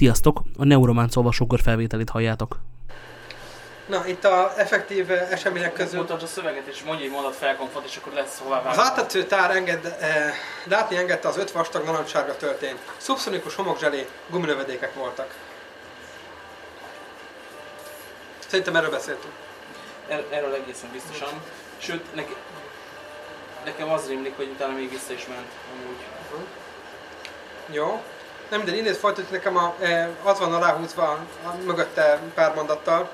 Sziasztok! A Neurománc olvasókör felvételét halljátok. Na, itt a effektív eh, események közül Mutasd a szöveget és mondj egy mondat felkonfot, és akkor lesz hová az vágni. áttetsző tár enged, eh, látni engedte az öt vastag narancssárga töltény. Szubszonikus homokzselé gumilövedékek voltak. Szerintem erről beszéltünk. Er, erről egészen biztosan. Sőt, neki, nekem az rémlik, hogy utána még vissza is ment amúgy. Jó. Nem, de innét folytatjuk nekem a, eh, az van aláhúzva a, mögötte pár mondattal,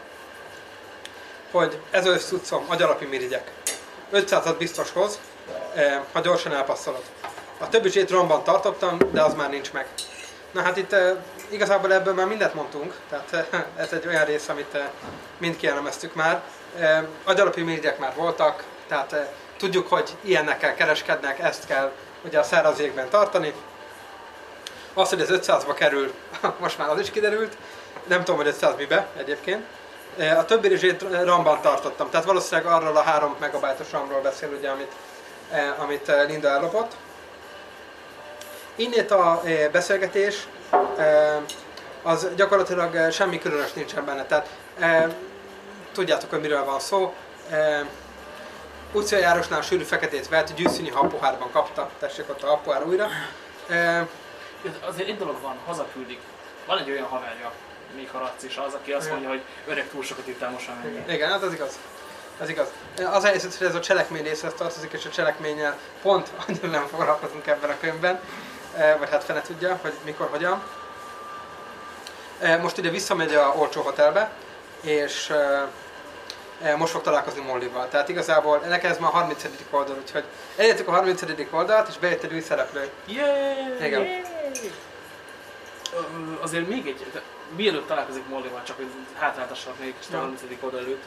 hogy ez az cuccom, agyalapi mirigyek. 500-at biztos hoz, eh, ha gyorsan elpasszolod. A többi zsét romban tartottam, de az már nincs meg. Na hát itt eh, igazából ebből már mindent mondtunk, tehát eh, ez egy olyan rész, amit mind kielemeztük már. Agyalapi mirigyek már voltak, tehát eh, tudjuk, hogy ilyennekkel kereskednek, ezt kell ugye a száraz tartani. Az, hogy ez 500-ba kerül, most már az is kiderült. Nem tudom, hogy 500 mibe egyébként. E, A többi rizsét RAM-ban tartottam, tehát valószínűleg arról a 3 megabajtos RAM-ról beszél, ugye, amit, eh, amit eh, Linda ellopott. Innét a beszélgetés, az gyakorlatilag semmi különös nincsen benne. Tehát eh, tudjátok, hogy miről van szó. Eh, Ucia Járosnál sűrű feketét vett, gyűszűnyi habpohárban kapta, tessék ott a habpohár újra. Azért egy dolog van, hazaküldik. Van egy olyan haverja, még ha racis, az, aki azt mondja, hogy öreg túl sokat ittál most menjen. Igen, hát az igaz. Ez igaz. Az a helyzet, hogy ez a cselekmény részhez tartozik, és a cselekménnyel pont annyira nem foglalkozunk ebben a könyvben, Eh, vagy hát fene tudja, hogy mikor, hogyan. Eh, Most ugye visszamegy a olcsó hotelbe, és eh, most fog találkozni Mollival. Tehát igazából nekem ez már a 30. oldal, úgyhogy elértük a 30. oldalt, és bejött egy új szereplő. Yeah! Igen. Ö, Azért még egy, de mielőtt találkozik Mollival, csak hogy hátráltassak még a Jó. 30. oldal előtt.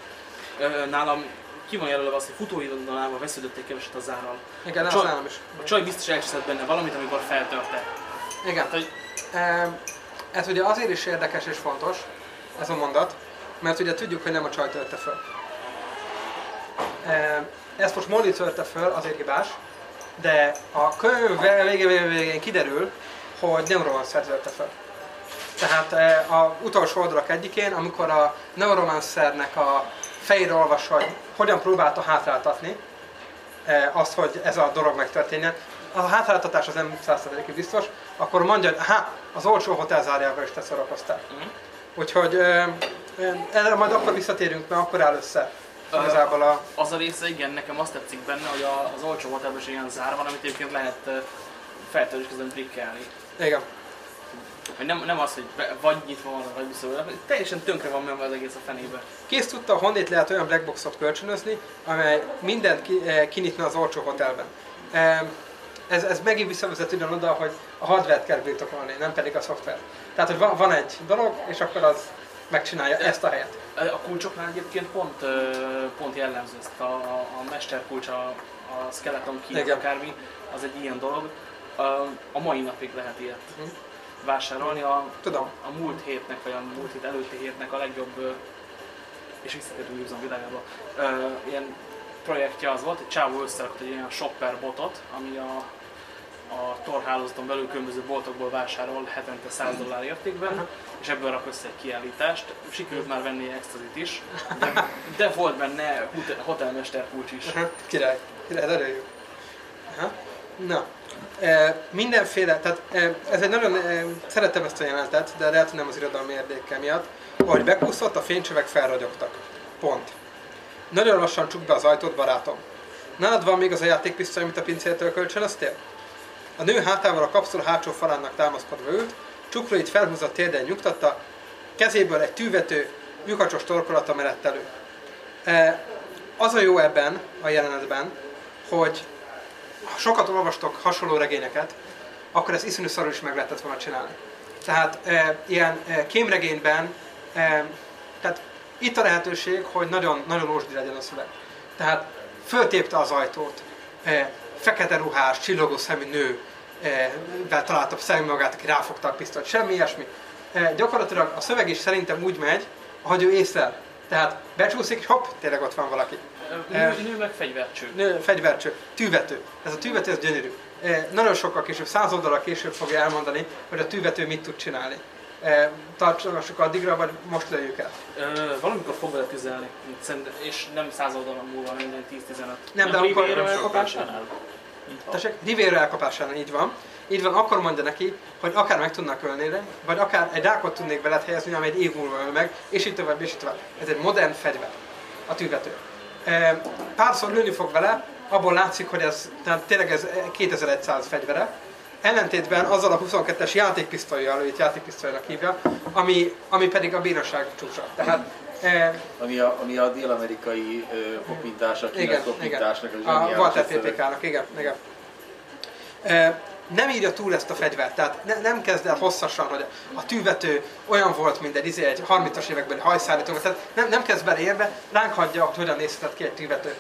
Nálam ki van jelölve az, hogy futóidonalában vesződött egy keveset az árral. Igen, A csaj- nálam is. A csaj biztos elcseszett benne valamit, amikor feltörte. Igen. Hát, hogy Ez ugye azért is érdekes és fontos, ez a mondat, mert ugye tudjuk, hogy nem a csaj törte föl. Ezt most Molly törte föl, azért hibás, de a könyv végén, végén kiderül, hogy Neuromancer törte föl. Tehát eh, a utolsó oldalak egyikén, amikor a Neuromancernek a fejére olvasva, hogy hogyan próbálta hátráltatni, eh, azt, hogy ez a dolog megtörténjen. A hátráltatás az nem 100%-ig biztos, akkor mondja, hogy hát az olcsó hotel zárjával is te szórakoztál. Mhm. Úgyhogy ö, erre majd akkor visszatérünk, mert akkor áll össze igazából a... az a része, igen, nekem azt tetszik benne, hogy az olcsó hotelben is ilyen zár van, amit egyébként lehet feltörés közben trikkelni. Igen. Hogy nem, nem az, hogy be, vagy nyitva van, vagy vissza, teljesen tönkre van menve az egész a fenébe. Kész tudta, honnét lehet olyan blackboxot kölcsönözni, amely mindent ki, eh, kinyitna az olcsó hotelben. Eh, Ez, ez megint visszavezet ugyan oda, hogy a hardware kell birtokolni, nem pedig a szoftver. Tehát, hogy van, van egy dolog, és akkor az megcsinálja ezt a helyet. A kulcsoknál egyébként pont, pont jellemző ezt a, a, a mesterkulcs, a, a skeleton key, akármi, az egy ilyen dolog. A, mai napig lehet ilyet vásárolni. A, Tudom. a múlt hétnek, vagy a múlt hét előtti hétnek a legjobb, és visszatérünk Gibson világába, ilyen projektje az volt, egy csávó összerakott egy ilyen shopper botot, ami a, a Tor hálózaton belül különböző boltokból vásárol hetente 100 dollár értékben, Aha. és ebből rak össze egy kiállítást. Sikerült már venni extazit is, de, de volt benne hotel- hotelmester kulcs is. Király, király, jó. Aha. Na, mindenféle, tehát ez egy nagyon, szeretem ezt a jelentet, de lehet, hogy nem az irodalmi érdéke miatt, ahogy bekúszott, a fénycsövek felragyogtak. Pont. Nagyon lassan csuk be az ajtót, barátom. Nálad van még az a játékpisztoly, amit a pincértől kölcsönöztél? A nő hátával a kapszula hátsó falának támaszkodva ült, csukróit felhúzott térden nyugtatta, kezéből egy tűvető, lyukacsos torkolata merett elő. Az a jó ebben a jelenetben, hogy sokat olvastok hasonló regényeket, akkor ezt iszonyú szarul is meg lehetett volna csinálni. Tehát e, ilyen e, kémregényben, e, tehát itt a lehetőség, hogy nagyon, nagyon ósdi legyen a szöveg. Tehát föltépte az ajtót, e, fekete ruhás, csillogó szemű nő, e, vel találta szemű magát, aki ráfogta a pisztolyt, semmi ilyesmi. E, gyakorlatilag a szöveg is szerintem úgy megy, ahogy ő észlel. Tehát becsúszik, és hopp, tényleg ott van valaki. Nő, nő meg fegyvercső. Nő, fegyvercső, tűvető. Ez a tűvető, ez gyönyörű. Nagyon sokkal később, száz oldalak később fogja elmondani, hogy a tűvető mit tud csinálni. tartsanak addigra, vagy most lőjük el. Ö, valamikor fog vele tüzelni, és nem száz oldalon múlva, minden 10-15. Nem, de sok elkapásánál? Tessék, Rivera elkapásánál így van. Így van, akkor mondja neki, hogy akár meg tudnak ölni, vagy akár egy rákot tudnék veled helyezni, ami egy év múlva öl meg, és így tovább, és így tovább. Ez egy modern fegyver, a tűvető. Párszor lőni fog vele, abból látszik, hogy ez tehát tényleg ez 2100 fegyvere. Ellentétben azzal a 22-es játékpisztolyjal, ő itt játékpisztolynak hívja, ami, ami pedig a bíróság csúcsa. Tehát e, Ami a, ami a dél-amerikai uh, hoppintás, a kínai igen. hoppintásnak a A zseniális Walter összevet. PPK-nak, igen, igen. E, nem írja túl ezt a fegyvert, tehát ne, nem kezd el hosszasan, hogy a tűvető olyan volt, mint egy, izé, egy 30-as évekbeli hajszállító, tehát nem, nem kezd beleérve, ránk hagyja, hogy hogyan nézhetett ki egy tűvető.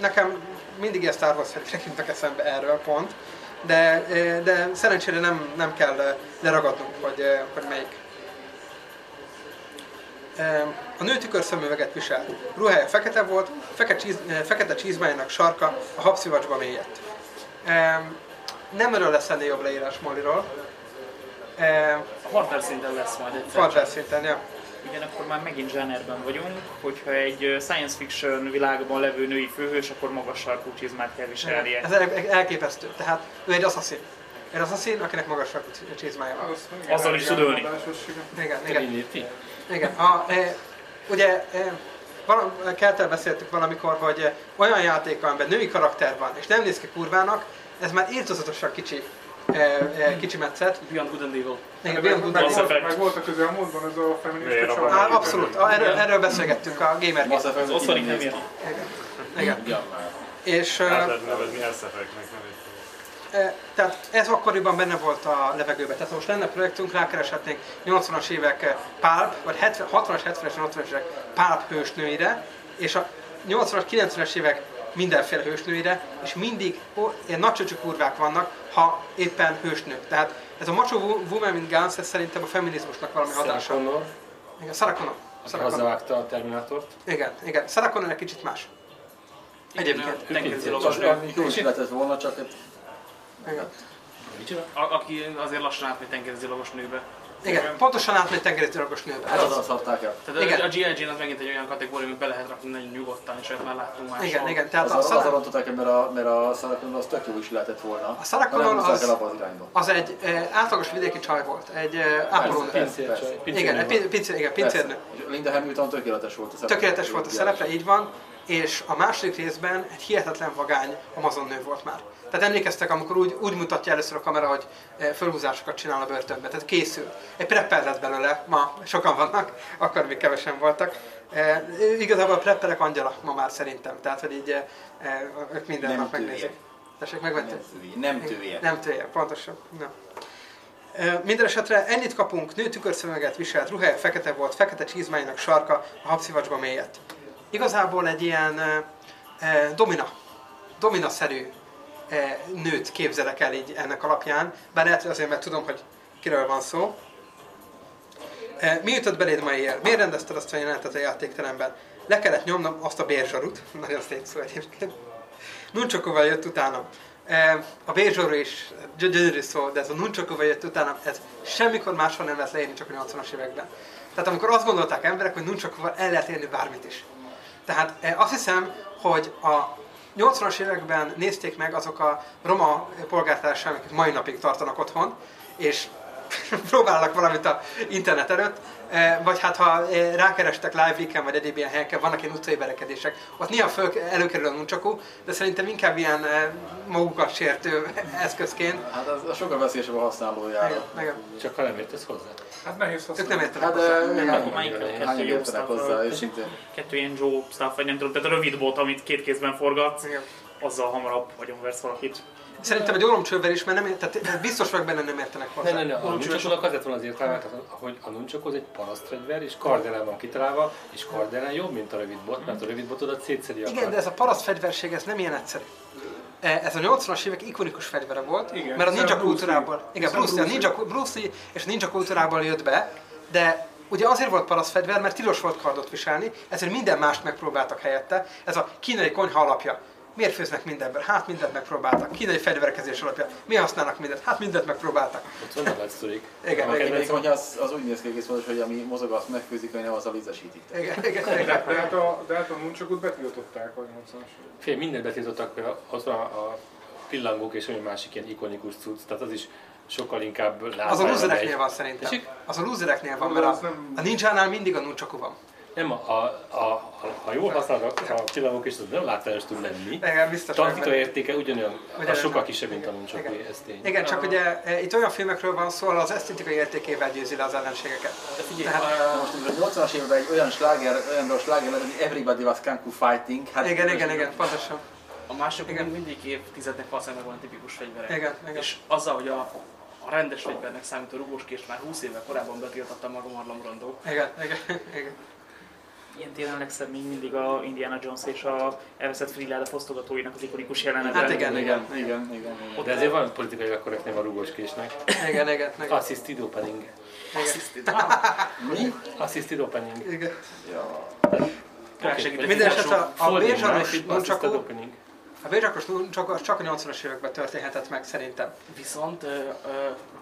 Nekem mindig ilyen Star Wars fegyverek eszembe erről pont, de, de szerencsére nem, nem kell leragadnunk, hogy, hogy melyik. A nő tükörszemüveget viselt. Ruhája fekete volt, fekete, csíz, fekete csizmájának sarka a habszivacsba mélyedt. E, Nem erről lesz ennél jobb leírás Mollyról. E, A hardware szinten lesz majd egyszer. Hardware szinten, ja. Igen, akkor már megint zsánerben vagyunk, hogyha egy science fiction világban levő női főhős, akkor magas sarkú csizmát kell viselnie. Ez el- elképesztő. Tehát ő egy assassin. Egy assassin, akinek magas sarkú csizmája van. Azzal is tud ölni. igen. Igen, igen. A, e, ugye e, vala, Keltel beszéltük valamikor, hogy e, olyan játék, amiben női karakter van, és nem néz ki kurvának, ez már írtozatosan kicsi, e, e, kicsi metszet. Beyond Good and Evil. Igen, Beyond Good and Mass Evil. meg volt a közelmúltban ez a feminista csomag. Á, abszolút, a, erről, erről beszélgettünk a Gamer Mass Effect Az osztanik nem. Igen. Igen. És, Át e, lehet nevezni Eszefeknek, nem is E, Tehát ez akkoriban benne volt a levegőben. Tehát ha most lenne projektünk, rákereshetnénk 80-as évek eh, pálp, vagy 70, 60-as, 70-es, 80-as évek pálp hősnőire, és a 80-as, 90-es évek mindenféle hősnőire, és mindig ó, ilyen nagycsöcsű kurvák vannak, ha éppen hősnők. Tehát ez a macho wo- woman mint Guns, ez szerintem a feminizmusnak valami hatása. Connor, Igen, Sarah Connor. aki Sarah Connor. hozzávágta a Terminátort. Igen, igen. Sarah Connor egy kicsit más. Egyébként. Ami jó is lehetett volna, csak Igen. Micsoda? A- aki azért lassan átmegy tengerezi lovas nőbe. Igen, pontosan átmegy tengerezi ragos nőbe. hát az szabták el. Tehát Igen. a, G.I. Jane az megint egy olyan kategória, amit be lehet rakni nagyon nyugodtan, és olyat már láttunk máshol. Igen, igen. Tehát Az, a az, az Sarah, rontották el, mert a, mert a Sarah Connor az tök jó is lehetett volna. A Sarah az- az. Az egy e, átlagos vidéki csaj volt, egy e, ápolónő. Persze. Igen, pincér, igen, pincérnő. Linda Hamilton tökéletes volt a szerepe. Tökéletes volt a szerepe, így van, és a második részben egy hihetetlen vagány Amazon nő volt már. Tehát emlékeztek, amikor úgy, úgy mutatja először a kamera, hogy e, fölhúzásokat csinál a börtönbe, tehát készül. Egy prepper lett belőle, ma sokan vannak, akkor még kevesen voltak. E, igazából a prepperek angyala ma már szerintem, tehát hogy így e, e, ők minden Nem nap tője. megnézik. Tessék, megvetted? Nem tője. Nem tője. Pontosan. Na. Ö, Minden esetre ennyit kapunk, nő tükörszöveget viselt, ruhája fekete volt, fekete csizmáinak sarka a habszivacsba mélyedt. Igazából egy ilyen e, domina, domina-szerű e, nőt képzelek el így ennek alapján, bár lehet, hogy azért, mert tudom, hogy kiről van szó. E, mi jutott beléd ma éjjel? Miért rendezted azt a jelenetet a játékteremben? Le kellett nyomnom azt a bérzsarut, nagyon szép szó egyébként. Nuncsokóval jött utána. E, A bérzsarú is gy- gyönyörű szó, de ez a nuncsokóval jött utána, ez semmikor máshol nem lehet leírni, csak a 80-as években. Tehát amikor azt gondolták emberek, hogy nuncsokóval el lehet érni bármit is. Tehát e, azt hiszem, hogy a 80-as években nézték meg azok a roma polgártársaságok, akik mai napig tartanak otthon, és próbálnak valamit a internet előtt, eh, vagy hát ha eh, rákerestek live weekend vagy egyéb ilyen helyeken, vannak ilyen utcai verekedések, ott néha föl, előkerül a nuncsakú, de szerintem inkább ilyen eh, magukat sértő eszközként. Hát az, az sokkal veszélyesebb a használójára. Igen. Csak ha nem értesz hozzá. Hát nehéz Ők használni. nem értenek Hát hozzá. Akkor melyik hányan kettő jó stuff, hozzá. Kettő ilyen Joe stuff, vagy nem tudom, tehát a rövid bot, amit két kézben forgatsz, Igen. azzal hamarabb agyonversz valakit. Szerintem egy orromcsővel is, mert nem, ért- tehát biztos vagyok benne, nem értenek hozzá. Ne, ne, ne, a nuncsakónak az lett volna az értelme, hogy a nuncsakó az egy parasztfegyver, és kardelen van kitalálva, és kardelen jobb, mint a rövid bot, mert a rövid botodat szétszedi a Igen, de ez a paraszt fegyverség, ez nem ilyen egyszerű. E, Ez a 80-as évek ikonikus fegyvere volt, Igen, mert a ninja Lee. igen, Bruce a ninja, Bruce Lee és a ninja kultúrából jött be, de ugye azért volt paraszt fegyver, mert tilos volt kardot viselni, ezért minden mást megpróbáltak helyette. Ez a kínai konyha alapja. Miért főznek mindenből? Hát mindent megpróbáltak. Kínai fegyverkezés alapján. Mi használnak mindent? Hát mindent megpróbáltak. Ott vannak nagy sztorik. Igen, igen, igen. hogy az, az úgy néz ki egész pontosan, hogy ami mozog, azt megfőzik, hogy nem az a vízesítik. Igen, igen, De, igen. de, hát a, de hát a nuncsakot betiltották a 80-as Fél mindent betiltottak, ott van a, a pillangók és olyan másik ilyen ikonikus cucc, tehát az is sokkal inkább Az a lúzereknél van szerintem. Az a lúzereknél van, mert az a, a ninjánál mindig a nunchaku van. Nem, a, a, a, a, ha jól használod a, a pillangók, és az nem látványos tud lenni. Igen, biztos. benne. értéke ugyanolyan, az sokkal kisebb, mint a Igen. ez tény. Igen, csak ugye e, itt olyan filmekről van szó, az esztetikai értékével győzi le az ellenségeket. De figyelj, Tehát- uh, Most a 80-as években egy olyan sláger, olyan sláger lett, hogy Everybody was Kung Fu Fighting. Hát Igen, igen, igen, pontosan. a mások Igen. mindig évtizednek valószínűleg van tipikus fegyverek. Igen, igen. És azzal, hogy a, a rendes fegyvernek számító rugóskést már 20 éve korábban betiltotta maga Marlon Brando. Igen, igen, igen. Ilyen téren legszebb még mindig a Indiana Jones és a elveszett Friláda fosztogatóinak az ikonikus jelenete. Hát igen, igen. igen, igen, igen. igen. De ezért van politikai korrekt név a rugóskésnek. Igen, igen, igen. Assisted opening. Assisted. Ah, Mi? Assisted opening. igen. Ja. Megsegített Minden esetre a knife with nunchaku-. A vérzsakos nunchaku az csak a 80-as években történhetett meg szerintem. Viszont,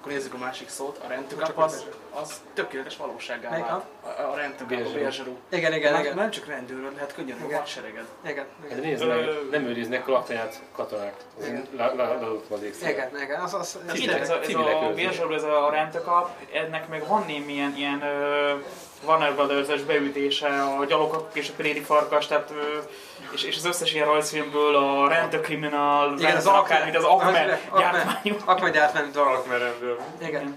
akkor nézzük a másik szót, a Csak az, az tökéletes valósággá Melyik vált. A, a Rentucup, a Bérzsarú. Igen, igen, Nem- igen. Nem csak rendőröd, lehet könnyen a hadsereged. Igen, Hát igen. nézd meg, nem őriznek laktanyát katonák. Igen. Leadott az égszél. Igen, igen, az, az, ez a, ez a. Bérzsarú, ez a Rentekap, ennek meg van némi ilyen, ilyen Warner brothers beütése, a gyalogok és a préri farkas, tehát, és, és az összes ilyen rajzfilmből a Rent a Criminal, Igen, az akármit, az Akmer gyártmányú. Akmer gyártmányú. Akmeremből. Igen.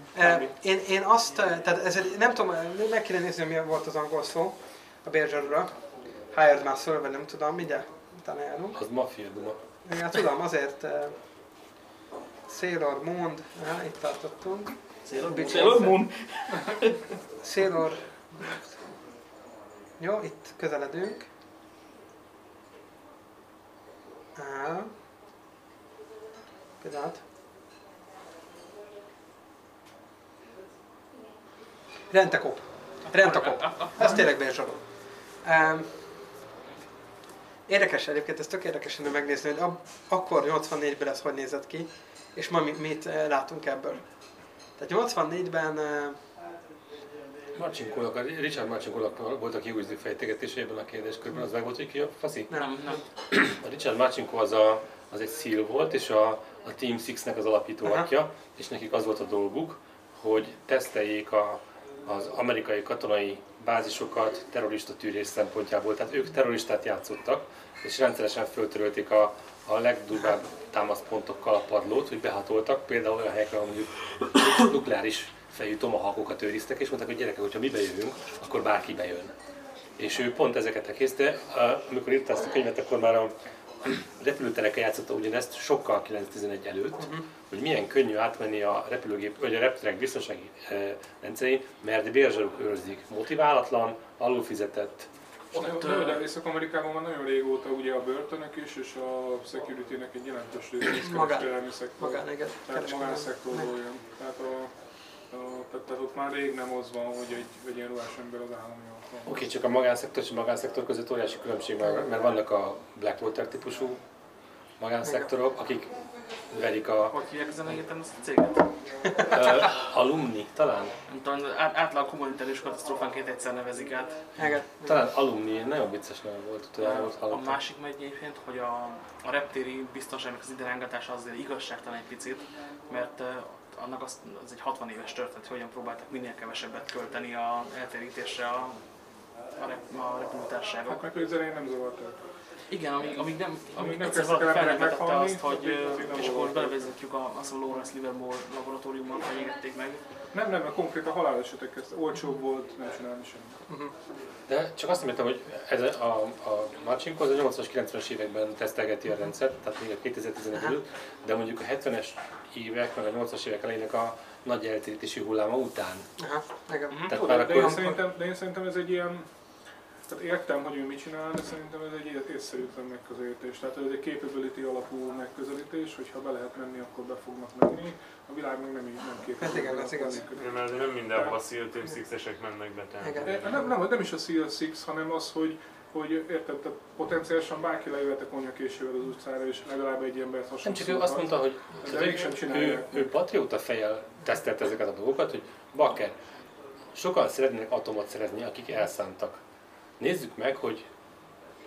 Én, én azt, eh, tehát ez egy, nem tudom, meg kéne nézni, hogy mi volt az angol szó a Bérzsarúra. Hired Muscle, vagy nem tudom, mindjárt utána járunk. Az maffia duma. Igen, tudom, azért Sailor Moon, ja, itt tartottunk. Sailor Moon. Sailor Moon. Sailor... Jó, itt közeledünk. Á. Pillanat. Rentekop. Rentakop. Ez tényleg Bérzsaró. Um, érdekes egyébként, ez tök érdekes lenne megnézni, hogy ab, akkor 84-ben ez hogy nézett ki, és ma mi, mit eh, látunk ebből. Tehát 84-ben Marcinkónak, a Richard Marcinkónak volt a kiúzni fejtegetése ebben a kérdéskörben, az meg volt, hogy ki a faszi? nem, Nem, A Richard Marcinko az, a, az egy SEAL volt, és a, a Team Six-nek az alapító atya, és nekik az volt a dolguk, hogy teszteljék a, az amerikai katonai bázisokat terrorista tűrés szempontjából. Tehát ők terroristát játszottak, és rendszeresen föltörölték a, a legdurvább támaszpontokkal a padlót, hogy behatoltak, például olyan helyekre, mondjuk nukleáris fejű tomahawkokat őriztek, és mondták, hogy gyerekek, hogyha mi bejövünk, akkor bárki bejön. És ő pont ezeket elkészte. Amikor írta ezt a könyvet, akkor már a repülőtereken játszotta ugyanezt sokkal 9-11 előtt, uh-huh. hogy milyen könnyű átmenni a repülőgép, vagy a repterek biztonsági eh, rendszerén, mert bérzsaruk őrzik. Motiválatlan, alulfizetett. Ott, de Észak-Amerikában van nagyon régóta ugye a börtönök is, és a security-nek egy jelentős része kereskedelmi szektor. magán, igen, Tehát kereskedelmi. magánszektorból jön. Tehát, a, tehát, tehát ott már rég nem az van, hogy egy, egy ilyen ruhás ember az állami. Oké, okay, csak a magánszektor és a magánszektor között óriási különbség, mert, mert vannak a Blackwater típusú magánszektorok, akik verik a Hogy hívják ezen egyetem ezt a céget? alumni, talán. Nem tudom, át, átlag humanitárius katasztrófánként egyszer nevezik át. Igen. Talán alumni, nagyon vicces neve volt, utoljára A hallottam. másik megy egyébként, hogy a, a reptéri biztonságnak az időrángatása azért igazságtalan egy picit, mert annak az, az egy 60 éves történet, hogy hogyan próbáltak minél kevesebbet költeni a eltérítésre a, a, rep, a repülőtársaságok. Hát meg hogy az elején nem zavarták. Igen, amíg, amíg nem, amíg nem egyszer valaki el fel nem emberek vetette meghalni, azt, hogy, nem és akkor belevezetjük a, azt a Lawrence Livermore laboratóriumban fenyegették meg. Nem, nem, mert konkrét a halálesetek kezdte. Olcsóbb volt nem csinálni semmit. De csak azt nem értem, hogy ez a, a, a Macsinko az a 80-as, 90-es években tesztelgeti a rendszert, tehát még a 2011 előtt, de mondjuk a 70-es évek, meg a 80-as évek elejének a nagy eltérítési hulláma után. Aha, igen. Mhm. Tehát már de, én szerintem, de én szerintem ez egy ilyen, tehát értem, hogy ő mit csinál, de szerintem ez egy ilyen észszerűtlen megközelítés. Tehát ez egy capability alapú megközelítés, hogy ha be lehet menni, akkor be fognak menni. A világ még nem így nem képes. Ez igen, ez igaz. Igen, mert nem mindenhol a SEAL Team 6-esek mennek be. Tehát. Igen. Eh, Nem, nem, nem is a Seal 6, hanem az, hogy hogy érted, tehát potenciálisan bárki lejöhet a konyakésével az utcára, és legalább egy embert Nem hasonló. csak ő azt mondta, hogy De mégsem csinálják. ő, ő patrióta fejjel tesztelt ezeket a dolgokat, hogy bakker, sokan szeretnének atomot szerezni, akik elszántak. Nézzük meg, hogy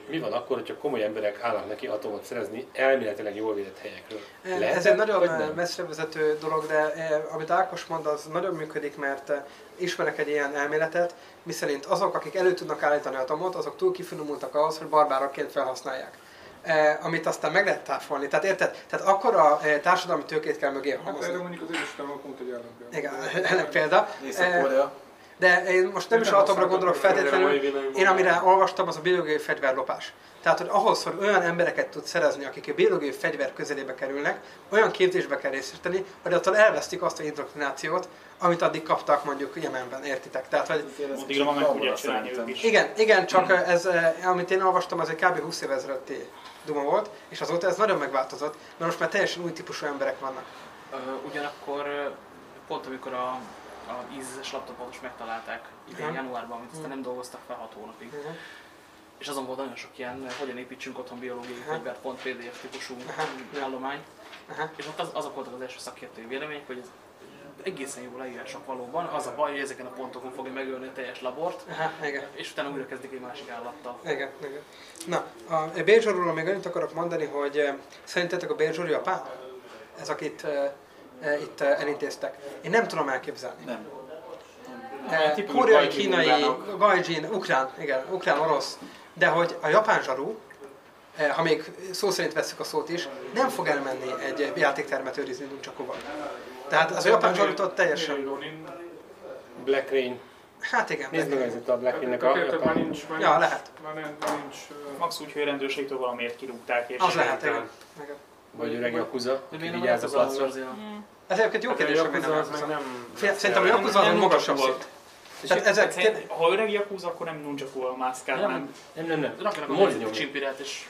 mi van akkor, hogyha komoly emberek állnak neki atomot szerezni elméletileg jól védett helyekről. Ez Lehet, egy nagyon eh, nem? messzire vezető dolog, de eh, amit Ákos mond, az nagyon működik, mert eh, ismerek egy ilyen elméletet, miszerint azok, akik elő tudnak állítani atomot, azok túl kifinomultak ahhoz, hogy barbárokként felhasználják. Eh, amit aztán meg lehet táfolni. Tehát érted? Tehát akkora eh, társadalmi tőkét kell mögé Hát erre mondjuk az Egyesült pont egy ellenpélda. Igen, ellenpélda. Eh, Észak-Korea. De én most nem is Nem atomra gondolok feltétlenül, én amire olvastam, az a biológiai fegyverlopás. Tehát, hogy ahhoz, hogy olyan embereket tud szerezni, akik a biológiai fegyver közelébe kerülnek, olyan képzésbe kell részesíteni, hogy attól elvesztik azt a indoktrinációt, amit addig kaptak mondjuk Jemenben, értitek? Tehát, hogy Addigra van meg tudják csinálni ők is. igen, igen, csak ez, eh, amit én olvastam, az egy kb. 20 év ezelőtti duma volt, és azóta ez nagyon megváltozott, mert most már teljesen új típusú emberek vannak. Ugyanakkor ö, pont amikor a, a ízes laptopot most megtalálták idén Aha. januárban, amit aztán nem dolgoztak fel 6 hónapig. Mhm. És azon volt nagyon sok ilyen, hogyan építsünk otthon biológiai Aha. fegyvert, pont PDF típusú Aha. állomány. Aha. És ott az, azok voltak az első szakértői vélemények, hogy ez egészen jó leírások valóban. Az a baj, hogy ezeken a pontokon fogja megölni a teljes labort, Aha, igen. és utána újra kezdik egy másik állattal. Igen, igen. Na, a Bézsorról még annyit akarok mondani, hogy eh, szerintetek a Bézsor japán? Ez, akit eh, itt elintéztek. Én nem tudom elképzelni. Nem. Tipikus Koreai, kínai, gaijin, ukrán, igen, ukrán, orosz. De hogy a japán zsaru, eh, ha még szó szerint veszük a szót is, nem fog elmenni egy játéktermet őrizni Nuncsakóval. Tehát az a japán zsarut ott teljesen... Black Rain. Hát igen. Nézd meg ezt a Black Rain-nek a Tehát érted, már japán. nincs, már Ja, lehet. Már, nem, már nincs, Max úgy, hogy rendőrségtől valamiért kirúgták. És Az lehet, igen. igen. Vagy öreg Yakuza, De aki miért nem vigyáz a placra. Ez egyébként jó hát a kérdés, hogy nem az meg Szerintem a Yakuza az magasabb Nunchaku szint. Tehát ezek, Hát ha öreg Yakuza, akkor nem Nunchaku-val mászkál, Nem. nem. Nem, nem, nem. Rakjanak oda egy csimpirát és...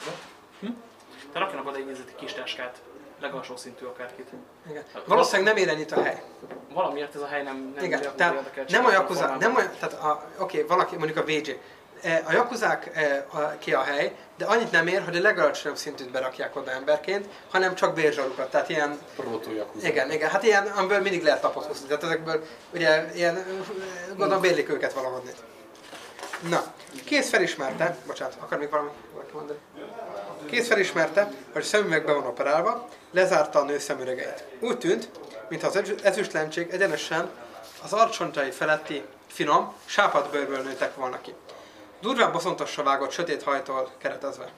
De rakjanak oda egy nézeti kis táskát, legalsó szintű akárkit. igen. Valószínűleg nem élen itt a hely. Valamiért ez a hely nem, nem Igen, tehát nem a Yakuza, nem olyan, tehát a, oké, valaki, mondjuk a Eh, a Yakuzák eh, ki a hely, de annyit nem ér, hogy a legalacsonyabb szintűt berakják oda emberként, hanem csak bérzsarukat, tehát ilyen, Proto igen, igen, hát ilyen, amiből mindig lehet tapot húzni, tehát ezekből ugye ilyen, eh, gondolom bérlik őket valahogy. Na, kész felismerte, bocsánat, akar még valami, valaki mondani? Kész felismerte, hogy szemüvegbe van operálva, lezárta a nő szemüregeit. Úgy tűnt, mintha az ezü- ezüstlencség egyenesen az arcsontjai feletti finom, sápadt bőrből nőttek volna ki. Durván boszontossá vágott sötét hajtól keretezve.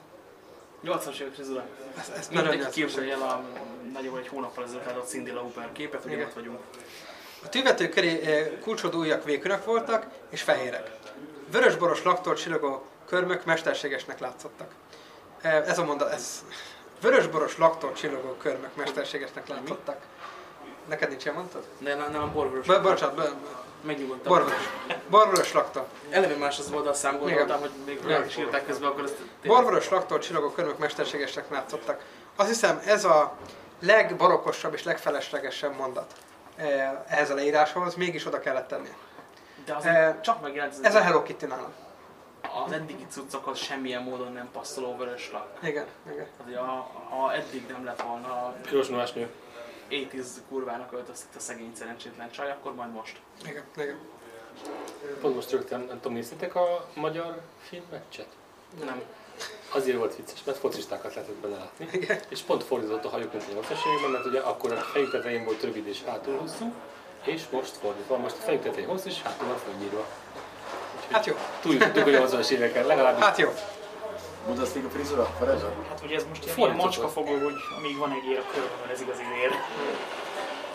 80-as évek frizura. Ez, ez nagyon Mindenki képzelje el a nagyobb egy hónappal ezelőtt adott Cindy Lauper képet, hogy ott vagyunk. A tűvető köré eh, kulcsodó ujjak vékönök voltak, és fehérek. Vörösboros laktól csillogó körmök mesterségesnek látszottak. Eh, Ez a mondat, ez... Vörösboros laktól csillogó körmök mesterségesnek látszottak. Neked nincs ilyen mondtad? De nálam nálam borvörös. Bo- Bocsánat, bo- Megnyugodtam. borvörös. Borvörös laktól. Eleve más az volt, a szám gondoltam, hogy még rá is írták közben, akkor ezt tényleg- Borvörös laktól csillogó körmök mesterségesnek látszottak. Azt hiszem ez a legbarokkosabb és legfeleslegesebb mondat eh, ehhez a leíráshoz, mégis oda kellett tenni. De az Eh, csak megjelent Ez a Hello Kitty nálam. az eddigi cuccokhoz semmilyen módon nem passzoló vörös lak. Igen, igen. Tehát, ha, ha eddig nem lett volna a Piros nő. 80s kurvának öltöztet a szegény szerencsétlen csaj, akkor majd most. Igen, igen. Pont most rögtön, nem tudom, néztétek a magyar filmmeccset? Nem. Azért volt vicces, mert focistákat lehetett benne látni. Igen. És pont fordított a hajók, mint a 80-as években, mert ugye akkor a fejük tetején volt rövid és hátul hosszú, és most fordítva, most a fejük tetején hosszú és hátul van fölnyírva. Hát jó, Túljutottuk a 80-as éveken, legalábbis hát jó. Bundesliga frizura? Forever? Hát ugye ez most ilyen, Fordított ilyen macska volt. fogó, hogy amíg van egy ér a körben, ez igazi ér.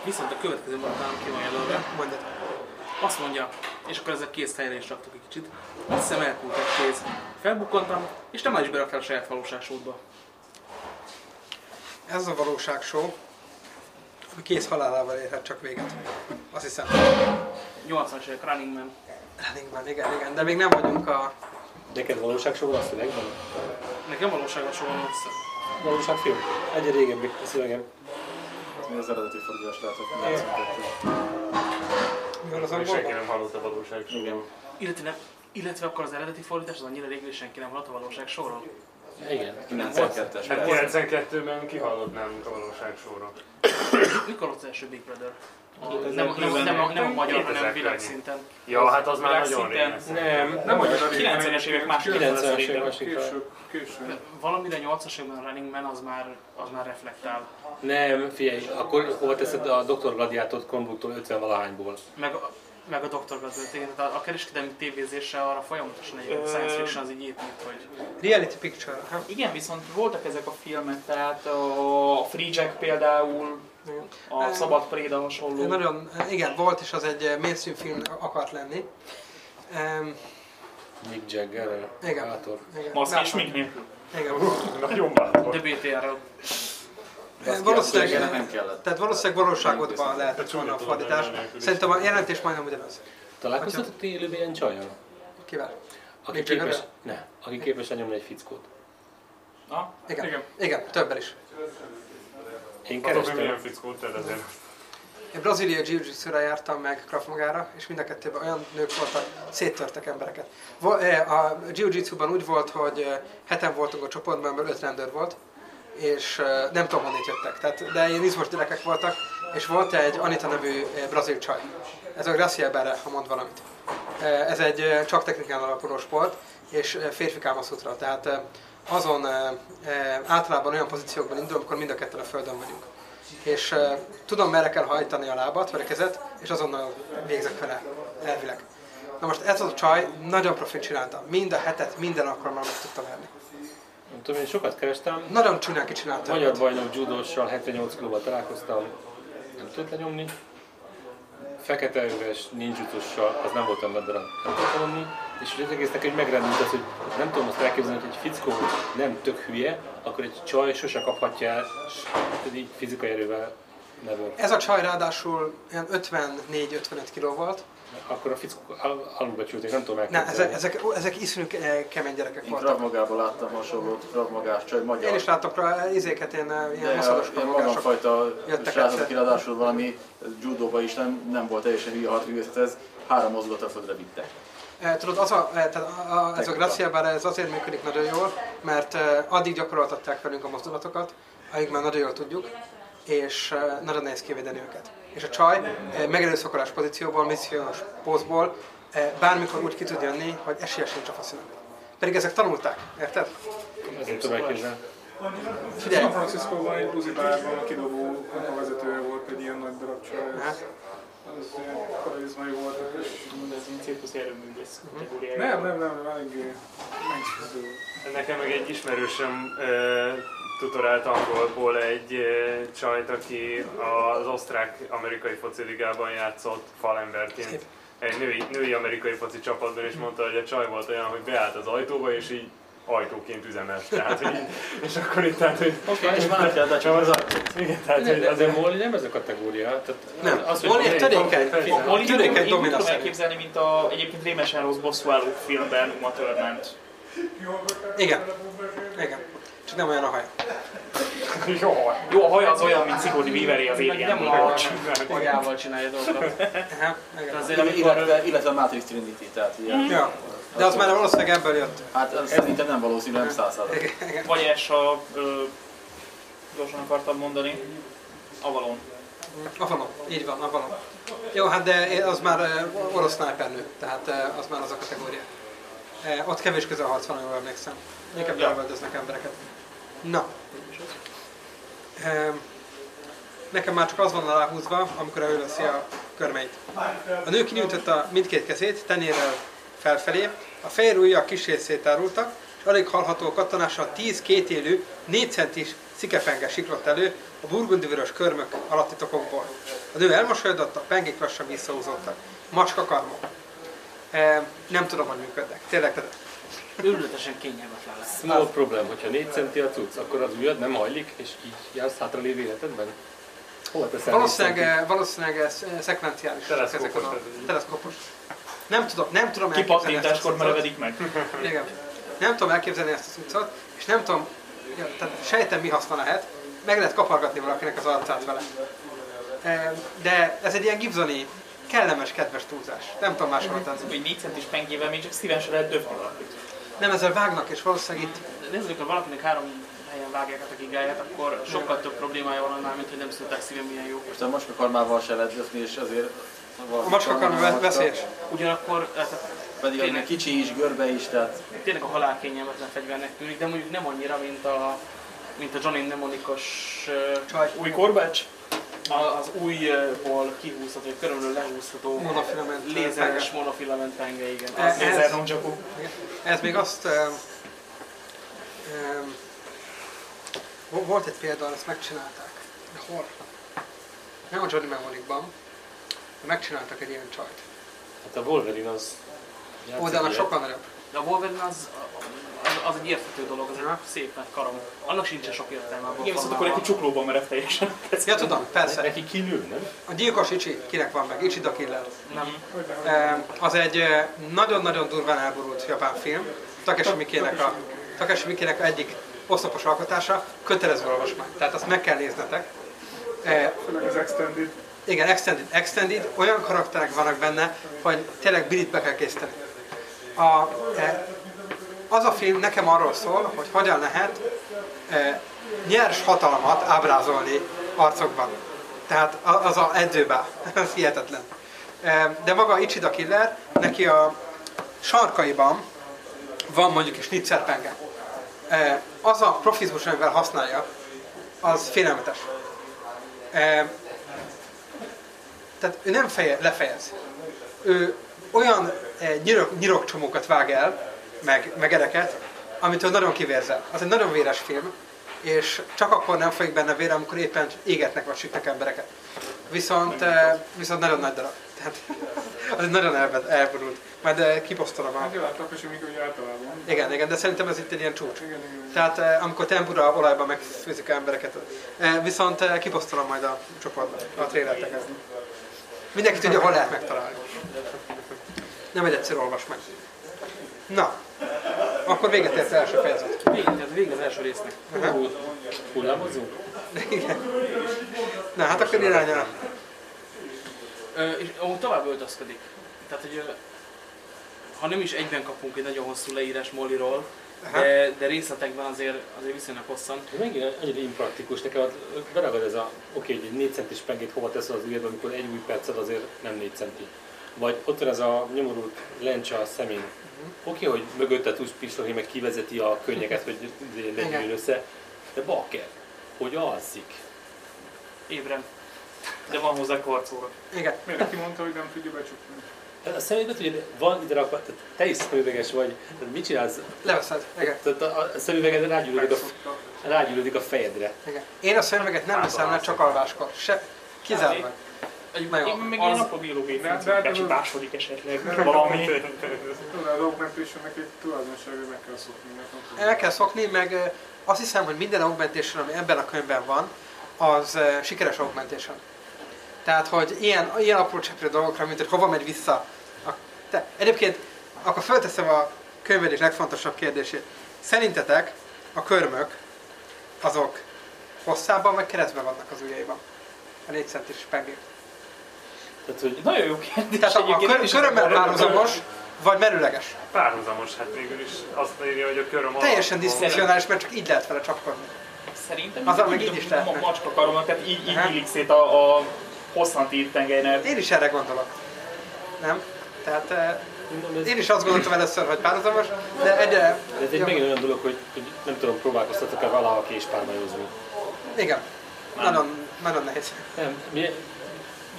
Viszont a következő mondatán ki van jelölve. Mondjad. Azt mondja, és akkor ezzel kész helyre is raktuk egy kicsit. Azt hiszem elkult egy kéz. Felbukkantam, és te már is beraktál a saját valóságsódba. Ez a valóság show, ami kész halálával érhet csak véget. Azt hiszem. 80-as évek Running Man. Running Man, igen, igen. De még nem vagyunk a... neked valóságsó van a szövegben? Nekem valóságos van össze. Valóságfilm? Egyre régebbi a szövegem. Mi az eredeti nem szüntettük. Mi van az Még senki angolban? nem hallott a valóság. Igen. Illetve nem, Illetve akkor az eredeti fordítás az annyira rég, hogy senki nem hallott a valóság sorról. Igen. 92-es. Hát 92-ben kihallott nálunk a valóság sorra. Mikor volt az első Big Brother? Nem, nem, nem, a- nem a magyar, 2000 hanem világszinten. Ja, hát az már nagyon régen. Nem, Nem régen, 90-es évek másik 90-es szerintem. évek. Később. Valamire 8-as évben a Running Man az már, az már reflektál. Nem, figyelj, akkor hol teszed a Dr. Gladiátort Chromebooktól 50 valahányból? Meg, a- meg a Dr. Gazette, igen, tehát a kereskedelmi tévézésre arra folyamatosan egy science fiction az így épít, hogy Reality picture. Ha? Igen, viszont voltak ezek a filmek, tehát a Free Jack például, a Szabad Préda hasonló. Nagyon, igen, volt és az egy mainstream film akart lenni. Um, Mick Jagger, Igen. Bátor. igen, Maszk és mink nélkül. Igen. Nagyon bátor. de BTR-ről. Eh, Valószínűleg, nem kellett. tehát valószínűleg valóságodban lehetett volna a fordítás. Szerintem a jelentés majdnem ugyanaz. Találkoztatok ti élőben ilyen csajjal? Kivel? Aki képes, ne, aki képes lenyomni egy fickót. Na, Igen. Igen. Igen, többen is. Én Azok, hogy kerestem, milyen fickót tedd azért. Én Brazília jiu jitsu jártam meg Krav Magára, és mind a kettőben olyan nők voltak, széttörtek embereket. Eh, A jiu jitsuban úgy volt, hogy eh, heten voltunk a csoportban, mert öt rendőr volt, és eh, nem tudom, honnét jöttek. Tehát, de ilyen izmos gyerekek voltak, és volt egy Anita nevű brazil csaj. Ez a Gracia Berre, ha mond valamit. Ez egy csak technikán alapuló sport, és férfi kámaszutra. Tehát eh, azon eh, eh, általában olyan pozíciókban indul, amikor mind a ketten a földön vagyunk és uh, tudom merre kell hajtani a lábat, vagy a kezet, és azonnal végzek vele, elvileg. Na most ez a csaj nagyon profin csinálta. Mind a hetet, minden alkalommal meg tudta verni. nem tudom, én sokat kerestem, Nagyon csúnyán kicsinálta. Magyar bajnok judóssal 78 kilóval találkoztam, nem tudott lenyomni. Fekete öves ninjutussal, az nem volt olyan darab, nem lenyomni. És az egésznek egy megrendült az, hogy nem tudom azt elképzelni, hogy egy fickó nem tök hülye, akkor egy csaj sose kaphatja el, tehát így fizikai erővel nevel. Ez a csaj ráadásul ilyen 54-55 kiló volt. Akkor a fickók al- alulbecsülték, nem tudom elképzelni. ezek, ezek, ezek iszonyú eh, kemény gyerekek Én voltak. Krav Magában láttam hasonlót, Magás csaj, magyar. Én is láttam izéket, eh, ilyen de maszados ilyen magások. magamfajta jöttek srác, egyszer. aki ráadásul valami judóba is nem, nem volt teljesen hülye harcművészet, ez három mozdulat a földre vitte. Eh, Tudod, az a, eh, tehát a, a, ez a. Gracia ez azért működik nagyon jól, mert addig gyakoroltatták velünk a mozdulatokat, amíg már nagyon jól tudjuk, és nagyon nehéz kivédeni őket. És a csaj eh, megerőszakolás pozícióból, missziós pózból eh, bármikor úgy ki tud jönni, hogy esélye sincs a faszinak. Pedig ezek tanulták, érted? Nem tudom elképzelni. Figyelj! San Francisco-ban egy buzi bárban a kidobó a vezetője volt egy ilyen nagy darab csaj. Hát, Az ilyen karizmai voltak. És... ez ilyen cirkuszi erőművész kategóriája. Nem, nem, nem, eléggé meggyőző. Nekem meg egy ismerősöm ö, tutorált angolból egy csajt, aki az osztrák-amerikai fociligában játszott falemberként. Egy női, női amerikai foci csapatban, és mondta, hogy a csaj volt olyan, hogy beállt az ajtóba, és így ajtóként üzemelt. Tehát, hogy így, és akkor itt, tehát, hogy Oké, és már kell, de csak az ajtót. igen, tehát, hogy De, de azért Molly nem ez a kategória. Tehát nem, az, Molly egy törékeny, A Molly törékeny én úgy tudom elképzelni, mint a egyébként rémesen rossz bosszúálló filmben Uma Thurman. Igen, igen. Csak nem olyan a haj. jó. Jó, a haja az olyan, mint Sigourney Weaveré az Nem Alien-ből. a magával csinálja dolgokat. Azért amikor... Illetve, illetve a Matrix Trinity, tehát ilyen. Ja. De az már valószínűleg ebből jött. Hát az szerintem nem valószínű, nem száz százalék. Igen, igen. Vagy ez a... Gyorsan akartam mondani. Avalon. Avalon, így van, Avalon. Jó, hát de az már orosz sniper tehát eh, az már az a kategória. Ott kevés közel harc van, jól emlékszem. Inkább Ja. elvöldöznek embereket. Na. Em, Nekem már csak az van aláhúzva, amikor előveszi a körmeit. A nő kinyújtotta mindkét kezét, tenyérrel felfelé, a fehér ujjak kis szétárultak, és alig hallható kattanással 10 kétélű, 4 centis szikepenge siklott elő a burgundivörös körmök alatti tokokból. A nő elmosolyodott, a pengék lassan visszahúzódtak. Macska karmok. E, nem tudom, hogy működnek. Tényleg, Őrületesen kényelmetlen lesz. small problem, hogyha 4 centi a cucc, akkor az ujjad nem hajlik, és így jársz hátra lévő életedben? Hol teszel valószínűleg, eh, valószínűleg ez eh, szekvenciális. Teleszkópos, a teleszkópos. Nem tudom, nem tudom elképzelni ezt a Kipattintáskor cuccot. merevedik meg. Igen. Nem tudom elképzelni ezt a cuccot, és nem tudom, ja, tehát sejtem mi haszna lehet, meg lehet kapargatni valakinek az arcát vele. De ez egy ilyen Gibsoni kellemes, kedves túlzás. Nem tudom máshol tenni. Hogy 4 centis pengével még csak szíven se lehet döfni valakit. Nem ezzel vágnak, és valószínűleg itt Nézzük, amikor valakinek három helyen vágják át a gigáját, akkor sokkal több problémája van annál, mint hogy nem szólták szívem milyen jó. Most a macskakarmával se lehet döfni, és azért... a macskakarma ve- veszélyes. Ugyanakkor tehát Pedig Tényleg. kicsi is, görbe is, tehát tényleg a halál kényelmetlen fegyvernek tűnik, de mondjuk nem annyira, mint a, mint a Johnny Mnemonicos ö, Csaj. Új korbács? Az újból kihúzható, vagy körülbelül lehúzható Monofilament lézeres monofilament penge, igen. Az, ez- Lézer. Ez még azt... Um, um, volt egy példa, ezt megcsinálták. De hol? Nem a Johnny Mnemonicban. de Megcsináltak egy ilyen csajt. Hát a Wolverine az... Ó, de annak sokkal nagyobb. De a Wolverine az, az, az egy érthető dolog, az egy Aha. szép nagy karom. Annak sincsen sok értelme abban Igen, viszont akkor neki csuklóban merev teljesen. Ja, tudom, persze. Neki kinő, nem? A gyilkos Icsi, kinek van meg? Icsi the Killer. Nem. Az egy nagyon-nagyon durván elborult japán film. Takeshi Mikének a Takeshi Mikének egyik oszlopos alkotása, kötelező olvasmány. Tehát azt meg kell néznetek. Főleg az Extended. Igen, Extended. Extended, olyan karakterek vannak benne, hogy tényleg Billit be kell készíteni. A, eh, az a film nekem arról szól, hogy hogyan lehet eh, nyers hatalmat ábrázolni arcokban. Tehát az a edzőbe. Ez hihetetlen. Eh, de maga Ichida Killer, neki a sarkaiban van mondjuk is snitzerpenge. Az a profizmus, amivel használja, az félelmetes. Eh, tehát ő nem feje, lefejez. Ő olyan nyirok, nyirokcsomókat vág el, meg, meg ereket, amitől nagyon kivérzel. Az egy nagyon véres film, és csak akkor nem folyik benne vér, amikor éppen égetnek vagy sütnek embereket. Viszont, viszont nagyon nagy darab. Tehát az egy nagyon elborult. Majd kiposztolom a... Jó, hát és úgy általában. Igen, igen, de szerintem ez itt egy ilyen csúcs. Igen, igen. Tehát eh, amikor tempura olajban megfőzik embereket. Viszont kiposztolom majd a csoportba a trélerteket. Mindenki tudja, hol lehet megtalálni. Nem egy egyszerű olvasmány. Na, akkor véget ért az első fejezet. Vége, tehát vége az első résznek. Hú, Hullámozunk? Igen. Na, hát akkor irányel. Ö, és amúgy tovább öltözködik. Tehát, hogy ha nem is egyben kapunk egy nagyon hosszú leírás Molliról, de, de részletekben azért, azért viszonylag hosszan. Megint annyira impraktikus, nekem beragad ez a, oké, hogy egy 4 centis pengét hova teszel az ujjadba, amikor egy új perced azért nem 4 centi. Vagy ott van ez a nyomorult lencse a szemén. Oké, hogy mögötte tudsz pislogni, meg kivezeti a könnyeket, hogy legyűjjön össze, de bakker, hogy alszik. Ébren. De van hozzá kvarcóra. Igen. Miért neki mondta, hogy nem tudja becsukni? Hát A személybe tudja, van ide rakva, tehát te is szemüveges vagy, tehát mit csinálsz? Leveszed. Igen. Tehát a, szemüveged rágyúlódik a, rágyúlódik a fejedre. Igen. Én a szemüveget nem veszem le csak alváskor. Se. Kizárólag. Egy, jó. Én meg ilyen apró biológiai De- funkciók de- de- becsipásodik esetleg valami. Tudod, az augmentationnek egy tulajdonsága, hogy meg kell szokni. El kell szokni, meg azt hiszem, hogy minden augmentation, ami ebben a könyvben van, az sikeres augmentation. Tehát, hogy ilyen, ilyen apró cseprő dolgokra, mint hogy hova megy vissza. A, te, egyébként, akkor fölteszem a könyv egyik legfontosabb kérdését. Szerintetek a körmök, azok hosszában vagy keresztben vannak az ujjaiban? A 4 centis pengék. Tehát, hogy Nagyon jó kérdés. Tehát a, a kör, körömmel párhuzamos, vagy merőleges. Párhuzamos, hát végül is azt írja, hogy a köröm Teljesen diszfunkcionális, mert csak így lehet vele csapkodni. Szerintem így meg így is a lehetne. ma- Macska karomat, tehát így, így illik szét a, a hosszantírt tengelynek. Én is erre gondolok. Nem? Tehát eh, én is azt gondoltam először, hogy párhuzamos, de egyre... ez egy megint olyan dolog, hogy, hogy nem tudom, próbálkoztatok-e valaha késpálmajozni. Igen. Nagyon, nagyon nehéz. Nem, mi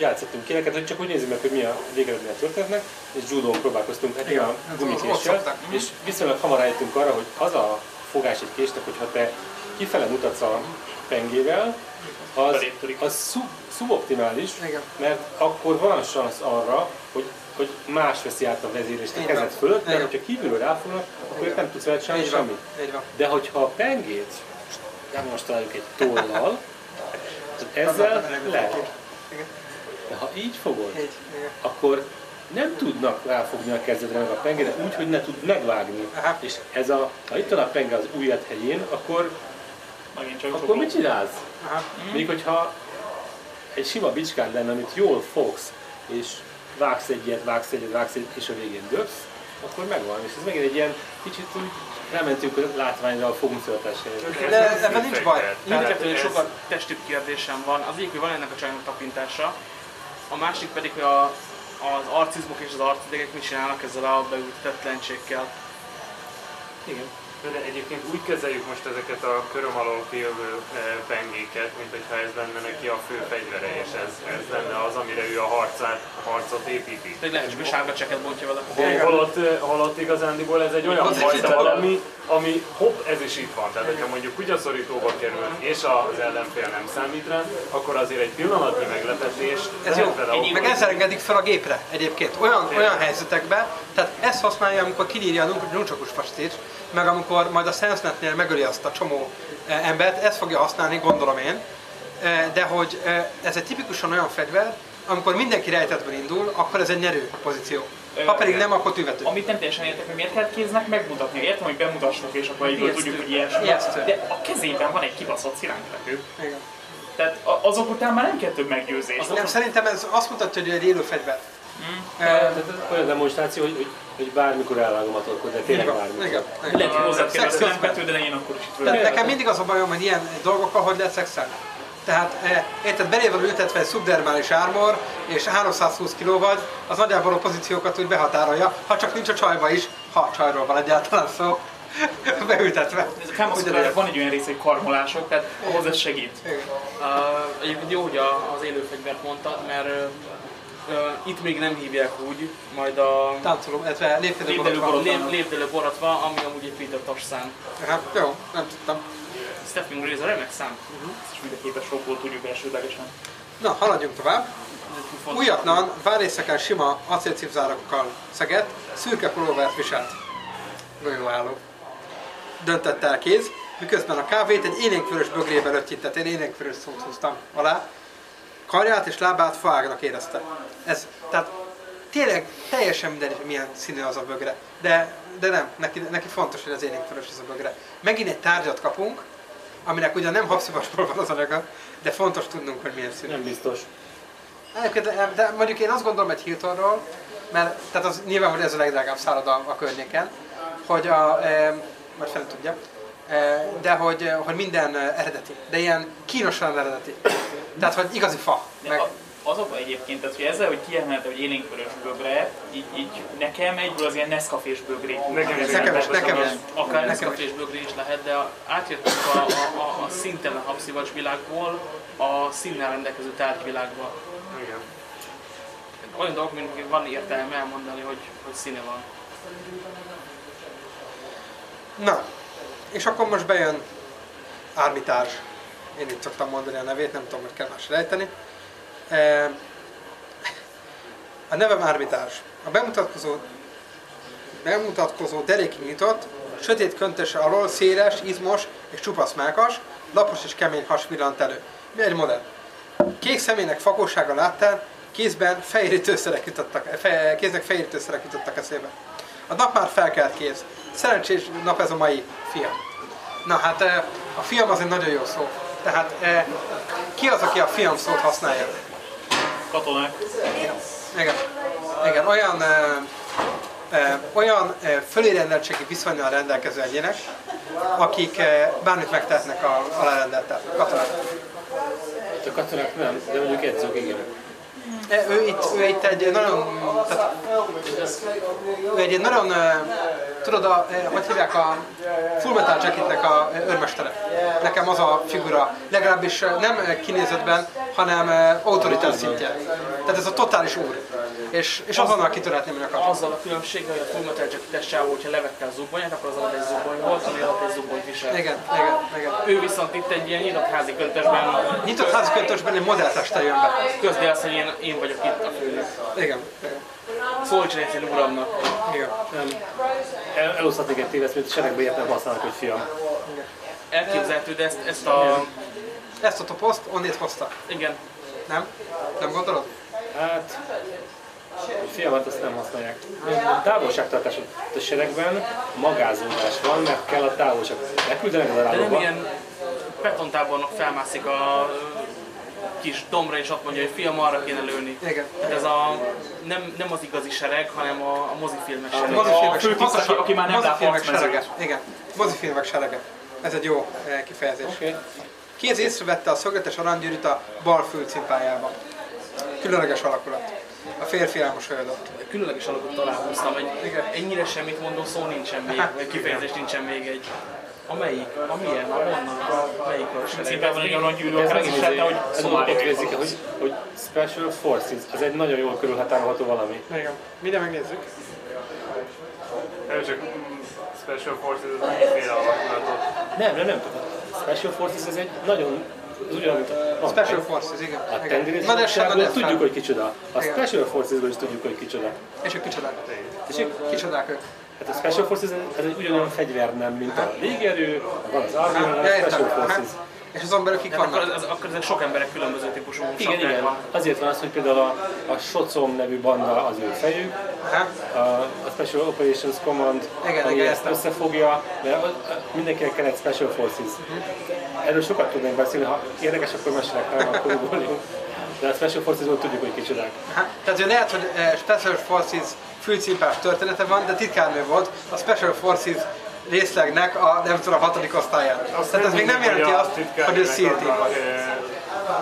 játszottunk ilyeneket, hogy csak úgy nézzük meg, hogy mi a végeredmény a történetnek, és judón próbálkoztunk, hát Igen, ott gumikéssel, és viszonylag hamar rájöttünk arra, hogy az a fogás egy késnek, hogyha te kifele mutatsz a pengével, az, az szub, szuboptimális, Igen. mert akkor van szansz arra, hogy, hogy más veszi át a vezérést a kezed fölött, mert hogyha kívülről ráfognak, akkor Igen. nem tudsz vele csinálni semmit. De hogyha a pengét demonstráljuk egy tollal, ezzel lehet. Ha így fogod, Így. Akkor nem tudnak ráfogni a kezedre meg a pengére úgy, hogy ne tud megvágni. Aha. És ez a, ha itt van a penge az ujjad helyén, akkor, Megint csak akkor mit csinálsz? Aha. Még hogyha egy sima bicskád lenne, amit jól fogsz, és vágsz egyet, vágsz egyet, vágsz egyet, és a végén dögsz, akkor megvan. És ez megint egy ilyen kicsit úgy rámentünk a látványra a funkciótásra. De ebben nincs baj. Mindkettőnél sokkal testibb kérdésem van. Az egyik, hogy van ennek a csajnak tapintása, a másik pedig, hogy a, az arcizmok és az arcidegek mit csinálnak ezzel a beültetett lencsékkel. Igen. De egyébként úgy kezeljük most ezeket a köröm alól kijövő eh, pengéket, mint hogyha ez lenne neki a fő fegyvere, és ez, ez lenne az, amire ő a harcát, a harcot építi. De lehet, hogy sárga cseket bontja vele. Hol- Holott, eh, holott igazándiból ez egy olyan fajta valami, ami hopp, ez is itt van. Tehát, hogyha mondjuk kutyaszorítóba kerül, és az ellenfél nem számít rá, akkor azért egy pillanatnyi meglepetés. Ez jó. vele okozni. Meg ezzel engedik fel a gépre egyébként. Olyan, olyan helyzetekben, tehát ezt használja, amikor kirírja a nuncsakus fastit, meg amikor majd a SenseNet-nél megöli azt a csomó eh, embert, ezt fogja használni, gondolom én. Eh, De hogy eh, ez egy tipikusan olyan fegyver, amikor mindenki rejtetből indul, akkor ez egy nyerő pozíció. Ha pedig nem, akkor tüvető. Amit nem teljesen értek, hogy miért kell kéznek megmutatni. Értem, hogy bemutassuk, és akkor egyből tudjuk, hogy ilyesmi. De a kezében van egy kibaszott szilánkvető. Igen. Tehát azok után már nem kell több meggyőzés. Nem, szerintem ez azt mutatja, hogy egy élő fegyver. Eh, Tehát olyan demonstráció, hogy, hogy, hogy bármikor elvágom a torkot, de tényleg igen, bármikor. igen, igen. Lehet, hogy hozzá kell közben. szilánkvető, de én akkor is itt Tehát vagyok. nekem mindig az a bajom, hogy ilyen dolgokkal hogy lehet szexelni. Tehát eh, érted, belé van ültetve egy szubdermális ármor, és 320 kg vagy, az nagyjából a pozíciókat úgy behatárolja, ha csak nincs a csajba is, ha csajról van egyáltalán szó, beültetve. Ez a Kamasutra van egy olyan része, hogy karmolások, tehát ahhoz ez segít. Uh, egyébként jó, hogy az élőfegyvert mondtad, mert uh, itt még nem hívják úgy, majd a Táncolom, illetve lépdelő, borotva. lép, lépdelő boratva, ami amúgy egy Peter szám. Hát, jó, nem tudtam. Stepping Razor remek szám. Ezt is mindenképpen sokból tudjuk elsődlegesen. Na, haladjunk tovább. Újatlan, várészeken sima acélcipzárakkal szegett, szürke pulóvert viselt. Nagyon álló. Döntett el kéz, miközben a kávét egy élénkvörös bögrébe lötyintett, én élénkvörös szót húztam alá. Karját és lábát faágnak érezte. Ez, tehát tényleg teljesen mindegy, milyen színű az a bögre. De, de nem, neki, neki fontos, hogy az élénkvörös ez a bögre. Megint egy tárgyat kapunk, aminek ugyan nem habszivasból van az anyaga, de fontos tudnunk, hogy milyen színű. Nem biztos. Egyébként, de, de mondjuk én azt gondolom egy Hiltonról, mert tehát az nyilván, hogy ez a legdrágább szálloda a környéken, hogy a, e, majd fel tudja, de hogy, e, hogy minden e, eredeti, de ilyen kínosan eredeti. Tehát, hogy igazi fa. Meg, az a baj egyébként, tehát, hogy ezzel, hogy kiemelte, hogy élénkvörös bögre, így, így nekem egyből az ilyen Nescafés bögrék. Nekem is. nekem is, nekem is. Akár Nekem Nescafé és bögré is lehet, de átjöttünk a, a, a, a szintelen habszivacs világból a színnel rendelkező tárgyvilágba. Igen. Olyan dolgok, mint van értelme elmondani, hogy, hogy színe van. na, és akkor most bejön Armitage. Én itt szoktam mondani a nevét, nem tudom, hogy kell más rejteni. A nevem Armitage. A bemutatkozó bemutatkozó derékig nyitott, sötét köntöse alól széles, izmos és csupasz mákas, lapos és kemény has villant elő. Mi egy modell. Kék szemének fakósága láttál, kézben fejérítőszerek jutottak, fe, kéznek fejérítőszerek jutottak eszébe. A nap már felkelt kéz. Szerencsés nap ez a mai fiam. Na hát eh, a fiam az egy nagyon jó szó. Tehát eh, ki az, aki a fiam szót használja? Katonák. Igen, igen olyan, ö, olyan fölérendeltségi viszonynal rendelkező egyének, akik bármit megtehetnek a alárendeltel. Katonák. A katonák nem, de mondjuk edzők igen. Ő itt, ő itt egy nagyon, tehát, ő egy nagyon, tudod, a, hogy hívják a Full Metal Jacketnek a ö, őrmestere. Nekem az a figura, legalábbis nem kinézetben, hanem autoritás szintje. Tehát ez a totális úr. És, és azonnal kitörhetném a katonát. Azzal a különbséggel, hogy a Fullmetal Jacket csávó, hogyha levette a zubbonyát, akkor az alatt egy zubbony volt, ami alatt egy zubbonyt visel. Igen, igen, igen. Ő viszont itt egy ilyen nyitott házi köntösben Nyitott házi köntösben egy modelltestel jön be. közli azt, hogy én, én vagyok itt a főnök. Igen, igen, Szólj én uramnak. igen. Nem. El, eloszthatnék egy téveszt, mint seregbe értem használnak, hogy fiam. Elképzelhető, de ezt, ezt a... Ezt a toposzt onnét hozta. Igen, Nem? Nem gondolod? Hát, a fiamat azt nem használják. A távolságtartás a seregben magázódás van, mert kell a távolság. Leküldenek az de nem ilyen betontábornok felmászik a kis dombra, és ott mondja, hogy film arra kéne lőni. Igen. Tehát ez a, nem, nem az igazi sereg, hanem a, a mozifilmek sereg. Mozifilmek, főtiszt, pontosan, aki már nem mozifilmek lát serege. Igen, mozifilmek serege. Ez egy jó eh, kifejezés. Ki az észrevette a szögletes aranygyűrűt a bal fülcimpájában? Különleges alakulat. A férfi elmosolyodott. Különleges alakot találkoztam, egy Igen. ennyire semmit mondó szó nincsen még, egy kifejezés nincsen még egy. Amelyik? Amilyen? Ahonnan? Melyikről sereg? Szimplán van egy aranygyűrű, Ez akár is ez, lehetne, hogy érzik, hogy, hogy Special Forces, ez egy nagyon jól körülhatárolható valami. Igen. Mindjárt megnézzük. Nem csak Special Forces, az annyiféle alakulatot. Nem, nem, nem. A Special Forces ez egy nagyon, az mint a, Special Forces, igen. a de tudjuk, hogy kicsoda. A Igen. Special Forcesből is tudjuk, hogy kicsoda. És ők kicsodák. Tessék? Kicsodák ők. Hát a Special Forces ez egy ugyanolyan fegyver nem, mint a légierő, van az Army, Ja, a Special. Forces. És az emberek kik Hát akkor, vannak? ez, akkor ezek sok emberek különböző típusú Igen, igen. van. Azért van az, hogy például a, a Socom nevű banda az ő fejük, a, a Special Operations Command, Igen, ami igen, ezt értem. összefogja, mert mindenkinek kellett Special Forces. Erről sokat tudnék beszélni, ha érdekes, akkor mesélek, nem, akkor ugorjunk. De a Special Forces-ból tudjuk, hogy kicsodák. Aha. Tehát hogy lehet, hogy eh, Special Forces fülcimpás története van, de titkárnő volt a Special Forces részlegnek a, nem tudom, a hatodik osztályán. Tehát ez még nem jelenti azt, hogy ő SEAL team van.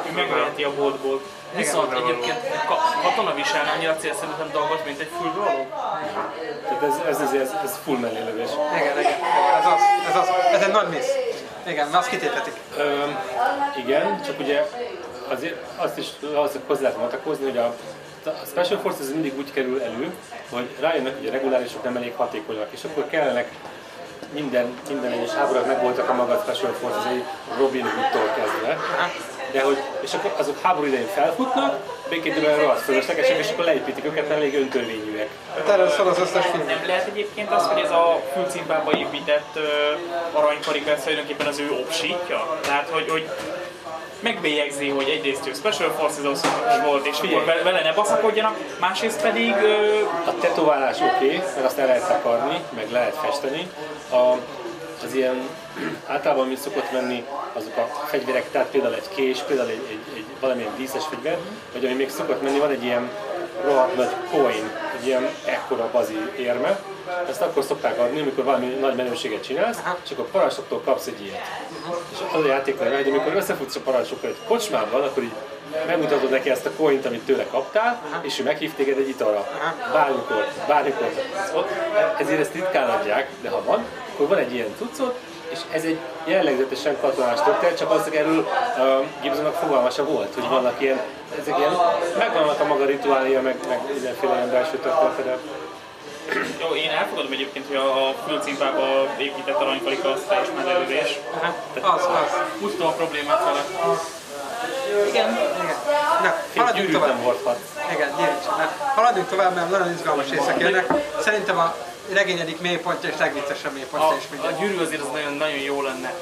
Ő megveheti a boltból. Viszont egyébként egy ka- katona viselni annyira célszerűtlen dolgot, mint egy fülbevaló? Tehát ez, ez, ez, ez, ez full mellélövés. Igen, igen, ez az, ez az, ez egy nagy miss. Igen, mert azt kitéphetik. Igen, csak ugye azért azt is hozzá lehet matakozni, hogy a, a Special Forces mindig úgy kerül elő, hogy rájönnek, hogy a regulárisok nem elég hatékonyak, és akkor kellenek minden, minden egyes háborúak megvoltak a maga Special Forces, Robin Hood-tól kezdve, de hogy, és akkor azok háború idején felfutnak, békétől rohadt fölöslegesek, és akkor leépítik őket, mert elég öntörvényűek. Hát erről szól az összes film. Nem lehet egyébként az, hogy ez a fülcimpába épített uh, aranykarika ez tulajdonképpen az ő opsítja? Tehát, hogy, hogy megbélyegzi, hogy egyrészt ő Special Forces volt, és ve- vele ne baszakodjanak, másrészt pedig uh, A tetoválás oké, okay, mert azt el lehet takarni, meg lehet festeni. A, az ilyen általában mi szokott venni azok a fegyverek, tehát például egy kés, például egy, egy, egy valamilyen díszes fegyver, vagy ami még szokott menni, van egy ilyen rohadt nagy coin, egy ilyen ekkora bazi érme, ezt akkor szokták adni, amikor valami nagy menőséget csinálsz, és akkor parancsoktól kapsz egy ilyet. És az a játéknál, hogy amikor összefutsz a parancsokkal egy kocsmában, akkor így megmutatod neki ezt a coint, amit tőle kaptál, és ő meghív téged egy italra. Bármikor, bármikor. Ezért ezt ritkán adják, de ha van, akkor van egy ilyen cuccot, és ez egy jellegzetesen katonás történet, csak valószínűleg erről uh, Gibsonnak fogalmasa volt, hogy vannak ilyen, ezek ilyen, megvannak a maga rituáléja, meg, meg mindenféle ilyen belső története, de jó, én elfogadom egyébként, hogy a fülcimpába épített aranykarika az teljes mellelővés. Az, az. Tudom a problémát vele. Igen. Igen. Na, haladjunk tovább. nem hordhat. Igen, gyerünk. Haladjunk tovább, mert nagyon izgalmas részek jönnek. Szerintem a regényedik mélypontja és legviccesebb A, mélypontja is a minden. gyűrű azért az nagyon, nagyon jó lenne.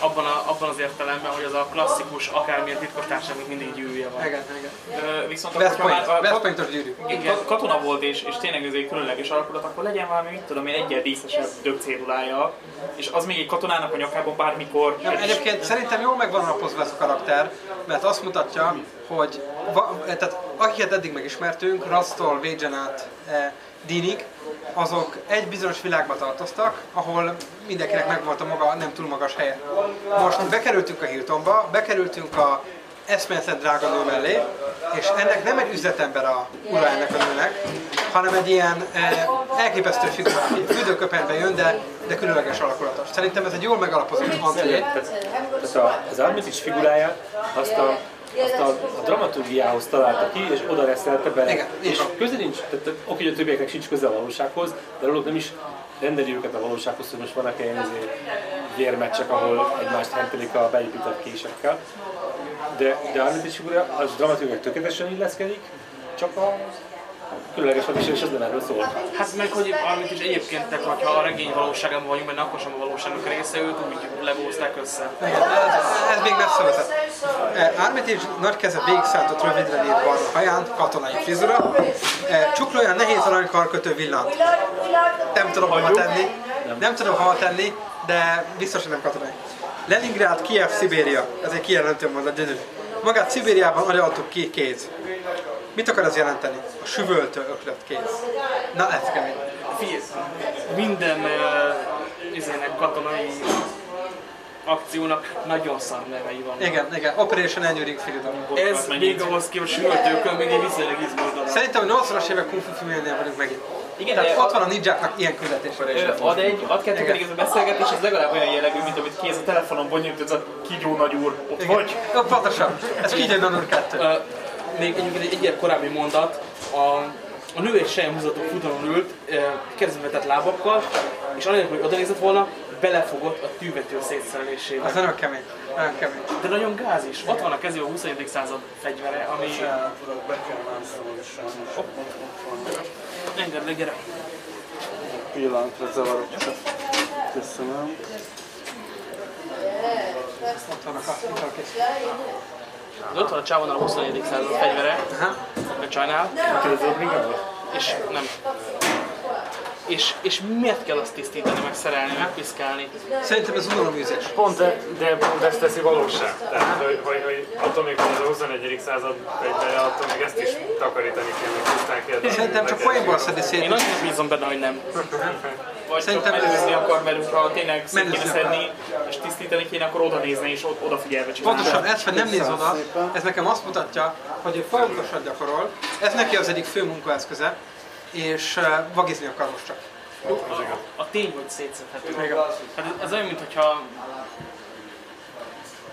Abban, a, abban az értelemben, hogy az a klasszikus, akármilyen titkos társaságnak mindig gyűrűje van. Igen, igen. Ö, viszont West akkor, Point, már a, West Pointos gyűrű. Igen. Katona volt és, és tényleg ez egy különleges alakulat, akkor legyen valami, mit tudom én, egyel díszesebb dögcédulája, és az még egy katonának a nyakában bármikor. Nem, egyébként szerintem jól megvan alapozva ez a karakter, mert azt mutatja, hogy va, tehát akiket eddig megismertünk, Rasztól, Végen át eh, Dinig, azok egy bizonyos világba tartoztak, ahol mindenkinek megvolt a maga nem túl magas helye. Most bekerültünk a Hiltonba, bekerültünk a eszméletlen drága nő mellé, és ennek nem egy üzletember a ura ennek a nőnek, hanem egy ilyen eh, elképesztő figura, aki fürdőköpenybe jön, de, de különleges alakulatos. Szerintem ez egy jól megalapozott antré. Tehát az Armitage figuráját azt a, azt a, a dramaturgiához találta ki, és oda reszelte bele. Igen, és köze nincs, tehát oké, hogy a többieknek sincs köze a valósághoz, de róluk nem is rendeli őket a valósághoz, hogy most vannak ilyen izé vérmeccsek, ahol egymást hentelik a beépített késekkel. De, de Armitage figura az dramaturgiák tökéletesen illeszkedik, csak a különleges hadviselés az nem erről szól. Hát meg, hogy amit is egyébként, tehát, hogyha a regény valóságában vagyunk benne, akkor sem a valóságnak része, őt úgy legózták össze. Igen, ez, ez még messze vezet. Eh, Armitage nagy keze végigszállított rövidre nyílt barna haján, katonai frizura, eh, csuklóján nehéz aranykarkötő villant. Nem tudom hova tenni, nem tudom hova tenni, de biztos, hogy nem katonai. Leningrad, Kiev, Szibéria. Ez egy kijelentő mondat, gyönyörű. Magát Szibériában agyaltuk ki kéz. Mit akar ez jelenteni? A süvöltő öklött kéz. Na, ez kemény. Figyelj, minden uh, izének katonai akciónak nagyon szar nevei vannak. Igen, igen. Operation Enduring Freedom. Ez még ahhoz képest sültőkön még egy viszonylag izgalmas. Szerintem a 80-as évek kung fu filmjénél vagyunk megint. Igen, Tehát ott van a ninjáknak ilyen küldetése. Ö, ad egy, ad kettő pedig ez a beszélgetés, ez legalább olyan jellegű, mint amit kéz a telefonon bonyolít, ez a kígyó nagy úr, ott Igen. vagy. Pontosan. Ez Kígyó Nanur 2. Uh, még egyébként egy egyéb korábbi mondat, a, a nő egy sejemhúzató futamon ült, keresztbe lábakkal, és anélkül, hogy oda nézett volna, belefogott a tűvető szétszerelésébe. Az nagyon kemény. Nagyon kemény. De nagyon gáz is. Ott van a kezében a 21. század fegyvere, ami... Engedd le, gyere! Pillanatra zavarok csak. Köszönöm. Ott vannak a. De ott van a csávon a 21. század fegyvere, a csajnál, és nem. És, és miért kell azt tisztítani, meg szerelni, megpiszkálni? Szerintem ez unaloműzés. Pont, de, de pont ezt teszi valóság. Tehát, hogy, hogy, hogy attól még, ez a 21. század egyben, attól még ezt is takarítani kell, meg tisztán kell Szerintem csak meg poénból szedi Én szét. nagyon bízom benne, hogy nem. Vagy Szerintem csak előzni akar, mert ha tényleg szét kéne Menőzni szedni, és tisztítani kéne, akkor oda nézni és odafigyelve csinálni. Pontosan, ez, hogy nem néz oda, ez nekem azt mutatja, hogy ő folyamatosan gyakorol. Ez neki az egyik fő munkaeszköze, és uh, vagizni akar most csak. A tény, hogy szétszedhető. Hát ez- olyan, mintha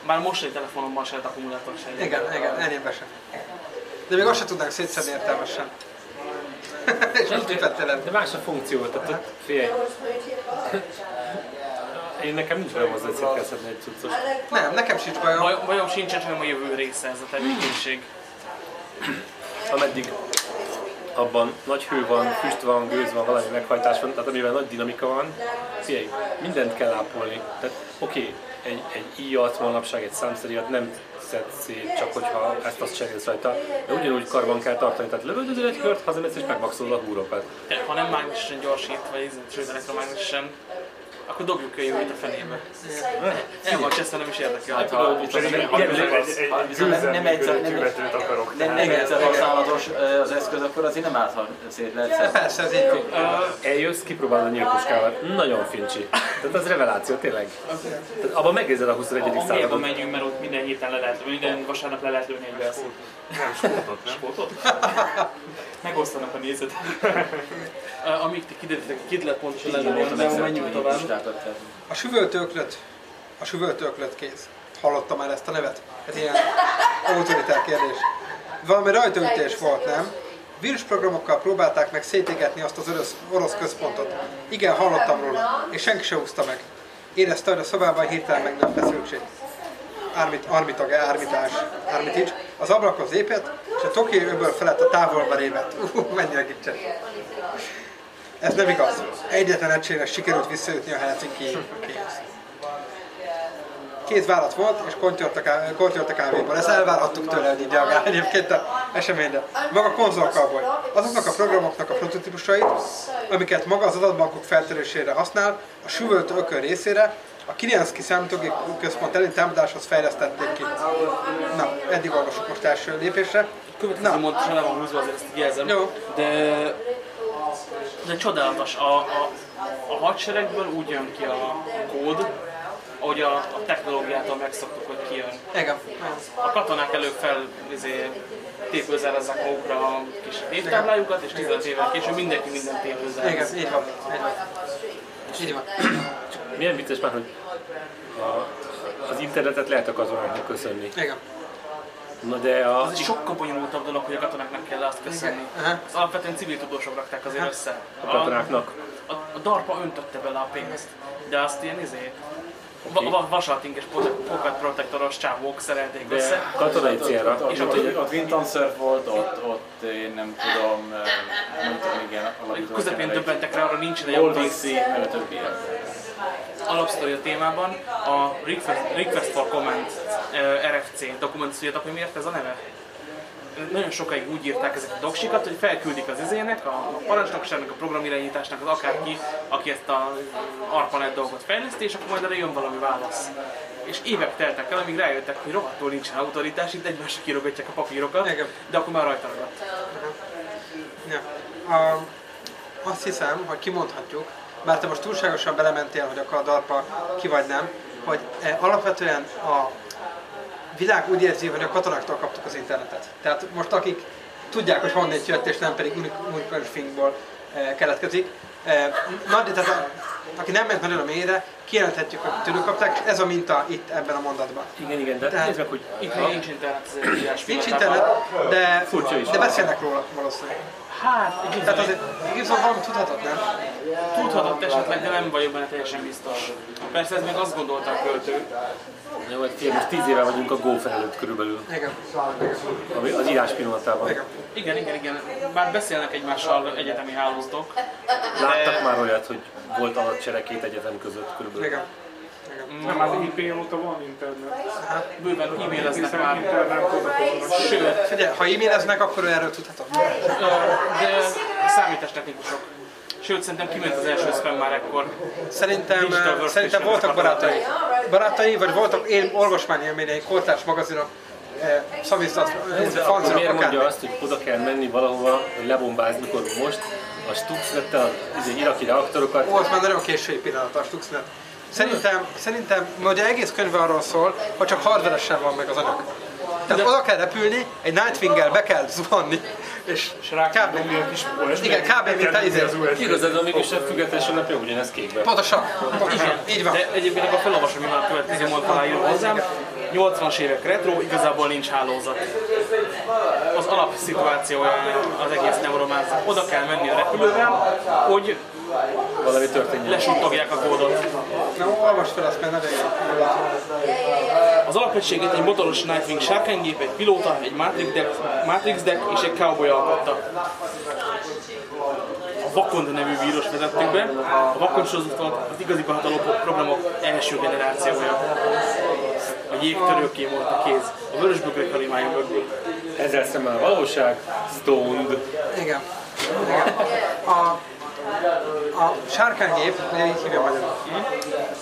már mostani telefonomban se lehet akkumulátor se. Igen, igen, ennyiben sem. De még azt sem tudnánk szétszedni értelmesen. És most ütetteled. De más a funkció, tehát figyelj, én nekem nincs bajom kell szedni egy cuccot. Nem, nekem sincs bajom. Baj, bajom sincsen, hanem a jövő része ez a tevékenység. Ameddig abban nagy hő van, füst van, gőz van, valami meghajtás van, tehát amivel nagy dinamika van, figyelj, mindent kell ápolni. Tehát oké, egy, egy íjat, manapság egy számszeriat nem szed szét, csak hogyha ezt azt cserélsz rajta, de ugyanúgy karban kell tartani, tehát lövöldözöl egy kört, hazamész és megvaxolod a húrokat. Ha nem mágnesesen gyorsít, vagy sőt elektromágnesesen, akkor dobjuk a jövőt a fenébe. El van cseszve, nem is érdekel. Hát, ha nem, nem, nem, nem egyszer, nem, tűvetőt akarok. nem, nem egyszer használatos az eszköz, akkor azért nem árt, ha szét lehet persze, ez így. Eljössz, kipróbálod a nyílpuskával, nagyon fincsi. Tehát az reveláció, tényleg. Tehát abban megnézed a 21. A mélybe századot. menjünk, mert ott minden héten le lehet, minden vasárnap le lehet lőni egy. Nem, skótot, nem? Skótot? Megosztanak a nézet. Uh, amíg ti kiderítek, kit lehet pontosan voltam de menjünk tovább. A süvöltőklöt, a süvöltőklöt kéz. Hallotta már ezt a nevet? Ez ilyen autoritár kérdés. Valami rajtaütés volt, nem? Vírusprogramokkal próbálták meg szétégetni azt az orosz, orosz központot. Igen, hallottam róla, és senki se úszta meg. Érezte, hogy a szobában hirtelen meg nem feszültség. Ármit, Armitag, Ármitás, Ármitics, az ablakhoz lépett, és a Tokió öböl felett a távolba révett. Uh, mennyire gicses. Ez nem igaz. Egyetlen egységnek sikerült visszajutni a Helsinki. Két vállat volt, és kontyort a, kávéból. Ezt elvárhattuk tőle, hogy így reagál egyébként a eseményre. Maga konzolkkal volt. Azoknak a programoknak a prototípusait, amiket maga az adatbankok feltörésére használ, a süvöltő ökör részére, a Kirianszki számítógép központ elleni támadáshoz fejlesztették ki. Na, eddig olvasok most első lépésre. Következő Na. mondat le van húzva, azért ezt jelzem. Jó. De, de csodálatos. A, a, a hadseregből úgy jön ki a kód, ahogy a, a technológiától megszoktuk, hogy kijön. Igen. A katonák előbb fel izé, tépőzárazzák magukra a kis névtáblájukat, és 15 évvel később mindenki minden tépőzáraz. Igen, így van. Így van. Így van. Milyen vicces már, hogy a, az internetet lehet a katonáknak köszönni. Igen. Na de a, Az egy sokkal bonyolultabb dolog, hogy a katonáknak kell azt köszönni. Aha. Az alapvetően civil tudósok rakták azért össze. a katonáknak. A, a DARPA öntötte bele a pénzt, de azt ilyen izé, va, va, vasalting és pocket protectoros csávók szerelték De össze. katonai célra. Ott, És ott, ott- ott, Surf volt, ott, ott én nem tudom, nem tudom, igen. Közepén döbbentek rá, arra nincsen egy Olvixi, meg a többiek. Alapsztori a témában. A Request, Request for Command uh, RFC dokumentációt, akkor miért ez a neve? Nagyon sokáig úgy írták ezeket a doksikat, hogy felküldik az izének, a, a parancsnokságnak, a programirányításnak, az akárki, aki ezt a ARPANET dolgot fejleszti, és akkor majd erre jön valami válasz. És évek teltek el, amíg rájöttek, hogy rohadtul nincsen autoritás, itt egymásra kirogatják a papírokat, Igen. de akkor már rajta ragadt. Ja. A, azt hiszem, hogy kimondhatjuk, bár te most túlságosan belementél, hogy akkor a DARPA ki vagy nem, hogy eh, alapvetően a világ úgy érzi, hogy a katonáktól kaptuk az internetet. Tehát most akik tudják, hogy honnét jött, és nem pedig Unicurfingból eh, keletkezik, eh, na, de tehát a, aki nem ment nagyon a mélyre, kijelenthetjük, hogy tőlük kapták, és ez a minta itt ebben a mondatban. Igen, igen, de Tehát- meg, hogy Itt nincs internet az egyes Nincs internet, de, de beszélnek róla valószínűleg. Hát, Tehát Gibson, azért Gibson valamit tudhatott, nem? tudhatott esetleg, de nem vagyok benne teljesen biztos. Persze ez meg azt gondolta a költő, Ja, vagy figyelj, most 10 éve vagyunk a Go előtt körülbelül, Igen. ami az írás pillanatában. Igen. igen, igen, igen, bár beszélnek egymással egyetemi hálózatok, Láttak már olyat, hogy volt adatcsere két egyetem között körülbelül. Igen. Nem, az IP óta van internet. bőven e-maileznek már. internet. Sőt, Figyelj, ha e-maileznek, akkor ő erről tudhatott. Ö, de számítástechnikusok. Sőt, szerintem kiment az első spam már ekkor. Szerintem, szerintem voltak barátai. Barátai, vagy voltak én olvasmányélményei, kortárs magazinok, szavisztat, fanzirok, Miért mondja azt, hogy oda kell menni valahova, hogy lebombázni, mikor most a Stuxnet-tel az iraki reaktorokat, Volt már nagyon késői pillanat a Stuxnet. Szerintem, szerintem, mert ugye egész könyve arról szól, hogy csak hardveresen van meg az anyag. Tehát oda kell repülni, egy Nightwing-gel be kell zuhanni, és kb. Igen, kb. mint a izé. Igazad, mégis a függetlenségi napja ugyanez kékben. Pontosan, pontosan, így van. De egyébként akkor felolvasom, mi van a következő mondat alá írva hozzám. 80-as évek retro, igazából nincs hálózat. Az alapszituációja az egész neurománzat. Oda kell menni a repülővel, hogy Valami történjen. lesuttogják a kódot. Na, olvasd fel azt, mert ne. Az alapegységet egy motoros Nightwing sárkánygép, egy pilóta, egy Matrix deck, Matrix deck és egy cowboy alkotta. A Vakond nevű vírus vezettük be. A Vakond sorozat az igazi behatoló programok első generációja. A jégtörőké volt a kéz. A vörösbögrek kalimája mögül. Ezzel szemben a valóság, stoned. Igen. Igen. A, a sárkánygép, ugye így hívja magyarul.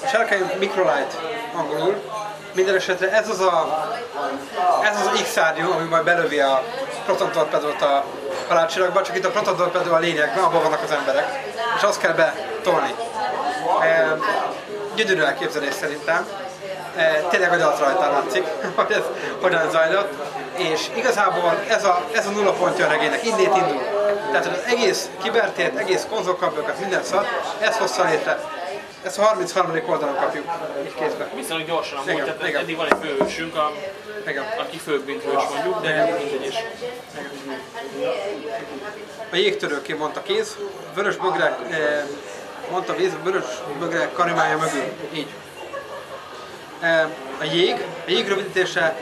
A sárkány Microlight angolul. Minden esetre ez az a, ez az X-árnyú, ami majd belövi a proton torpedót a halálcsillagba, csak itt a proton torpedó a lényegben, abban vannak az emberek, és azt kell betolni. E, gyönyörű elképzelés szerintem. E, tényleg agyat rajta látszik, hogy ez hogyan zajlott. És igazából ez a, ez a nulla pontja a regénynek, innét indul. Tehát az egész kibertért, egész konzolkapjokat, minden szar, ez hozza létre. Ezt a 33. oldalon kapjuk, így kézbe. Viszonylag gyorsan amúgy, Igen, tehát igen. eddig van egy főhősünk, a, Igen. aki főbb, mint hős mondjuk, de mindegy is. A jégtörőké mondta kéz, vörös bögrek, eh, mondta víz, vörös bögrek karimája mögül, így. Eh, a jég, a jég rövidítése,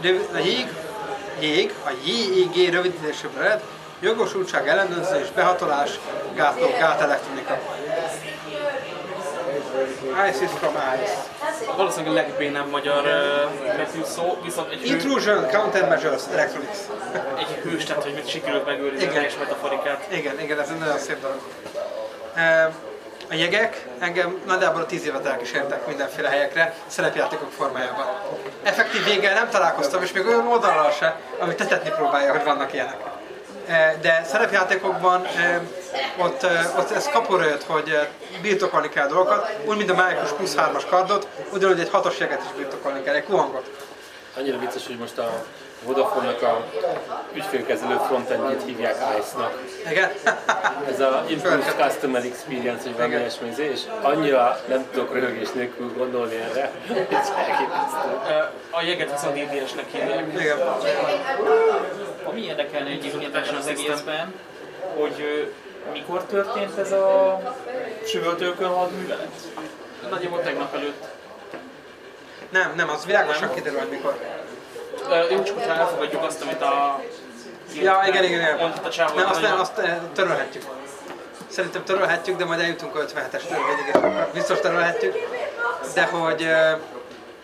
rövid- a jég, jég, a JEG rövidítéséből ered, jogosultság ellenőrzés, behatolás, gátló, gát elektronika. ISIS from ICE. Valószínűleg a legbénább magyar uh, betű szó, viszont egy, hő, Intrusion, countermeasures, electronics. egy hős, tehát hogy mit sikerült megőrizni a Igen. teljes metaforikát. Igen, igen, ez egy nagyon szép dolog. A jegek engem nagyjából 10 évet elkísértek mindenféle helyekre, szerepjátékok formájában. Effektív véggel nem találkoztam, és még olyan oldalral se, ami tetetni próbálja, hogy vannak ilyenek. E, De szerepjátékokban e, ott, e, ott ez kapóra jött, hogy birtokolni kell dolgokat, úgy, mint a Májkus plusz 3-as kardot, ugyanúgy egy hatos jeget is birtokolni kell, egy kuhangot. Annyira vicces, hogy most a Vodafone-nak a ügyfélkezelő frontendjét hívják ICE-nak. Igen? Ez a Improved Customer Experience, hogy valami ilyesmi, és annyira nem tudok röhögés nélkül gondolni erre, hogy elképesztő. A jeget viszont IDS-nek hívják. Igen. Ami érdekelne egyébként ebben az egészben, hogy mikor történt ez a süvöltőkön hadművelet? Nagyjából tegnap előtt. Nem, nem, az világosan kiderül, hogy mikor. Jó, csak hogyha elfogadjuk azt, amit a... Ja, igen, igen, igen. Mondhat a csávó. Nem, azt, nem, azt eh, törölhetjük. Szerintem törölhetjük, de majd eljutunk a 57-es törvényig, biztos törölhetjük. De hogy eh,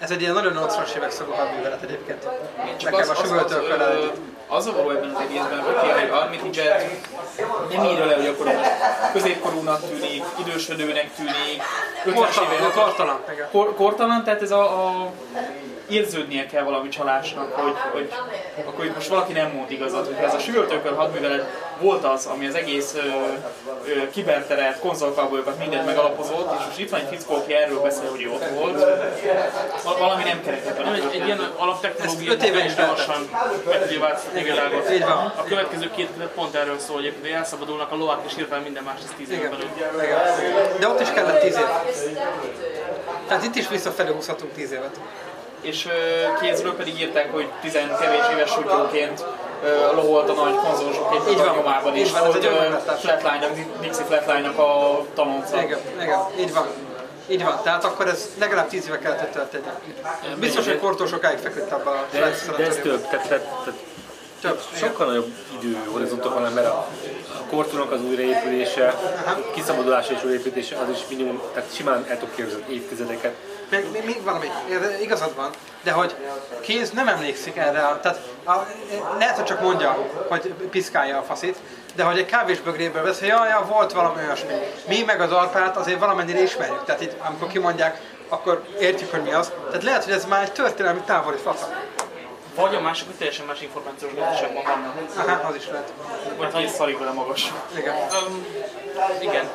Ez egy ilyen nagyon 80-as évek szagú hadművelet egyébként. Csak Nekem az, a süvöltőkkel eredeti. az a való ebben az egészben, hogy hogy Armitage nem írja le, hogy akkor középkorúnak tűnik, idősödőnek tűnik, 50-es Kortalan, kortalan, kortalan, tehát ez a, a érződnie kell valami csalásnak, hogy, hogy akkor itt most valaki nem mond igazat, hogy ez a sültőkör hadművelet volt az, ami az egész ö, ö, kiberteret, konzolkabolyokat mindent megalapozott, és most itt van egy fickó, aki erről beszél, hogy ő ott volt. Val- Valami nem kerek ebben a Egy, egy ilyen alaptechnológia öt éve is gyorsan meg tudja változtatni a. A következő két pont erről szól, hogy elszabadulnak a lovak, és hirtelen minden más ez tíz Igen. belül. De ott is kellett 10 év. Tehát itt is visszafelé húzhatunk 10 évet. És kézről pedig írták, hogy tizen kevés éves sutyóként loholt a nagy konzolzsok Így a van. nyomában Így is, van, hogy egy. Flatline-nak, Dixie Flatline-nak a tanonca. Igen, igen, így van. Így van, tehát akkor ez legalább 10 éve kellett, hogy történjen. Biztos, hogy Kortó sokáig feküdt abban a De ez, de ez több, tehát, tehát, tehát Több. sokkal nagyobb időhorizontok vannak, mert a, kortúnak az újraépülése, kiszabadulása és újraépítése az is minimum, tehát simán el tudok képzelni évtizedeket. Még, még, még valami, igazad van, de hogy kéz nem emlékszik erre, tehát a, lehet, hogy csak mondja, hogy piszkálja a faszit, de hogy egy kávésbögréből vesz, hogy jaj, ja, volt valami olyasmi. Mi meg az arpát azért valamennyire ismerjük, tehát itt, amikor kimondják, akkor értjük, hogy mi az. Tehát lehet, hogy ez már egy történelmi távoli faca. Vagy a másik, hogy teljesen más információs gazdaságban vannak. Aha, az is lehet. Vagy két szarig vele magas. Igen. Um, igen.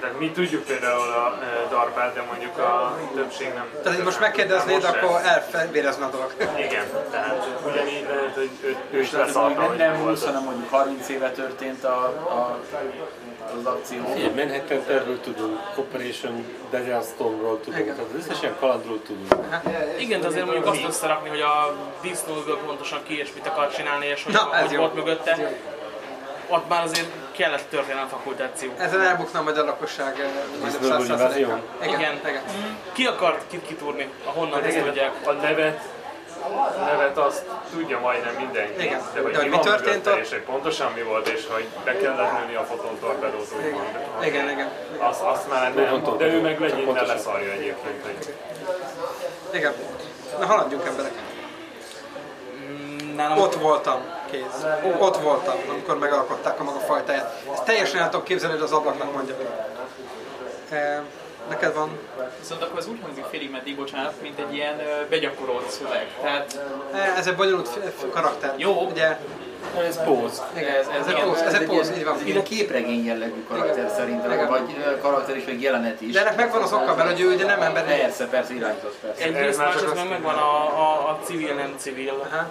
Tehát mi tudjuk például a e, darpát, de mondjuk a többség nem. Tehát most megkérdeznéd, Most akkor sem. elvérezne a dolog. Igen, tehát ugyanígy lehet, hogy ő, ő is tehát leszarta, nem, hogy nem volt 20, hanem mondjuk 30 éve történt a, a, az akció. Figyelj, Manhattan tervről tudunk, Operation Desert Stormról tudunk, Igen. tehát az összes ilyen kalandról tudunk. Igen, de azért mondjuk azt összerakni, hogy a disznóből pontosan ki és mit akar csinálni, és hogy, Na, ez hogy jó. volt mögötte. Ott már azért kellett történelem fakultáció. Ezen elbukna majd a lakosság eh, majdnem Disney 100%-a. invázión? Igen, Igen. igen. Ki akart kit kitúrni? Ahonnan ezt Igen, tudják? a nevet, nevet azt tudja majdnem mindenki, Igen. de hogy De hogy mi mi történt ott? és hogy pontosan mi volt, és hogy be kellett nőni a fotontorpedót, úgymond. Igen, igen. Azt, azt már nem, de ő meg csak legyen ne pontosan. leszarja egyébként. Hogy Igen. Na haladjunk emberek. Mm, Nálam Ott voltam, kész. Ott voltam, amikor megalkották a maga fajtáját. Ezt teljesen el tudom képzelni, hogy az ablaknak mondja. E, neked van? Viszont akkor ez úgy hangzik félig meddig, bocsánat, mint egy ilyen begyakorolt szöveg. Tehát E, ez egy bonyolult karakter. Jó. Ugye, Ez póz. Ez- ez, ez ez egy póz, ez egy póz, így van. Ez egy képregény jellegű karakter Igen. szerintem, Igen. vagy karakter is, meg jelenet is. De ennek megvan az oka, mert hogy ő ugye nem ember. Persze, persze, irányított persze. Egyrészt, másrészt meg megvan a, a, a civil, nem civil. Aha.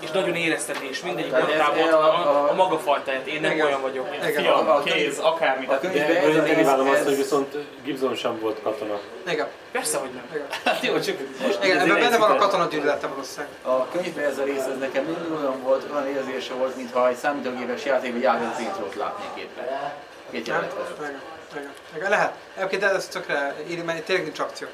És nagyon érezteti, és mindegyik ez- mondatában a- a, a, maga fajtáját. Én nem Igen. olyan vagyok. Igen. fiam, a- a- kéz, akármi. A könyvben De ez a én deriválom azt, hogy viszont Gibson sem volt katona. Igen. Persze, hogy nem. Hát jó, csak most Igen, ebben benne van a szuper- katonagyűlölete valószínűleg. A könyvben ez a rész, ez nekem mindig olyan volt, olyan érzése volt, mintha egy számítógépes játékban János Intrót látnék éppen. Két. Igen. Lehet. Egyébként ez tökre mert tényleg nincs akció.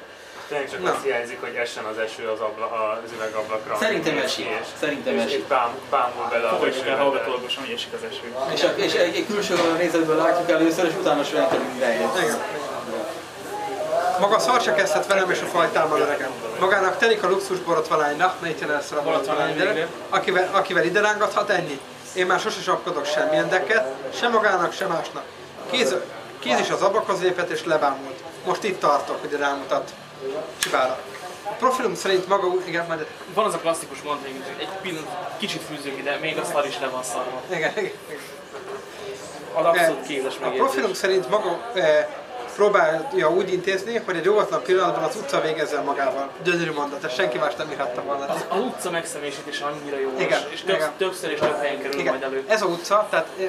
Tényleg csak Na. azt hiányzik, hogy essen az eső az, abla, az üvegablakra. Szerintem esik. és- Szerintem esik. és bám, bámul bele a esőbe. hallgatólagosan, hogy esik az eső. És, a, és egy, egy külső nézetből látjuk először, és utána rájött. Igen. Maga a szar se kezdhet velem és a fajtámmal öregem. Magának telik a luxus borotvalánynak, ne itt először a borotvalány, de akivel, akivel ide rángathat, ennyi. Én már sose sapkodok semmilyen dekket, sem magának, sem másnak. Kéz, kéz is az ablakhoz lépett és lebámult. Most itt tartok, hogy rámutat Csibára. A profilum szerint maga, ú- igen, majd, Van az a klasszikus mondat, hogy egy pillanat kicsit fűzünk ide, még a szar is le van szarva. igen, igen. Az abszolút kézes A profilum szerint maga e, próbálja úgy intézni, hogy egy óvatlan pillanatban az utca végezzen magával. Gyönyörű mondat, ezt senki más nem írhatta volna. Az, az utca megszemésítés annyira jó, Igen, és, több, igen. többször és több helyen kerül majd Igen, elő. ez a utca, tehát eh,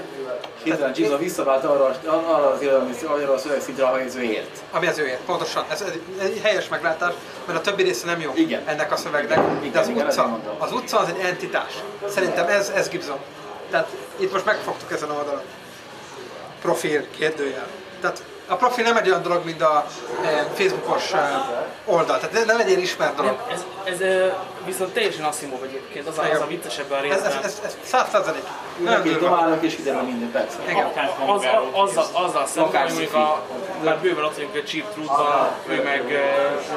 Hirtelen Gibson visszavált arra, arra az irodalmi, arra a szövegszintre, ahol ez ő ért. ami az őért, pontosan. Ez egy, egy helyes meglátás, mert a többi része nem jó Igen. ennek a szövegnek. Igen, de az igen, utca, az utca az egy entitás. Szerintem ez, ez Gibson. Tehát itt most megfogtuk ezen a oldalon. Profil, kérdőjel. Tehát a profil nem egy olyan dolog, mint a eh, Facebookos eh, oldal. Tehát nem egy ilyen ismert dolog. Nem, ez, ez ö, Viszont teljesen Asimov egyébként, az az a vicces ebben a Ez, ez, részben. ez, ez száz százalék. Ülnek és domálnak és kiderül minden persze. Igen. Az, azzal, azzal szemben, hogy mondjuk a, már bőven ott vagyunk a Cheap Truth-ban, ő meg,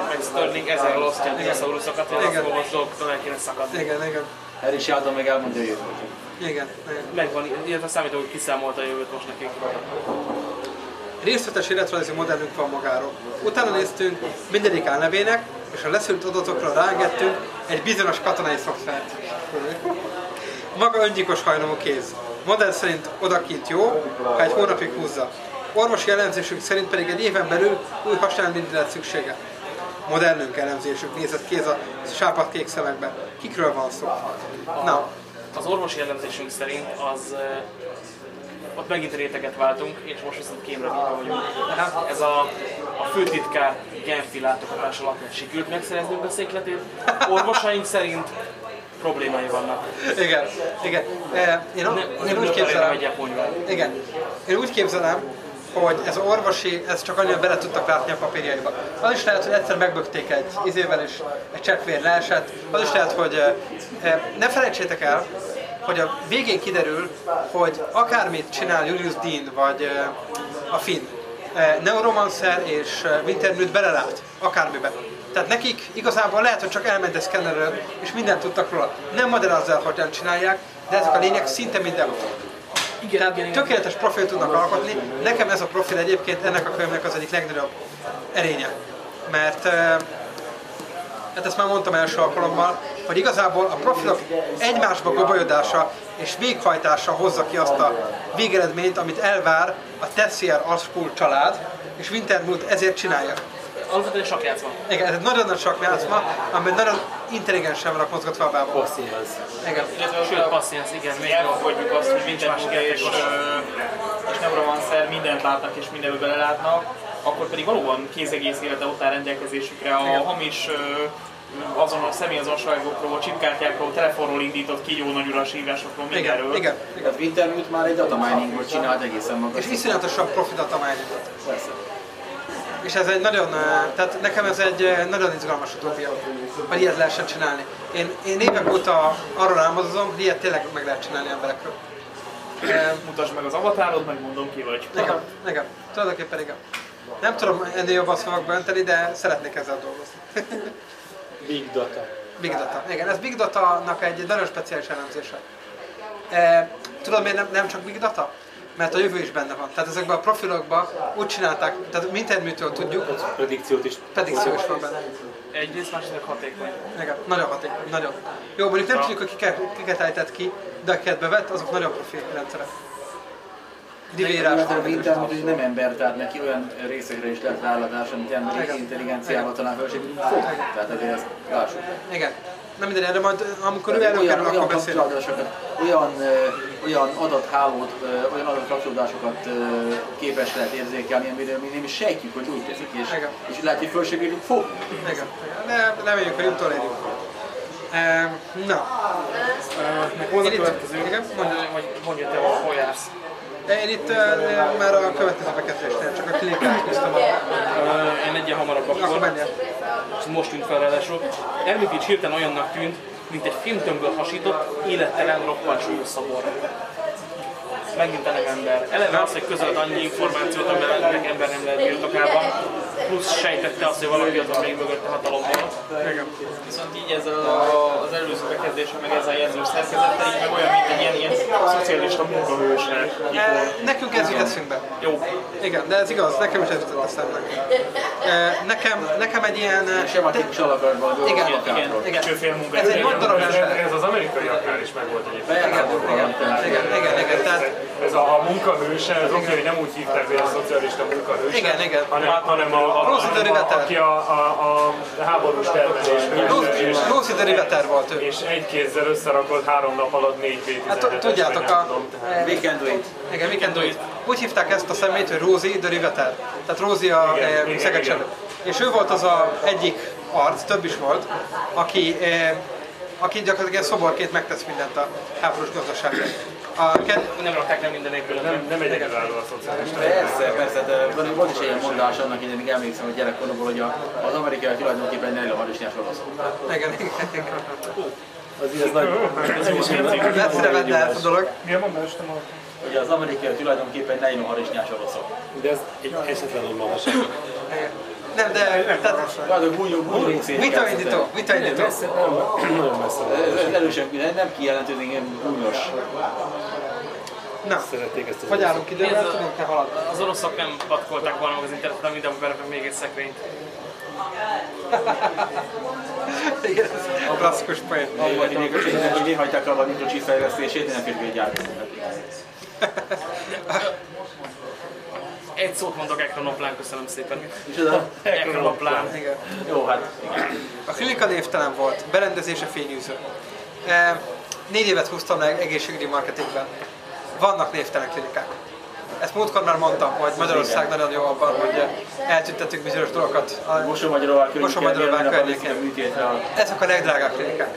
meg Sterling ezzel osztja a dinoszauruszokat, hogy az. Asimov dolgoktól el kéne szakadni. Igen, igen. Harry Sheldon meg elmondja a jövőt. Igen, igen. Megvan, illetve számítom, hogy kiszámolta a jövőt most nekünk. Részletes életrajzi modellünk van magáról. Utána néztünk mindegyik álnevének, és a leszűrt adatokra rágettünk egy bizonyos katonai szoftvert. Maga öngyilkos hajlamú kéz. Modell szerint odakint jó, ha egy hónapig húzza. Orvosi elemzésünk szerint pedig egy éven belül új hasonlítményre lett szüksége. Modellünk elemzésük nézett kéz a sápat kék szemekbe. Kikről van szó? Na, Az orvosi elemzésünk szerint az ott megint réteget váltunk, és most viszont kémrevívő vagyunk. Ez a, a főtitkár Genfi látogatás alatt sikerült megszereznünk a székletét. Orvosaink szerint problémái vannak. igen, igen. Eh, Én, Nem, én nem úgy képzelem. Igen. Én úgy képzelem, hogy ez a orvosi, ez csak annyira bele tudtak látni a papírjaiba. Az is lehet, hogy egyszer megbökték egy izével, és egy cseppvér leesett. Az is lehet, hogy eh, eh, ne felejtsétek el, hogy a végén kiderül, hogy akármit csinál Julius Dean vagy a Finn, Neuromancer és Wintermute belelát akármibe. Tehát nekik igazából lehet, hogy csak elment egy szkennerről, és mindent tudtak róla. Nem magyarázzal, hogyan csinálják, de ezek a lények szinte mindenhol. Igen, Tehát igen, igen. tökéletes profil tudnak alkotni. Nekem ez a profil egyébként ennek a könyvnek az egyik legnagyobb erénye. Mert hát ezt már mondtam első alkalommal, hogy igazából a profilok egymásba gobolyodása és véghajtása hozza ki azt a végeredményt, amit elvár a Tessier Aspul család, és Wintermute ezért csinálja. Alapvetően sakjátszva. Igen, ez egy nagyon nagy sakjátszma, amiben nagyon intelligensen vannak mozgatva a bábok. Passzienz. Igen. Sőt, passziensz, igen, még elfogadjuk azt, hogy minden és, és Neuromancer mindent látnak és mindenbe belelátnak, akkor pedig valóban kézegész élete ott áll rendelkezésükre a hamis azon a személyazonosságokról, csipkártyákról, telefonról indított kígyó nagyuras hívásokról, mindenről. igen, igen. Tehát Wintermute már egy dataminingból csinált egészen magas. És iszonyatosan profitat a miningot. Persze. És ez egy nagyon, eh, tehát nekem ez egy eh, nagyon izgalmas utópia, hogy ilyet lehessen csinálni. Én, én évek óta arról álmodozom, hogy ilyet tényleg meg lehet csinálni emberekről. Mutasd meg az avatárod, megmondom ki vagy. Igen, igen, tulajdonképpen igen. Nem tudom ennél jobban szavakba önteni, de szeretnék ezzel dolgozni. Big data. Big Data. Igen, ez Big Data-nak egy nagyon speciális elemzése. E, tudod miért nem, nem csak Big Data? Mert a jövő is benne van. Tehát ezekben a profilokban úgy csinálták, tehát mindenmitől tudjuk, Predikciót is. predikció is van benne. Egyrészt, másrészt hatékony. Igen, nagyon hatékony, nagyon. Jó, mondjuk nem tudjuk, hogy kiket, kiket ejtett ki, de akiket bevett, azok nagyon profi rendszerek. Divérás. Mert a Wintermute nem ember, tehát neki olyan részekre is lehet ráadás, amit emberi intelligenciával talán felség fog. Tehát azért ezt lássuk. Igen. Nem minden, erre majd amikor ő olyan, előkerül, olyan akkor beszélünk. kapcsolódásokat, olyan, olyan adathálót, olyan adatkapcsolódásokat képes lehet érzékelni, amiről mi nem is sejtjük, hogy úgy teszik, és, Igen. és lehet, hogy föl sem bírjuk fogni. Igen, de reméljük, hogy utolérjük. Na, Én itt- következő? igen, mondja. Te, hol jársz. Én itt e, már a következő bekezdésnél csak a klikkát húztam. Ö, Én egyen hamarabb Akkor menjél. most tűnt fel ráadásul. Ermikics hirtelen olyannak tűnt, mint egy filmtömbből hasított, élettelen, roppant súlyos szobor. Megint a nem ember. Eleve az, hogy közölt annyi információt, amivel ember nem lehet birtokában, plusz sejtette azt, hogy valaki az még mögött a hatalommal. Viszont így ez a, az előző bekezdése, meg ez a jelző szerkezettel, így meg olyan, mint egy ilyen, ilyen szocialista munkahőse. E, nekünk ez jut eszünkbe. Jó, Igen, de ez igaz, nekem is ez jutott eszembe. E, nekem, nekem egy ilyen... e, Sematikus alakatban dolgok Igen, igen, igen. Ez egy nagy darab Ez, ember. ez az amerikaiaknál is megvolt egyébként. Igen, igen, igen, tehát Ez a, a munkahőse, ez oké, hogy nem úgy hívták, hogy a szocialista munkahőse, Igen, igen. hanem, hanem a, a, de a, aki a, a, a háborús termelés hőse, és, Lucy de Riveter volt ő. és egy kézzel összerakott három nap alatt négy b Hát tud- tudjátok, a, e, We can do it. igen, we can do it. Úgy hívták ezt a szemét, hogy Rosie de Riveter. Tehát Rosie a e, igen, szegecselő. És ő volt az a egyik arc, több is volt, aki, e, aki gyakorlatilag ilyen szoborként megtesz mindent a háborús gazdaságért. A ked- Nem rakták nem minden nélkül. Nem, nem egyedülálló a szocialista. Persze, persze, de van- volt is egy ilyen mondás annak idején, még emlékszem, hogy gyerekkoromból, hogy a, az amerikai tulajdonképpen Nelly Harisnyás oroszok. Igen, igen, igen. Az ez nagy... Messzire vette el ezt a dolog. Milyen mondás te már? Hogy az amerikai tulajdonképpen Nelly Harisnyás oroszok. De ez egy esetlenül magasabb. Nem, de tehát, Tehát a bújó, bújó vitaindító, vitaindító. Messze, nem, nagyon messze. Ez erősen, nem- nem kijelentő, de ilyen bújós. Na, Szerették ezt az hogy állunk időben, Nézd, tudunk te haladni. Az oroszok nem patkolták volna meg az internetet, hanem mindenhol beraknak még egy szekrényt. Igen, ez a klasszikus poén. Volt, hogy én hagyták abba a mikrochip fejlesztését, nem férjük egy. Egy szót mondok, Ekronoplán, köszönöm szépen. És oda, Ekronoplán. Igen. jó, hát igen. A klinika névtelen volt, berendezése fényűző. E, négy évet húztam meg egészségügyi marketingben. Vannak névtelen klinikák. Ezt múltkor már mondtam, hogy Magyarország nagyon jó abban, hogy eltüntetünk bizonyos dolgokat. Mosomagyaróval környékén. műtétre a Ezek a legdrágább klinikák,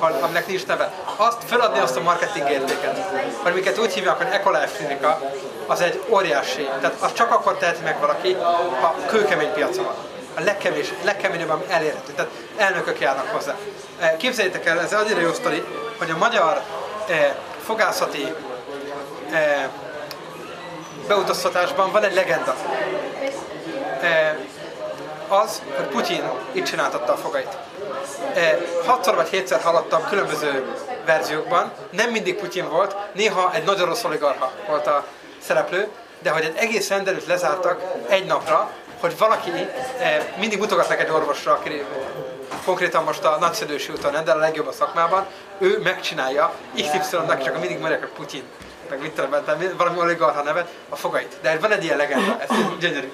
aminek nincs neve. Azt feladni azt a marketing értéket, hogy miket úgy hívják, hogy Ecolife klinika, az egy óriási. Tehát azt csak akkor teheti meg valaki, ha kőkemény piaca van. A legkevés, legkeményebb, ami elérhető. Tehát elnökök járnak hozzá. Eh, Képzeljétek el, ez annyira jó sztori, hogy a magyar eh, fogászati eh, beutaztatásban van egy legenda. Eh, az, hogy Putyin itt csináltatta a fogait. Eh, Hatszor vagy hétszer hallottam különböző verziókban, nem mindig Putyin volt, néha egy nagy orosz oligarha volt a szereplő, de hogy egy egész rendelőt lezártak egy napra, hogy valaki eh, mindig mutogatnak egy orvosra, aki konkrétan most a Nagyszedősi úton rendel a legjobb a szakmában, ő megcsinálja XY-nak, csak mindig mondják, hogy Putyin, meg mit tudom, valami oligarha nevet, a fogait. De van egy ilyen legenda, ez gyönyörű.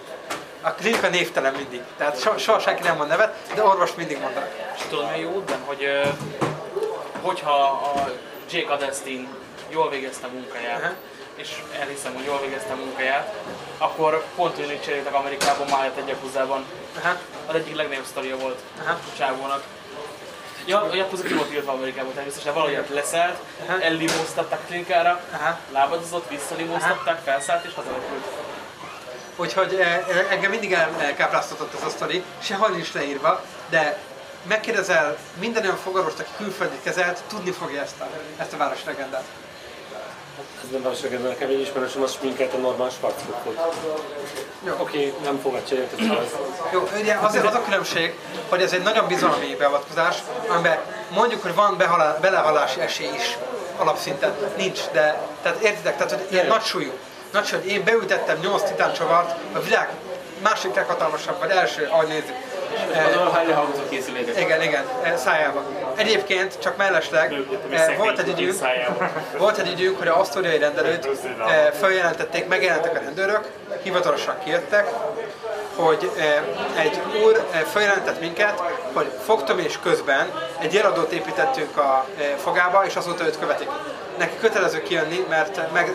A klinika névtelen mindig, tehát so, soha senki nem mond nevet, de orvost mindig mondanak. És tudod, mi jó útban, hogy hogyha a Jake Adestin jól végezte a munkáját, Aha. és elhiszem, hogy jól végezte a munkáját, akkor pont ugyanígy cseréltek Amerikában, Májat egy Yakuzában. Aha, Az egyik legnagyobb sztoria volt aha. a csávónak. Ja, a Yakuza ki volt tiltva Amerikában természetesen, valahogy leszállt, Aha. ellimóztatták klinikára, Aha. lábadozott, visszalimóztatták, felszállt és hazarepült. Úgyhogy eh, eh, engem mindig elkápráztatott ez a sztori, sehol nincs leírva, de megkérdezel minden olyan fogarost, aki külföldi kezelt, tudni fogja ezt a, ezt a város legendát. Ez nem ez nekem egy ismerősöm, az sminkelt a normál Schwarzkopfot. Jó. Oké, nem fogad cserélt, ez az. Jó, ugye az, az a különbség, hogy ez egy nagyon bizalmi beavatkozás, amiben mondjuk, hogy van behalá, belehalási esély is alapszinten. Nincs, de tehát értitek, tehát hogy ilyen nagy súlyú. Nagy hogy én beültettem 8 titáncsavart, a világ másik leghatalmasabb, vagy első, ahogy nézzük. Készüléket. Igen, igen, eh, szájába. Egyébként, csak mellesleg, eh, volt egy időnk, volt egy időnk, hogy a asztóriai rendelőt eh, feljelentették, megjelentek a rendőrök, hivatalosan kijöttek, hogy eh, egy úr eh, feljelentett minket, hogy fogtomés közben egy jeladót építettünk a fogába, és azóta őt követik. Neki kötelező kijönni, mert meg,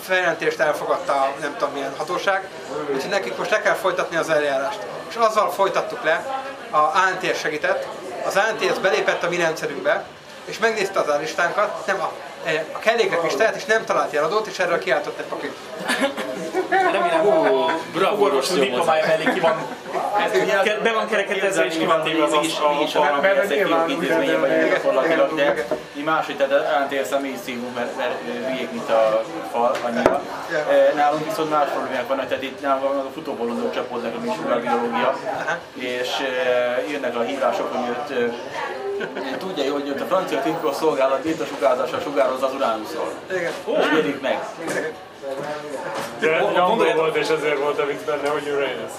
feljelentést elfogadta nem tudom milyen hatóság, úgyhogy nekik most le kell folytatni az eljárást. És azzal folytattuk le, a ANTS segített, az ANTS belépett a mi rendszerünkbe, és megnézte az állistánkat, nem a, a kellékek listáját, és nem talált jeladót, és erről kiáltott egy papírt. Remélem, hogy bravo, orvosú most diplomája mellé ki van, ke- be van kerekedezve és ki van téve az asztal. mégis valami mert ezek nyilván jó úgy intézményen vagy rendelnek. gyakorlatilag, de Igen. mi máshogy, tehát ellentél személyi szívú, mert, hülyék, mint a fal annyira. Nálunk viszont más problémák vannak, tehát itt nálunk a futóbolondok csapódnak, ami sugárbiológia, és eh, jönnek a hívások, hogy eh, Tudja hogy ott a francia titkos szolgálat létesugárzással sugározza az uránuszról. Igen. És meg. De Jambó volt, és ezért volt a vicc benne, hogy Uranus.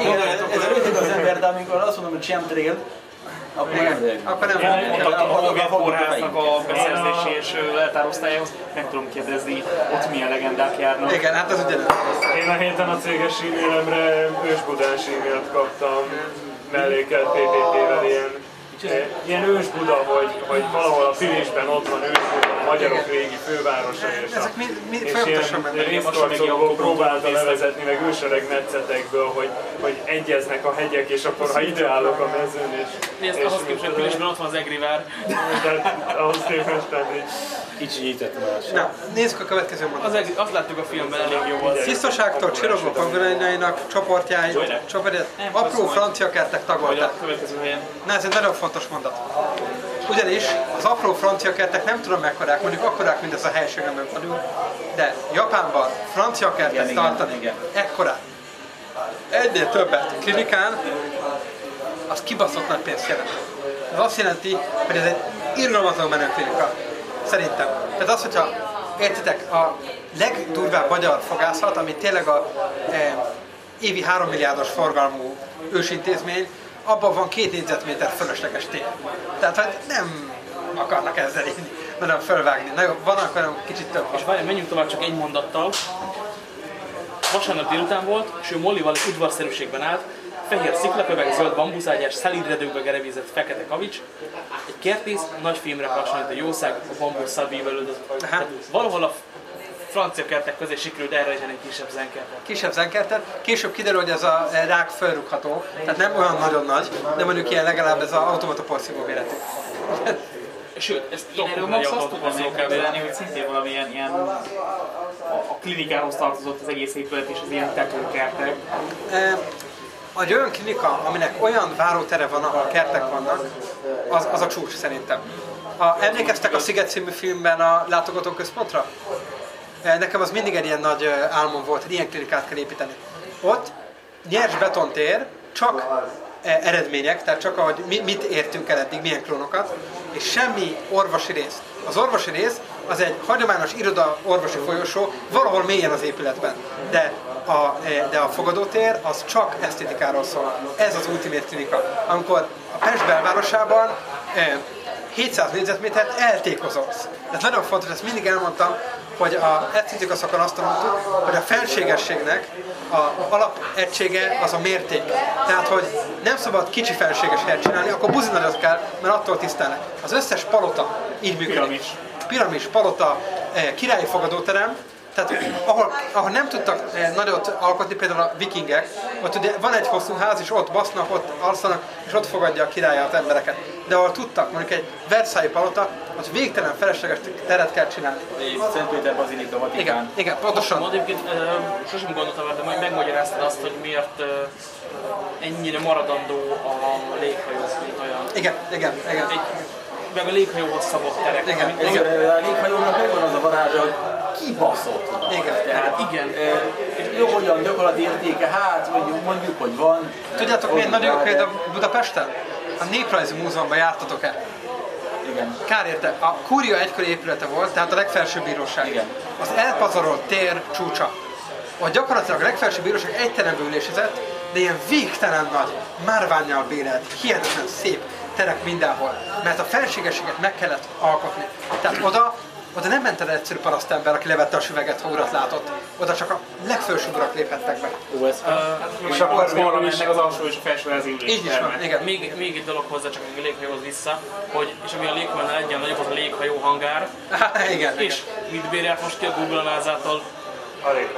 Igen, ez a rövid az ember, de amikor azt mondom, hogy chemtrail, akkor nem. Akkor nem Elmondtak a kórháznak a beszerzési és leltárosztályához. Meg tudom kérdezni, ott milyen legendák járnak. Igen, hát ez ugyanaz. Én a héten a céges e-mailemre ősbudás e-mailt kaptam, mellékelt PPT-vel ilyen, ilyen ősbuda, hogy, hogy valahol a Pilisben ott van ősbuda, a magyarok régi fővárosa, és, a, Ezek mind, mind és ilyen mennek. résztarcokból próbálta levezetni, meg ősereg metszetekből, hogy, hogy egyeznek a hegyek, és akkor ha ideállok a mezőn, és, Nézd, és ahhoz képest, hogy Pilisben ott van az Egriver. tehát ahhoz képest, tehát így, Kicsi nyitett más. Na, nézzük a következő Az, mondatot. egész, azt láttuk a filmben elég jó volt. Tisztaságtól csirogó pangolányainak csoportjai, csoportját apró francia kertek Vagy tagolták. Na ez egy nagyon fontos mondat. Ugyanis az apró francia kertek nem tudom mekkorák, mondjuk akkorák, mint ez a helység, amiben vagyunk, de Japánban francia kertet Igen, tartani igen. ekkorát, egynél többet klinikán, az kibaszott nagy pénzt jelent. Ez azt jelenti, hogy ez egy irgalmatlanul menő klinika. Szerintem. Tehát az, hogyha értitek, a legdurvább magyar fogászat, ami tényleg a e, évi 3 milliárdos forgalmú ősintézmény, abban van két négyzetméter fölösleges tér. Tehát, hogy nem akarnak ezzel így nagyon fölvágni. Na jó, van akkor kicsit több. És várj, menjünk tovább csak egy mondattal. Vasárnap délután volt, és ő Mollival egy udvarszerűségben állt, fehér sziklakövek, zöld bambuszágyás, szelídredőkbe gerevízett fekete kavics, egy kertész, nagy filmre hasonlít a jószág, a bambusz szabível Valahol a francia kertek közé sikerült elrejteni egy kisebb zenkertet. kisebb zenkertet. Később kiderül, hogy ez a rák felrúgható, tehát nem olyan nagyon nagy, de mondjuk ilyen legalább ez az automata porszívó méretű. Sőt, ez Én erről max azt tudtam elképzelni, hogy szintén valamilyen ilyen a, a klinikához tartozott az egész épület és az ilyen tetőkertek. E, Egy olyan klinika, aminek olyan várótere van, ahol kertek vannak, az, az a csúcs szerintem. A, emlékeztek a Sziget című filmben a látogatóközpontra? Nekem az mindig egy ilyen nagy álmom volt, hogy ilyen klinikát kell építeni. Ott nyers betontér, csak eredmények, tehát csak ahogy mi, mit értünk el eddig, milyen klónokat, és semmi orvosi rész. Az orvosi rész az egy hagyományos iroda orvosi folyosó, valahol mélyen az épületben. De a, de a fogadótér az csak esztétikáról szól. Ez az Ultimate Klinika. Amikor a Pest belvárosában e, 700 négyzetmétert eltékozolsz. Ez nagyon fontos, ezt mindig elmondtam, hogy a esztétika szakon azt tanultuk, hogy a felségességnek a alapegysége az a mérték. Tehát, hogy nem szabad kicsi felséges helyet csinálni, akkor buzi nagyot kell, mert attól tisztelnek. Az összes palota így működik. Piramis. Piramis, palota, eh, királyi fogadóterem, tehát ahol, ahol nem tudtak eh, nagyot alkotni, például a vikingek, ott ugye van egy hosszú ház, és ott basznak, ott alszanak, és ott fogadja a király az embereket. De ahol tudtak, mondjuk egy Versailles palota, az végtelen felesleges teret kell csinálni. Szent Péter Bazilika, Vatikán. Igen, igen, pontosan. Szóval egyébként ö, sosem gondoltam de majd megmagyaráztad azt, hogy miért ö, ennyire maradandó a léghajó, mint olyan. Igen, igen, igen. Egy, meg a léghajóhoz szabott terek. Igen, amit- igen. A léghajónak megvan az a varázsa, hogy kibaszott. Igen. Tehát Igen. e, és jó, hogyan gyakorlati értéke, hát mondjuk, mondjuk, hogy van. Tudjátok, milyen nagyon jó példa Budapesten? A Néprajzi Múzeumban jártatok el. Igen. Kár érte, a Kúria egykori épülete volt, tehát a legfelsőbb bíróság. Igen. Az elpazarolt tér csúcsa. A gyakorlatilag a legfelsőbb bíróság egy terembe ülésezett, de ilyen végtelen nagy, márványjal bérelt, hihetetlen szép terek mindenhol. Mert a felségességet meg kellett alkotni. Tehát oda, oda nem ment el egyszerű parasztember, aki levette a süveget, ha urat látott. Oda csak a legfelsőbb urak léphettek be. OSK. És akkor az arra mennek az alsó és a felső ülés. Így is van, igen. Még, még egy dolog hozzá, csak még a léghajóhoz vissza, hogy, és ami a léghajónál egyen nagyobb, az a léghajó hangár, igen, és mit bérelt most ki a Google Alig.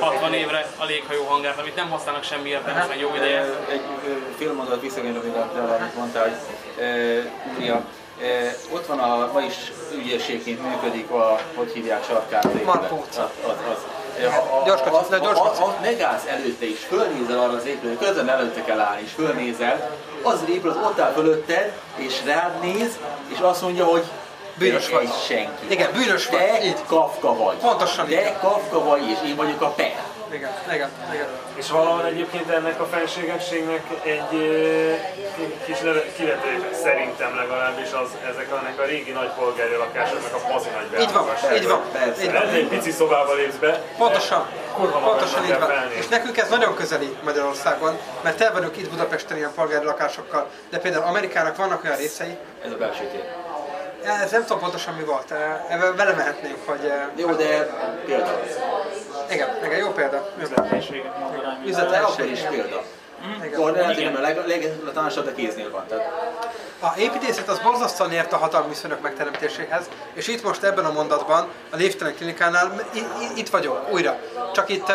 60 évre a léghajó hangárt, amit nem használnak semmiért, nem is jó ideje. Egy filmondat visszagérni, amit mondtál, hogy Úria, e, ott van a, ma is ügyészségként működik a, hogy hívják, sarkát. Markó utca. Az, az, az. Ha, Gyors kocsi, ha, de gyors ha, kocsi. ha, ha megállsz előtte és fölnézel arra az épületre, közben előtte kell állni és fölnézel, az az épület ott áll fölötted, és rád néz, és azt mondja, hogy Bűnös te vagy. senki. Igen, bűnös vagy. Te Így. Kafka vagy. Pontosan. Te Kafka vagy, és én vagyok a Per. Igen, igen, igen. És valahol egyébként ennek a fenségességnek egy kis kivetése szerintem legalábbis az ezek ennek a régi nagy polgári lakásoknak a bazi nagy Így van, így van, Persze. így van. egy pici szobába lépsz be, Pontosan, kurva pontosan így van. kell felnézni. És nekünk ez nagyon közeli Magyarországon, mert el vagyunk itt Budapesten ilyen polgári lakásokkal, de például Amerikának vannak olyan részei, Ez a belső tér. Ez nem tudom pontosan mi volt, ebben vele mehetnénk, hogy Jó, de példa. igen, igen, jó példa. De akkor Üzlethelység, is példa. igen. Akkor lehet, hogy nem a leg, legtalanosabb a kéznél van. Tehát A építészet az borzasztóan ért a hatalmi viszonyok megteremtéséhez, és itt most ebben a mondatban, a Lévtelen klinikánál, itt vagyok újra. Csak itt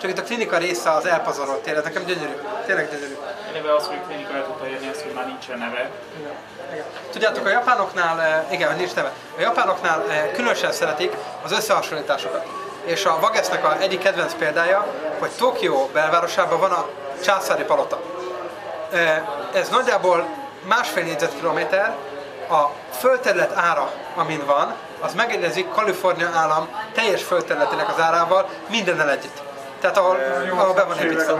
csak itt a klinika része az elpazarolt ez nekem gyönyörű, tényleg gyönyörű. Eleve az, hogy klinika el tudta érni ezt, hogy már nincsen neve. Tudjátok, a japánoknál, eh, igen, nincs neve, a japánoknál eh, különösen szeretik az összehasonlításokat. És a Vagesznek a egyik kedvenc példája, hogy Tokió belvárosában van a császári palota. Eh, Ez nagyjából másfél négyzetkilométer, a földterület ára, amin van, az megegyezik Kalifornia állam teljes földterületének az árával mindennel együtt. Tehát ahol, ahol be van építve.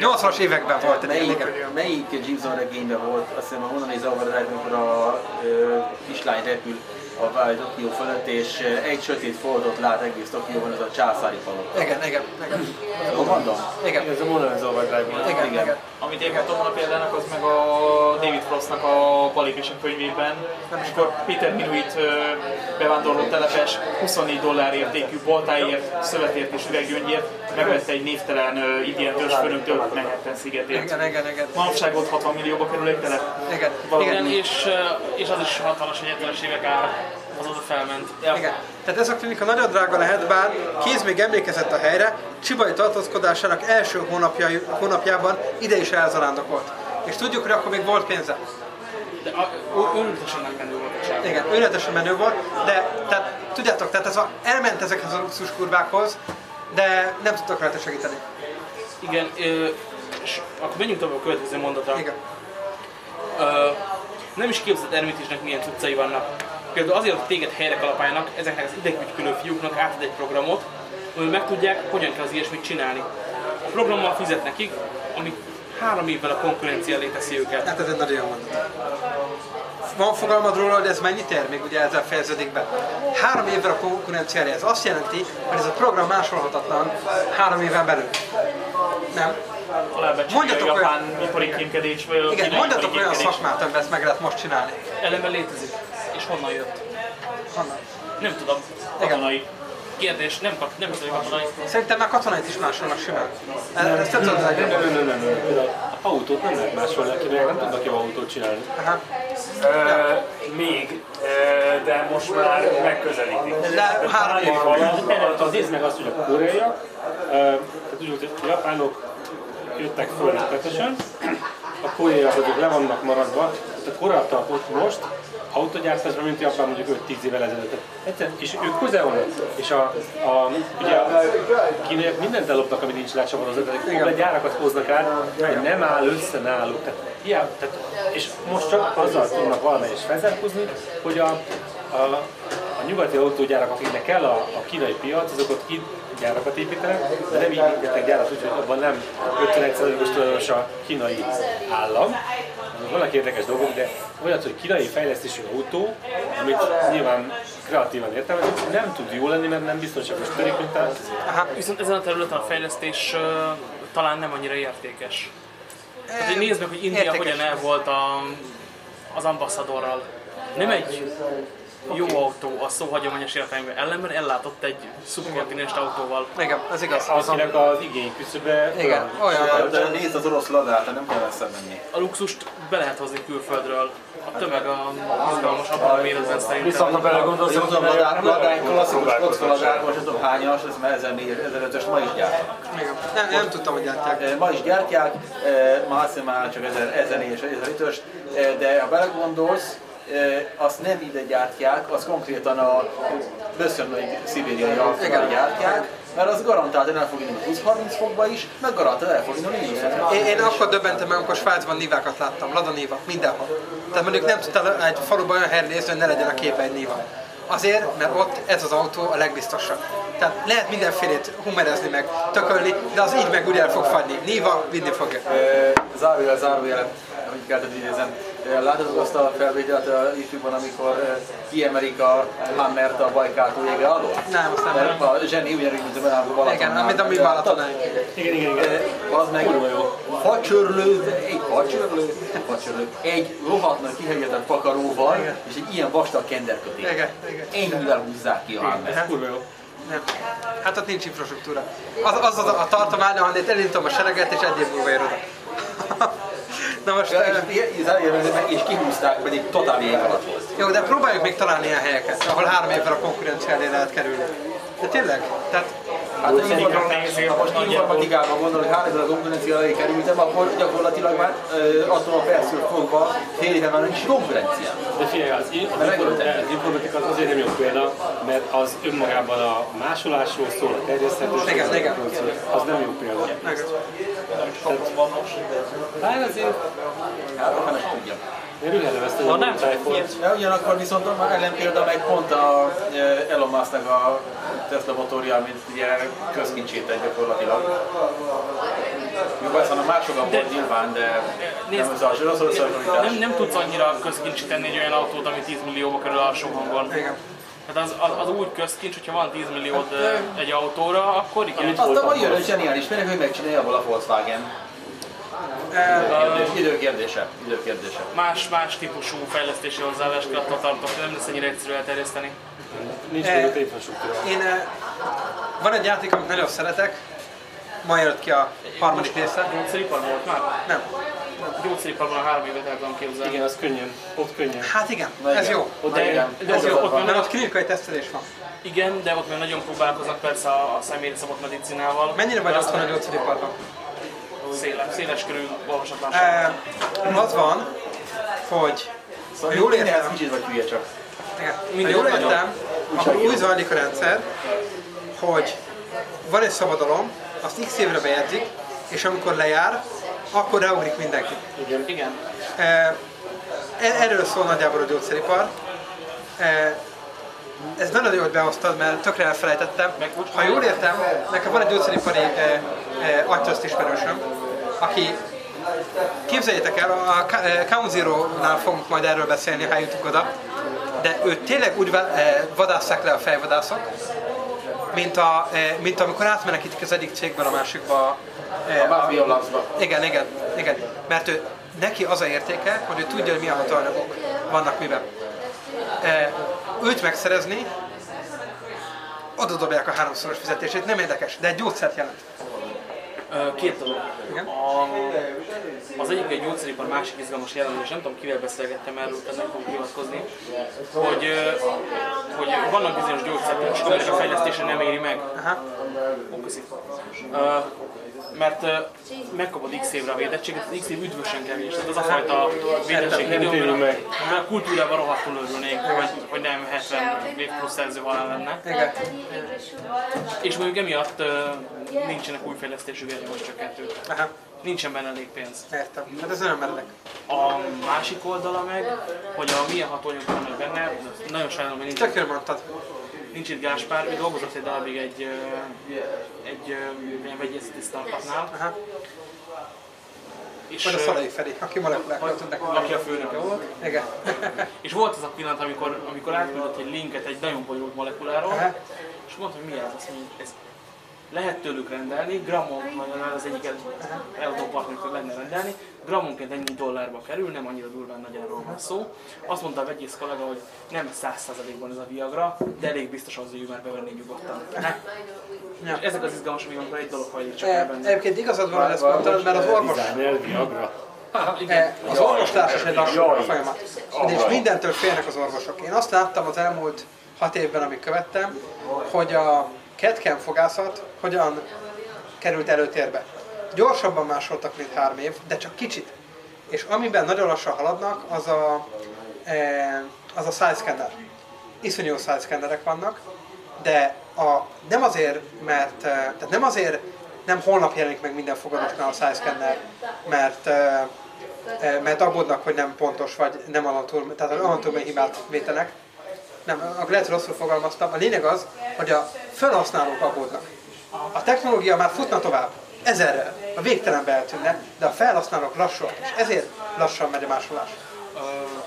80-as években volt egy ilyen, igen. Melyik, melyik Gibson regényben volt, azt hiszem a Honani Zavardrág, amikor a ö, kislány repül a vágy Tokió fölött, és ö, egy sötét foltot lát egész Tokióban, ez a császári palota. Igen, igen, igen. Akkor mondom. Igen, Ez a Lisa Overdrive volt. igen, igen. Amit én kaptam volna példának, az meg a David Frostnak a Balépések könyvében, amikor Peter Minuit bevándorló telepes 24 dollár értékű boltáért, szövetért és üveggyöngyért megvette egy névtelen indián törzsfőnöktől Manhattan szigetét. Igen, igen, igen. Manapság ott 60 millióba kerül egy telep. Igen, Igen, igen, és, eh, és az is 60-as vagy 70-es évek ára, azóta felment. igen. Tehát ez a klinika nagyon drága lehet, bár Kéz még emlékezett a helyre, Csibai tartózkodásának első hónapja, hónapjában ide is elzarándokolt. És tudjuk, hogy akkor még volt pénze. De őrületesen nagy menő volt a. Igen, őrületesen menő volt, de tehát, tudjátok, tehát ez a, elment ezekhez a luxuskurvákhoz, de nem tudtak rajta segíteni. Igen, ö, és akkor menjünk tovább a következő mondatra. Igen. Ö, nem is képzett Ermitisnek milyen cuccai vannak. Például azért, hogy téged helyre kalapáljanak, ezeknek az idegügykülő fiúknak átad egy programot, hogy megtudják, hogyan kell az ilyesmit csinálni. A programmal fizet nekik, ami három évvel a konkurencia elé teszi őket. Hát ez egy nagyon jó mondat. Van fogalmad róla, hogy ez mennyit ér? Még ugye ezzel fejeződik be. Három évvel a konkurenciára ez azt jelenti, hogy ez a program másolhatatlan három éven belül. Nem? Mondjatok olyan- japán ipari kémkedés, vagy a Igen, mondjatok olyan szakmát, amiben ezt meg lehet most csinálni. Ellenben létezik. És honnan jött? Honnan? Nem tudom. Katonai. Kérdés, nem, kap, nem tudom, hogy katonai. Szerintem már katonait is másolnak simán. Ezt nem tudod Nem, nem, nem, nem, nem. Autót nem lehet másolni, aki meg nem tudnak jó autót csinálni. Aha. Ö, még, ö, de most már megközelítik. De három év alatt, alatt az nézd meg azt, hogy a koreaiak, tehát úgy, volt, hogy a japánok jöttek föl rettetesen, a koreaiak azok le vannak maradva, tehát a Korea tartott most autógyártásban, mint Japán mondjuk 5-10 évvel ezelőtt. És ők vannak. És a, a, ugye a kínaiak mindent ellopnak, ami nincs lecsavarodva, tehát a gyárakat hoznak át, hogy nem áll össze náluk. Tehát, hiába, tehát, és most csak azzal tudnak valamelyes felzárkózni, hogy a, a, a nyugati autógyárak, akiknek kell a, a kínai piac, azok ott ki gyárakat építenek, de nem építenek gyárat, úgyhogy abban nem 51%-os tulajdonos a kínai állam. Vannak érdekes dolgok, de olyat, hogy kínai fejlesztésű autó, amit nyilván kreatívan értelmezik, nem tud jó lenni, mert nem biztonságos törik, mint Aha, viszont ezen a területen a fejlesztés ö, talán nem annyira értékes. Tehát, hogy nézd meg, hogy India Értékes. hogyan el volt a, az ambasszadorral. Nem egy jó autó a szó hagyományos értelemben, ellenben ellátott egy szubkontinenst autóval. Igen, ez igaz. akinek az igény küszöbe. Igen, olyan. De nézd az orosz ladát, nem kell összemenni. A luxust be lehet hozni külföldről. A tömeg a izgalmasabb a méretben szerintem. Viszont ha belegondolsz, Az hogy orosz ladák, ladák, klasszikus kocka ladák, most tudom hányas, ez már 1400-ös, ma is gyártanak. Igen. Nem, nem tudtam, hogy gyártják. Eh, Ma is gyártják, eh, ma azt már csak 1004-es, 1005-ös, eh, de ha belegondolsz, azt nem ide gyártják, az konkrétan a böszönlői szibériai Igen. gyártják, mert az garantáltan el fog inni plusz 30 fokba is, meg garantáltan el fog inni mínusz 50 Én, én akkor döbbentem meg, amikor Svájcban nívákat láttam, Lada níva, mindenhol. Tehát mondjuk nem tudtál egy faluban olyan helyre nézni, hogy ne legyen a képe egy níva. Azért, mert ott ez az autó a legbiztosabb. Tehát lehet mindenfélét humerezni meg, tökölni, de az így meg úgy el fog fagyni. Níva vinni fogja. Zárójel, zárójel, hogy kellett idézem. Eh, Láttatok azt a felvételt a YouTube-on, amikor eh, kiemelik a Hammert a Bajkál túlégre alól? Nem, azt nem Mert a zseni ugyanúgy, mint a Balatonnál. Igen, amit a mi Balatonnál. Igen, igen, igen. Eh, Az meg facsörlő, egy facsörlő, nem facsörlő, egy rohadt kihegyetett pakaróval, és egy ilyen vastag kenderkötés. Igen, igen. Ennyivel húzzák ki a Hammert. Kurva jó. Nem. Hát ott nincs infrastruktúra. Az az, az a tartomány, ahol elindítom a sereget, és egy év múlva ér oda. Na most, Ja, eh, és, és, kihúzták, pedig totál ég alatt volt. jó, de próbáljuk még találni ilyen helyeket, ahol három évvel a konkurencia elé lehet kerülni. De tényleg, tehát Hát nézél, ha most informatikában gondolod, hogy három a konkurencia elé kerültem, akkor gyakorlatilag már attól a perctől fogva fél éve már nincs konkurencia. De figyelj, az, az, Mert informatika, az informatika az azért nem jó példa, mert az önmagában a másolásról szól, a terjeszthetőségről szól, az nem jó példa. Hát azért, Hát, nem is tudja. én Na nem. Ja, ugyanakkor viszont a ellenpélda meg pont a ö, Elon Musk-nak a Tesla motorja, amit ugye közkincsét gyakorlatilag. Jó, persze, a másokan volt nyilván, de nem az az az az nem, nem tudsz annyira közkincsi tenni egy olyan autót, ami 10 millióba kerül alsó hangon. Igen. Tehát az, az, az úgy közkincs, hogyha van 10 milliód ö, egy autóra, akkor igen. Aztán majd jön egy zseniális méreg, hogy megcsinálja abból a Volkswagen. Kérdés, idő kérdése. Idő kérdése. Más, más típusú fejlesztési hozzáállást kell attól tartok, nem lesz ennyire egyszerű elterjeszteni. Nincs mögött infrastruktúra. Én, van egy játék, amit nagyon szeretek, ma jött ki a harmadik része. Gyógyszeripar volt már? Nem. Gyógyszeriparban a három évet el tudom képzelni. Igen, az könnyen, ott könnyen. Hát igen, Na ez igen. jó. Oda igen. de Ez ott- jó, ott mert ott klinikai tesztelés van. Igen, de ott még nagyon próbálkoznak persze a, a személyre szabott medicinával. Mennyire vagy De otthon a gyógyszeriparban? Széles, széles körű olvasatlás. Eh, az van, hogy Szóval jól értem, kicsit vagy hülye csak. igen, jól értem, akkor úgy zajlik a rendszer, hogy van egy szabadalom, azt x évre bejegyzik, és amikor lejár, akkor ráugrik mindenki. Igen. Igen. E- Erről szól nagyjából a gyógyszeripar. Ez nagyon jó, hogy behoztad, mert tökre elfelejtettem. Ha jól értem, nekem van egy gyógyszeripari agytrözt ismerősöm, aki képzeljétek el, a Count Zero-nál fogunk majd erről beszélni, ha jutunk oda, de őt tényleg úgy va- vadásszák le a fejvadászok, mint, a, mint amikor átmenekítik az egyik cégből a másikba. A Mafia Labsba. igen, igen, igen. Mert ő, neki az a értéke, hogy ő tudja, hogy milyen hatóanyagok vannak miben. E, őt megszerezni, oda dobják a háromszoros fizetését, nem érdekes, de egy gyógyszert jelent. Két dolog. Igen. A, az egyik egy gyógyszeripar másik izgalmas jelentés, nem tudom kivel beszélgettem erről, tehát nem fogok hivatkozni, hogy, hogy vannak bizonyos gyógyszertípusok, amelyek a fejlesztése nem éri meg. Aha. Ö, mert megkapod x évre a védettséget, az x év üdvösen kevés. Tehát az a fajta védettség Nem térül meg. amivel a kultúrában rohadtul örülnék, hogy, hogy nem 70 év plusz szerző halál lenne. Igen. És mondjuk emiatt nincsenek új fejlesztésű vérnyomos csökkentők. Aha, Nincsen benne elég pénz. értem. Hát ez nagyon meredek. A másik oldala meg, hogy a milyen hatóanyagok vannak benne, nagyon sajnálom, hogy nincs, Tök jól mondtad. Nincs itt Gáspár, ő dolgozott egy darabig egy, egy ilyen vegyészeti startupnál, Aha. és, Vagy a Szalai Feri, aki molekulákról tud nekünk. aki a főnöke volt. Igen. És volt az a pillanat, amikor, amikor átküldött egy linket egy nagyon bonyolult molekuláról, Aha. és mondta, hogy mi ez, azt mondja, ez lehet tőlük rendelni, grammon, nagyon az egyik eladó partnertől lenne rendelni, grammonként ennyi dollárba kerül, nem annyira durván nagy árról van szó. Azt mondta a vegyész kollega, hogy nem 100%-ban ez a Viagra, de elég biztos az, hogy ő már bevenné nyugodtan. Ja. És ezek az izgalmas, amikor egy dolog hajlik csak E, benne. Egyébként igazad van, hogy ezt mondtad, mert az orvos, Viagra. e, az orvoslás is egy lassú folyamat. És mindentől félnek az orvosok. Én azt láttam az elmúlt hat évben, amit követtem, hogy a ketken fogászat hogyan került előtérbe. Gyorsabban másoltak, mint három év, de csak kicsit. És amiben nagyon lassan haladnak, az a, e, az a size scanner. Iszonyú jó size scannerek vannak, de a, nem azért, mert, e, tehát nem azért, nem holnap jelenik meg minden fogadóknál a size scanner, mert e, mert aggódnak, hogy nem pontos, vagy nem anatómiai, tehát anatómiai hibát vétenek. Nem, lehet rosszul fogalmaztam. A lényeg az, hogy a felhasználók aggódnak. A technológia már futna tovább, ezerrel, a végtelenbe eltűnne, de a felhasználók lassúak, és ezért lassan megy a másolás.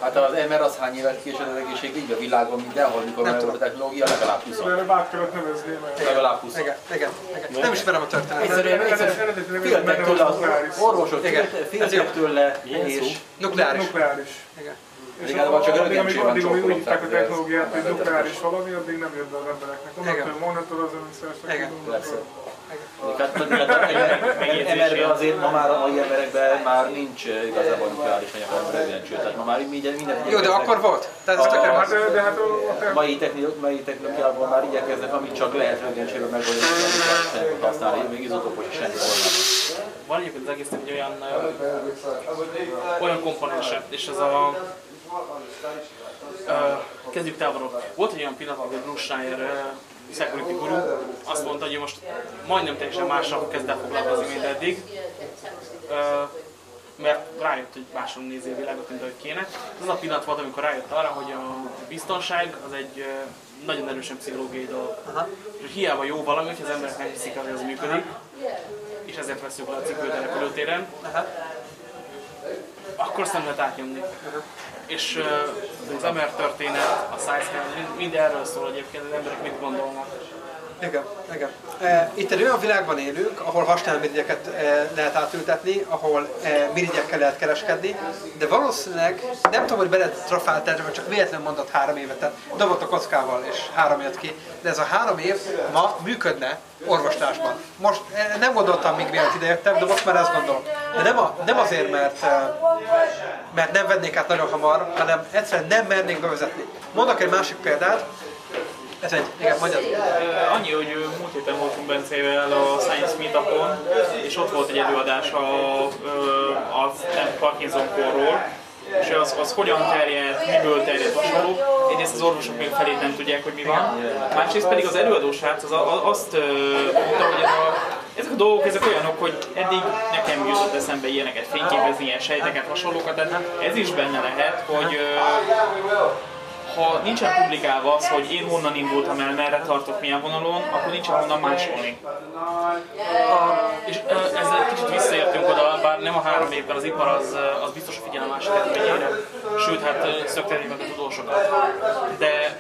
Hát az MR az hány évet később az egészségügybe a világon mindenhol, mikor Nem a technológia, legalább 20. Erre bátorat nevezném el. Legalább 20. Igen, igen, igen. Nem ismerem a történetet. Egyszerűen, féltek tőle az az orvosok, féltek tőle, és Nukleáris. Nukleáris. Igen. És Legalább csak rögtön addig, amíg úgy hívták a technológiát, hogy ez- nukleáris valami, addig nem jött be az embereknek. Onnan, Igen. hogy monitorozom, szerztek Igen. Hát, MR-ben azért ma már a mai emberekben már nincs eh, igazából nukleáris anyag sőt, tehát ma már minden, minden Jó, de akkor volt. Tehát ez tökéletes. Hát, de, de hát mai, techni- mai technológiában már igyekeznek, amit csak lehet rögtönségről megoldani, hogy használni, még izotopos is semmi volna. Van egyébként az egésznek egy olyan, olyan komponense, és ez a ö, kezdjük távolról. Volt egy olyan pillanat, amikor Bruce Schneier security guru azt mondta, hogy most majdnem teljesen mással kezd el foglalkozni, mint eddig. Mert rájött, hogy máson nézi a világot, mint ahogy kéne. Ez az a pillanat volt, amikor rájött arra, hogy a biztonság az egy nagyon erősen pszichológiai dolog. És hogy hiába jó valami, hogy az emberek nem hiszik, hogy az működik, és ezért veszünk le a cipőt a repülőtéren, akkor azt nem lehet átnyomni. És az MR történet, a SciScan, mind erről szól egyébként, az emberek mit gondolnak. Igen, igen. E, Itt egy olyan világban élünk, ahol használmirigyeket e, lehet átültetni, ahol e, mirigyekkel lehet kereskedni, de valószínűleg nem tudom, hogy bele trafált erre, csak véletlenül mondott három évet, tehát dobott a kockával, és három jött ki, de ez a három év ma működne orvoslásban. Most e, nem gondoltam még mielőtt idejöttem, de most már ezt gondolom. De nem, a, nem azért, mert, e, mert nem vennék át nagyon hamar, hanem egyszerűen nem mernék bevezetni. Mondok egy másik példát, ez egy, igen, magyar. Annyi, hogy múlt héten voltunk Bencével a Science Meetupon, és ott volt egy előadás a, a nem, Parkinson korról, és az, az hogyan terjed, miből terjed hasonló. Egyrészt az orvosok még felét nem tudják, hogy mi van. Másrészt pedig az előadó srác az, azt mondta, hogy ez a, ezek a dolgok ezek olyanok, hogy eddig nekem jutott eszembe ilyeneket fényképezni, ilyen sejteket, hasonlókat, tehát ez is benne lehet, hogy ha nincsen publikálva az, hogy én honnan indultam el, merre tartok, milyen vonalon, akkor nincsen honnan másolni. És ezzel kicsit visszaértünk oda, bár nem a három évben az ipar az, az biztos figyel a másik eredményére, sőt, hát ö, szökteti meg a tudósokat. De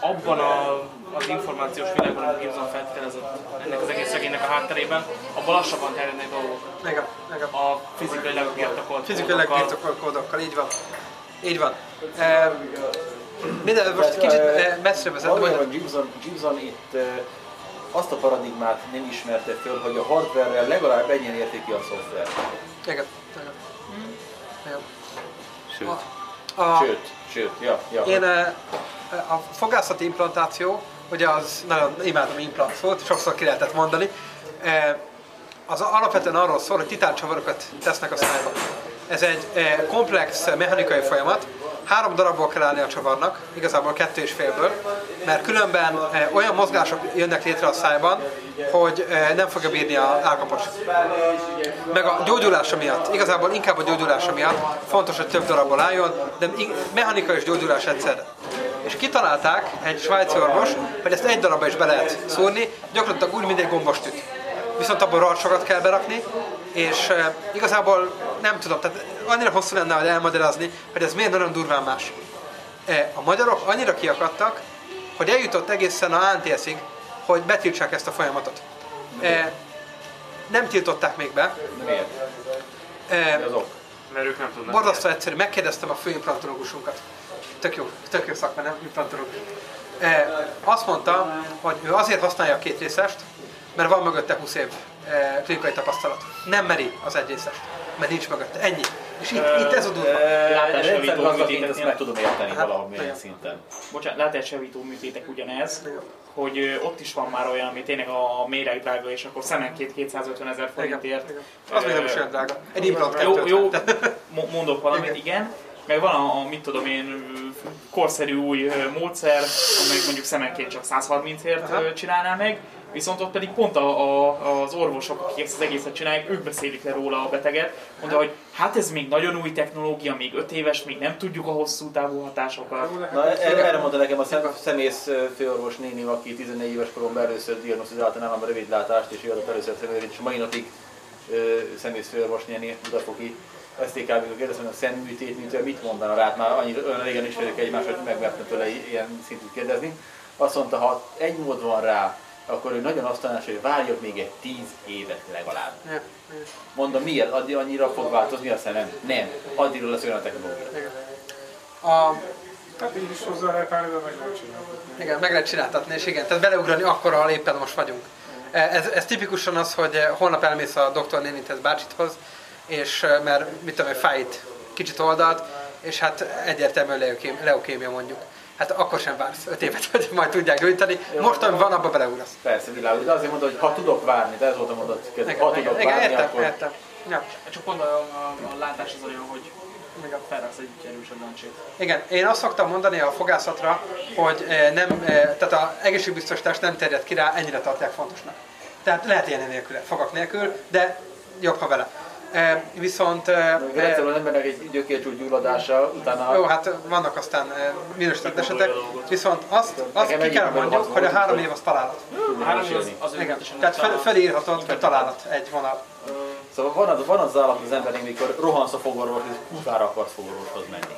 abban a, az információs világban, amit Gibson feltételezett ennek az egész szegénynek a hátterében, abban lassabban terjednek dolgok. Igen, igen. A fizikailag birtokolt Fizikailag birtokolt kódokkal, így van. Így van. E, minden, most kicsit e, messzire vezettem, Valójában Gibson, Gibson itt eh, azt a paradigmát nem ismerte föl, hogy a hardware legalább ennyien értéki a szoftver. igen, igen. igen. Sőt, A, sőt, sőt, ja, ja. én e, a fogászati implantáció, ugye az nagyon imádom implant szót, sokszor ki lehetett mondani, az alapvetően arról szól, hogy titáncsavarokat tesznek a szájba. Ez egy e, komplex mechanikai folyamat, három darabból kell állni a csavarnak, igazából kettő és félből, mert különben e, olyan mozgások jönnek létre a szájban, hogy e, nem fogja bírni a állkapocs. Meg a gyógyulása miatt, igazából inkább a gyógyulása miatt fontos, hogy több darabból álljon, de mechanikai és gyógyulás egyszerre. És kitalálták egy svájci orvos, hogy ezt egy darabba is be lehet szúrni, gyakorlatilag úgy, mint egy gombostüt. Viszont rohadt sokat kell berakni, és e, igazából nem tudom, tehát annyira hosszú lenne, elmagyarázni, hogy ez miért nagyon durván más. E, a magyarok annyira kiakadtak, hogy eljutott egészen a ANTS-ig, hogy betiltsák ezt a folyamatot. E, nem tiltották még be. Miért? E, Mi az ok? Mert ők nem tudnak. Borzasztó egyszerű, megkérdeztem a főimplantológusunkat. Tök jó, tök jó szakma, nem implantológus. E, azt mondta, hogy ő azért használja a két részest, mert van mögötte 20 év e, klinikai tapasztalat. Nem meri az egy részest, mert nincs mögötte. Ennyi. És itt, itt ez a durva. Látásjavító Rendszergazdaként ezt meg tudom érteni Hát, valamilyen igen. szinten. Bocsánat, látásjavító műtétek ugyanez, hogy ö, ott is van már olyan, ami tényleg a méreg drága, és akkor szemenként 250 ezer forintért. Igen. Az még nem is olyan drága. Egy implant Jó, 250. jó, mondok valamit, igen. Meg van a, a, mit tudom én, korszerű új módszer, amelyik mondjuk szemenként csak 130ért Aha. ö, csinálná meg, viszont ott pedig pont a, a, az orvosok, akik ezt az egészet csinálják, ők beszélik le róla a beteget, mondta, hogy hát ez még nagyon új technológia, még 5 éves, még nem tudjuk a hosszú távú hatásokat. Na, erre, mondta nekem a szem, szemész főorvos néni, aki 14 éves koromban először diagnosztizálta nálam a rövidlátást, és ő adott először szemüveget, és mai napig szemész főorvos néni, Budafoki STK-ből kérdeztem, hogy a szemműtét, mint ő, mit mondana rá, hát már annyira olyan régen ismerjük egymást, hogy megmertem tőle ilyen szintűt kérdezni. Azt mondta, ha egy mód van rá, akkor ő nagyon azt tanács, hogy várjak még egy 10 évet legalább. Mondom, miért? Addig annyira fog változni a szemem? Nem. Addigra lesz olyan a technológia. A, Hát így is hozzá lehet állni, de meg lehet csinálni. igen, meg lehet csináltatni, és igen, tehát beleugrani akkor, ha éppen most vagyunk. Eh, Ez, ez tipikusan az, hogy holnap elmész a doktor nénithez bácsithoz, és eh, mert mit tudom, fájt kicsit oldalt, és hát egyértelműen leukém, leukémia mondjuk. Hát akkor sem vársz 5 évet, hogy majd tudják gyújtani. Most, ami van, abba beleugrasz. Persze, világos. De azért mondod, hogy ha tudok várni, de ez volt a mondat. Ha Igen, tudok igen, igen, várni, értem, akkor... értem. Ja. Csak pont a, a, a látás az olyan, hogy felraksz egy erősebb lancsét. Igen, én azt szoktam mondani a fogászatra, hogy eh, nem, eh, tehát a egészségbiztosítás nem terjed ki rá, ennyire tartják fontosnak. Tehát lehet ilyen nélkül, fogak nélkül, de jobb, ha vele. Viszont Még Egyszer az embernek egy gyökércsú gyulladása, utána Jó, hát vannak aztán minősített esetek, viszont azt, azt Nekem ki kell mondjuk, az hogy a három év az találat. Három az, mesélni. az Igen, tehát fel, a- felírhatod, hogy találat egy vonal. Szóval van az, van az állapot az embernek, mikor rohansz a fogorvoshoz, és kurvára akarsz fogorvoshoz menni.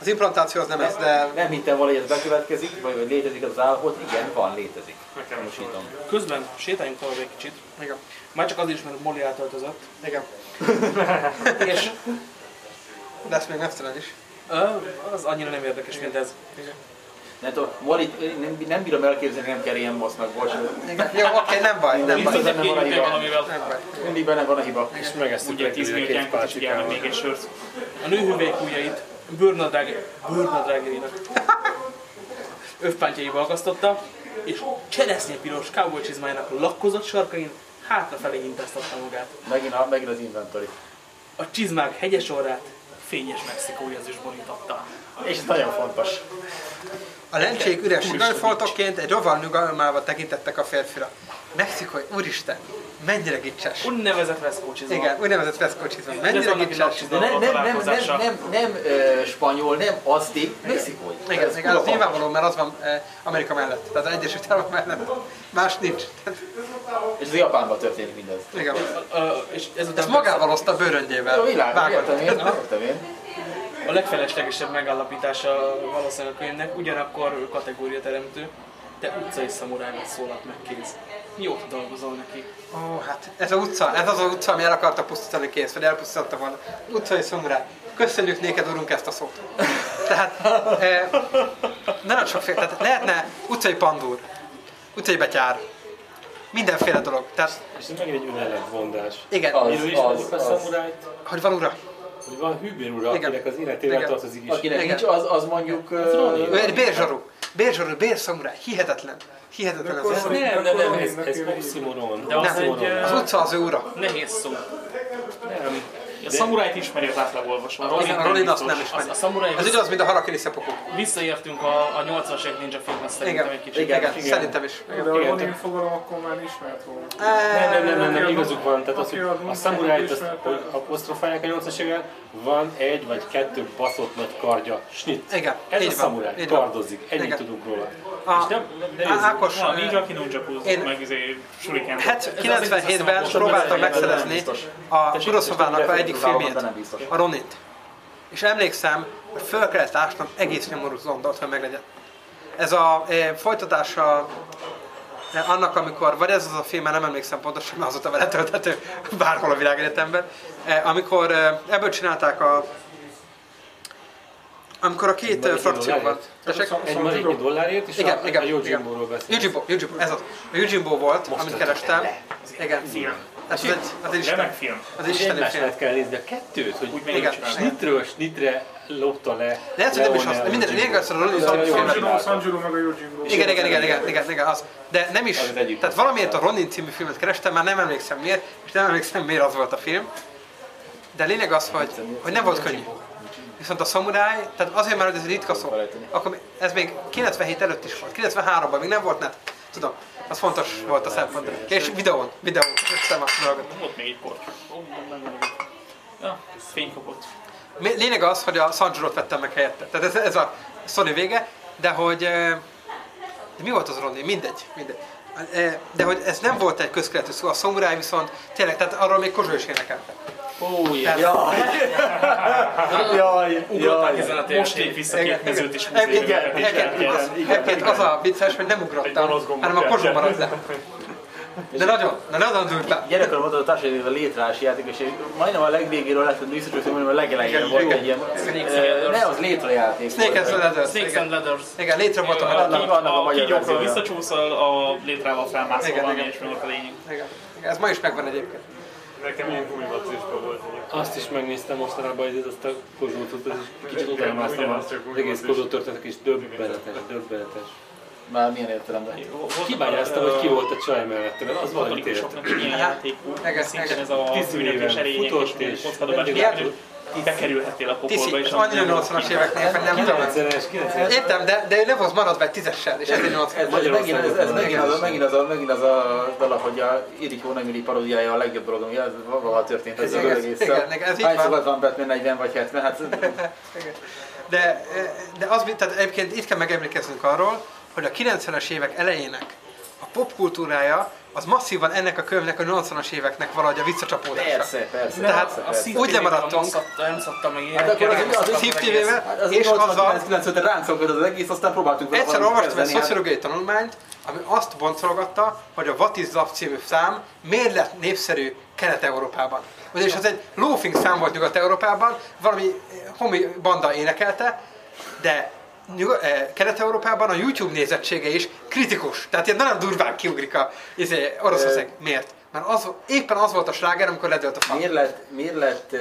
Az implantáció az nem ez, de Nem hittem valahogy ez bekövetkezik, vagy hogy létezik az állapot, igen, van, létezik. Tanúsítom. Közben sétáljunk tovább egy kicsit. igen, Már csak azért is, mert Molly átöltözött. igen. És Lesz még mesztelen is. ö, az annyira nem érdekes, mint ez. Nem tudom, Walit nem, nem bírom elképzelni, nem kell ilyen bocsánat. Igen. Jó, oké, nem baj, nem baj. Biztos, benne van a hiba. Mindig benne van a hiba. És megesztük Ugye 10 reggelire minút két ilyenkor is figyelme még egy sört. A nő hüvelykújjait bőrnadrág, bőrnadrágjainak övpántjaiba akasztotta, és cseresznyepiros cowboy csizmájának lakkozott sarkain hátrafelé hintáztatta magát. Megint, a, megint az inventory. A csizmák hegyes orrát fényes mexikói is borította. És ez nagyon fontos. A lencsék üres sigarfoltokként egy rovar nyugalmával tekintettek a férfira. Mexikói, úristen, mennyire gicses. Úgynevezett veszkó csizma. Igen, úgynevezett veszkocsizma. Ez Mennyire gicses. nem, nem, nem, nem, találkozása. nem, nem, ö, spanyol, nem azték, mexikói. Igen, Ez igen, az nyilvánvaló, mert az van eh, Amerika mellett, tehát az Egyesült Államok mellett. Más nincs. Tehát. És az Japánban történik mindez. igen. Ö, és ezután Ezt magával hozta a bőröngyével. Jó, világ, értem én, értem én. A legfeleslegesebb megállapítása valószínűleg a könyvnek, ugyanakkor kategória teremtő, de utcai szamurájnak szólalt meg kéz. Jót dolgozol neki. Ó, hát ez a utca, ez az a utca, ami el akarta pusztítani kész, vagy elpusztította volna. Utcai szomuráj. Köszönjük néked, urunk, ezt a szót. Tehát, eh, nagyon sokféle, tehát lehetne utcai pandúr, utcai betyár, mindenféle dolog. Tehát, És ez megint egy önellentmondás. igen, Az, Miről ismerjük a az. szamurájt? hogy van ura. Hogy van hűbér ura, Igen. akinek az életével Igen. tartozik is. Akinek Igen. nincs, az, az mondjuk... Ez egy bérzsarú. Bérzsarú, bérszomuráj. Hihetetlen. Hihetetlen akkor ez. Nem, nem, nem, ez, ez oxymoron. De az Oxymoron. egy, Az utca az ő ura. Nehéz szó. Nem. A szamurájt ismeri az átlagolvasó. A Ronin- A nem Ronin azt nem Az, a ismeri. szamuráj Ez ugyanaz, mint a Harakiri Seppuku. visszaértünk a, a 80-as évek ninja filmhez szerintem Igen, egy kicsit. igen, Igen, igen, szerintem is. De a Ronin fogalom akkor már ismert volna. Nem, nem, nem, nem, nem, Aki a- igazuk van. Tehát az, aki hogy a a szamurájt azt apostrofálják a 80-as években, van egy vagy kettő baszott nagy kardja. Snit. Igen, Ez így a szamuráj, kardozik, ennyit tudunk róla. A- És nem, ne Á- nézzük. Ákos, Ja, ninja ki nunjaku, Én- meg izé shuriken. Hát Ez 97-ben az, próbáltam megszerezni a Tessék, Kurosztovának tessék, filmjét, a Ronint. És emlékszem, hogy föl kellett ásnom egész nyomorú zondort, hogy meglegyen. Ez a e, folytatása e, annak, amikor, vagy ez az a film, már nem emlékszem pontosan, mert azóta vele tölthető bárhol a világegyetemben, e, amikor e, ebből csinálták a amikor a két Egy frakció van. dollárért? Tessék? Egy dollárért, és Igen, a, igen, a igen. Yojimbo-ról beszélünk. Yojimbo, Yojimbo, ez az. A Yojimbo volt, amit kerestem. Igen. Film. Ez egy, az egy Remek isten. film. Az egy És isteni film. kell nézni a kettőt, hogy Úgy csinálni. snitről snitre lopta le. Lehet, hogy nem is az, minden, Yojimbo. lényeg az, hogy a Ronin filmet. jó. Sanjuro, meg a Yojimbo. Igen, igen, igen, igen, igen, igen, az. De nem is, Az tehát valamiért a Ronin című filmet kerestem, már nem emlékszem miért, és nem emlékszem miért az volt a film. De lényeg az, hogy, hogy nem volt könnyű. Viszont a szamuráj, tehát azért már, hogy ez egy ritka szó, akkor ez még 97 előtt is volt, 93-ban még nem volt net. Tudom, az fontos volt a szempont. És videón, videón, köszönöm a dolgot. Volt még egy port. Ja, fény kapott. Mi- Lényeg az, hogy a Sanjurot vettem meg helyette. Tehát ez, ez a sztori vége, de hogy... eh, De mi volt az Ronnie? Mindegy, mindegy. Eh, De hogy ez nem volt egy közkeletű szó, a szamuráj viszont tényleg, tehát arról még Kozsó is énekelte. Ó, Tehát- Jaj, Ugrották ezen a lép vissza két mezőt is Egyébként- muzéumot is egyébként az- a vicces, hogy nem ugrottam, hanem a Kozsó kell maradt le. De nagyon, de nagyon durva. Gyerekkorom volt a társadalmi a létrás játék, és majdnem a legvégéről lehetett visszacsúszni, majdnem a legelején Igen, volt igen. egy ilyen... Snakes and Ladders. Ne, az létrajáték Snake and volt. Ladders. Snakes igen. and Ladders. Igen, létre voltam a Annak- a verziója. visszacsúszol, a létrával felmászol Igen, valami, igen. és meg a lényeg. Igen. Igen, ez ma is megvan egyébként. Nekem ilyen gumibacista volt egyébként. Azt is megnéztem mostanában, hogy ez azt a kozsótot, ez is kicsit Igen, utána másztam ugyanaz, csak az egész volt is. kozsó történetek is döbbenetes, döbbenetes. Már milyen értelemben? Kibányáztam, hogy ki volt a csaj mellette, mert az valami tényleg. Ilyen játékú, Igen, szintén igen. ez a éven erények és kockadobás bekerülhettél a pokolba, Tiszi, annyira 80-as éveknél, hogy nem tudom. 90-es, 90-es. Értem, de, de ő le volt maradva egy tízessel, és ezért 80 Ez, ez, megint, ez, ez megint, az, megint, az a, megint az a dolog, hogy a Erik Hónagüli paródiája a legjobb dolog, ami az valaha történt ez az egész. Hány van. szabad van Batman 40 vagy 70? Hát De, de az, tehát egyébként itt kell megemlékeznünk arról, hogy a 90-es évek elejének a popkultúrája az masszívan ennek a könyvnek a 80-as éveknek valahogy a visszacsapódása. persze, persze. Tehát persze, Úgy lemaradtunk. Nem szokta, nem szokta meg Hát akkor az, az, az, és azzal 89 ránk szokott az egész, aztán próbáltunk vele egyszer olvastam egy hát- szociológiai tanulmányt, ami azt boncolgatta, hogy a What is Love című szám miért lett népszerű Kelet-Európában. Ugyanis az egy loafing szám volt Nyugat-Európában, valami homi banda énekelte, de Nyugat- eh, Kelet-Európában a YouTube nézettsége is kritikus. Tehát ilyen nagyon durván kiugrik a izé, Oroszország. Miért? Mert az, éppen az volt a sláger, amikor ledőlt a fal. Miért lett, miért lett uh,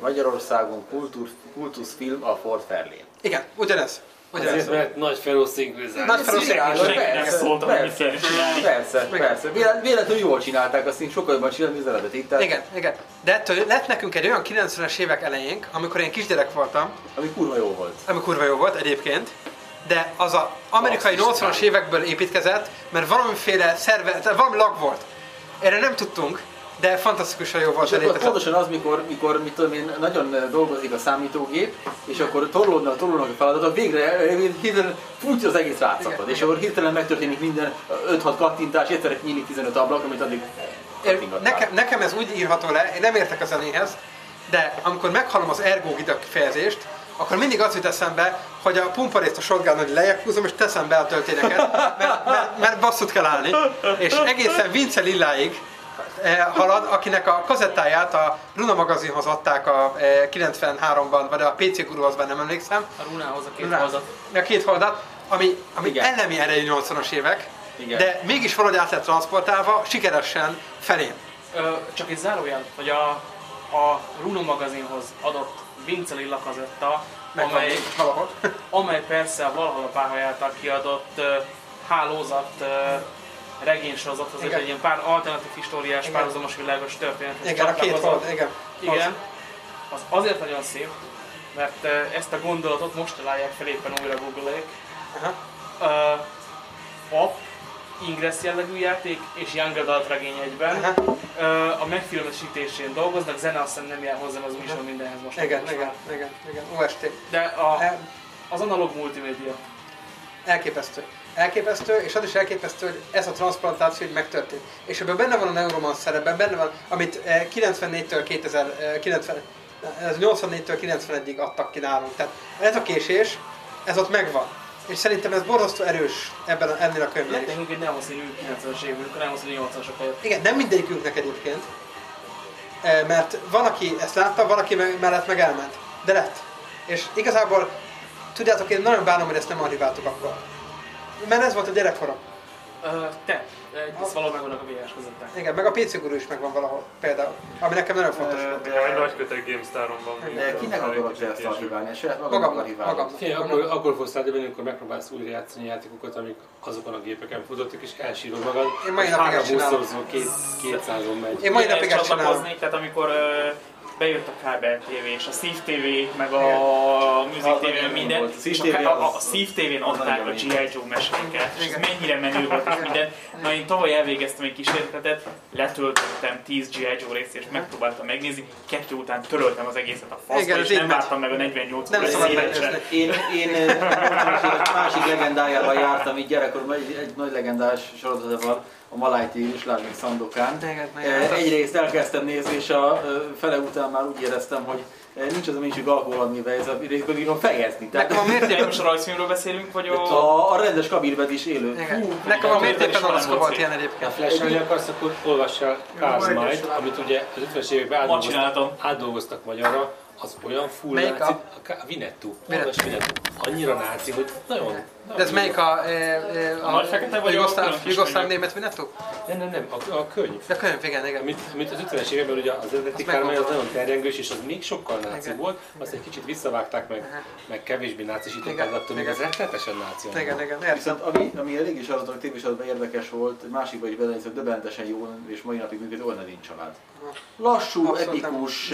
Magyarországon kultúr, kultuszfilm a Ford Fairlane? Igen, ugyanez. Ugyanez. Azért, mert nagy feló szinkronizál. Nagy Világos, szinkronizál. senki nem persze, szólta, hogy mit persze, kell csinálni. Persze, persze. Vélet- Véletlenül jól csinálták, azt sokkal jobban csinálni, mint az eredetit. Tehát, Igen, igen. De ettől lett nekünk egy olyan 90-es évek elejénk, amikor én kisgyerek voltam, Ami kurva jó volt. ami kurva jó volt egyébként, de az a amerikai 80-as évekből építkezett, mert valamiféle szerve, tehát valami lag volt. Erre nem tudtunk, de fantasztikusan jó volt És akkor pontosan az, mikor, mikor mit tudom én, nagyon dolgozik a számítógép, és akkor torlódnak, torlódnak a feladatok, végre eh, hirtelen fújt az egész rátszakad, és akkor hirtelen megtörténik minden 5-6 kattintás, egyszerre nyílik 15 ablak, amit addig nekem, nekem ez úgy írható le, én nem értek a zenéhez, de amikor meghallom az ergo gida kifejezést, akkor mindig az jut eszembe, hogy a pumparészt a shotgun hogy lejjebb húzom, és teszem be a töltényeket, mert, mert, mert basszút kell állni. És egészen Vince Lilláig eh, halad, akinek a kazettáját a Luna magazinhoz adták a eh, 93-ban, vagy a PC Guruhoz, nem emlékszem. A Runához a két Rá- oldalt. A két holdat, ami, ami Igen. elemi erejű 80-as évek, Igen. de mégis valahogy át lett transportálva, sikeresen felém. Ö, csak egy zárójel, hogy a, a Runo magazinhoz adott Vince Lilla kazetta, amely, valahol. amely persze valahol a Páholy által kiadott uh, hálózat uh, regénysorozathoz, Igen. egy ilyen pár alternatív históriás, Igen. párhuzamos világos történethez Igen, a két csatlakozott. hold, igen. Igen, az azért nagyon szép, mert uh, ezt a gondolatot most találják fel éppen újra Google-ék. Uh, app, Ingress jellegű játék és Young Adult regény egyben. Uh, a megfilmesítésén dolgoznak, zene azt hiszem nem jár hozzám az új mindenhez most. Igen, most igen, igen, igen, OST. De a, az analóg multimédia. Elképesztő. Elképesztő, és az is elképesztő, hogy ez a transplantáció így megtörtént. És ebben benne van a Neuroman szerepben, benne van, amit eh, 94-től 2000, eh, 90, ez 84-től 91-ig adtak ki nálunk. Tehát ez a késés, ez ott megvan. És szerintem ez borzasztó erős ebben a, ennél a könyvnél Lett is. nekünk egy neoszínű 90-es évünk, a neoszínű 80-asok helyett. Igen, nem mindegyikünknek egyébként, Eh, mert van, aki ezt látta, van, aki me- mellett meg elment. De lett. És igazából, tudjátok, én nagyon bánom, hogy ezt nem archiváltuk akkor. Mert ez volt a gyerekkorom. Uh, te, ez valahol megvannak a VHS kazetták. Igen, meg a PC guru is megvan valahol például, ami nekem nagyon fontos volt. Ja, egy nagy köteg GameStar-on van. De kinek akarod te ezt archiválni? Saját Magamnak, archiválod. akkor, akkor fogsz rádióban, amikor megpróbálsz újra játszani játékokat, amik azokon a gépeken futottak, és elsírod magad, Én mai napig ezt csinálom. buszorozó, két, 200-on megy. Én mai napig ezt csinálom. tehát amikor bejött a kábel TV és a Steve TV, meg a Music TV, minden. A a, a, Steve TV-n adták a. G.I. Joe meséket, és ez mennyire menő volt, és minden. Na én tavaly elvégeztem egy kísérletet, letöltöttem 10 G.I. Joe részt, és megpróbáltam megnézni, kettő után töröltem az egészet a faszba, és nem vártam meg a 48 Nem szabad. Én, én 80-as évek másik legendájával jártam, így gyerekkoromban egy, egy nagy legendás sorozata van, a Maláj tér és Lágning Szandokán. Eh, Egyrészt elkezdtem nézni, és a fele után már úgy éreztem, hogy eh, nincs az a mennyiség alkohol, amivel ez a részből írom fejezni. Tehát Nekem a Tényleg mérték... most a rajzfilmről beszélünk, vagy a, a... a rendes kabírbed is élő. Igen. Nekem a mértékben van Alaska volt ilyen egyébként. flashelni akarsz, akkor olvass el Might, amit ugye az 50-es években átdolgoztak, csináltam. átdolgoztak magyarra, az olyan full Melyik náci, a? a Vinettu, Vinettu. Vinettu, annyira náci, hogy nagyon, De ez melyik a... e, e, A nagy fekete vagy a jugoszláv, német Vinettu? nem, nem, nem, a, a könyv. De könyv, igen, igen. Amit, amit az 50-es években ugye az eredeti Kármely az nagyon terjengős, és az még sokkal náci Igen. volt, azt egy kicsit visszavágták meg, Aha. meg kevésbé nácisították, Igen, de attól még igen. ez rettenetesen náci. Igen, igen, értem. Viszont ami, ami elég is adott, hogy tévésorozatban érdekes volt, egy másikban is belenézett, döbbentesen jó, és mai napig működő Olnedin család. Lassú, Abszolút nem. epikus,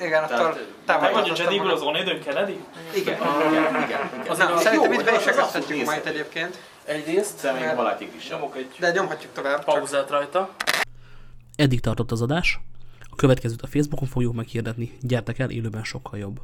Igen, attól Te vagy a Jediből az Onedon Kennedy? Igen, igen, igen. igen. Az szerintem jó, itt be is akaszthatjuk majd egyébként. Egyrészt Tigris sem. nyomok egy De nyomhatjuk tovább. pauzát rajta. Eddig tartott az adás. A következőt a Facebookon fogjuk meghirdetni. Gyertek el, élőben sokkal jobb.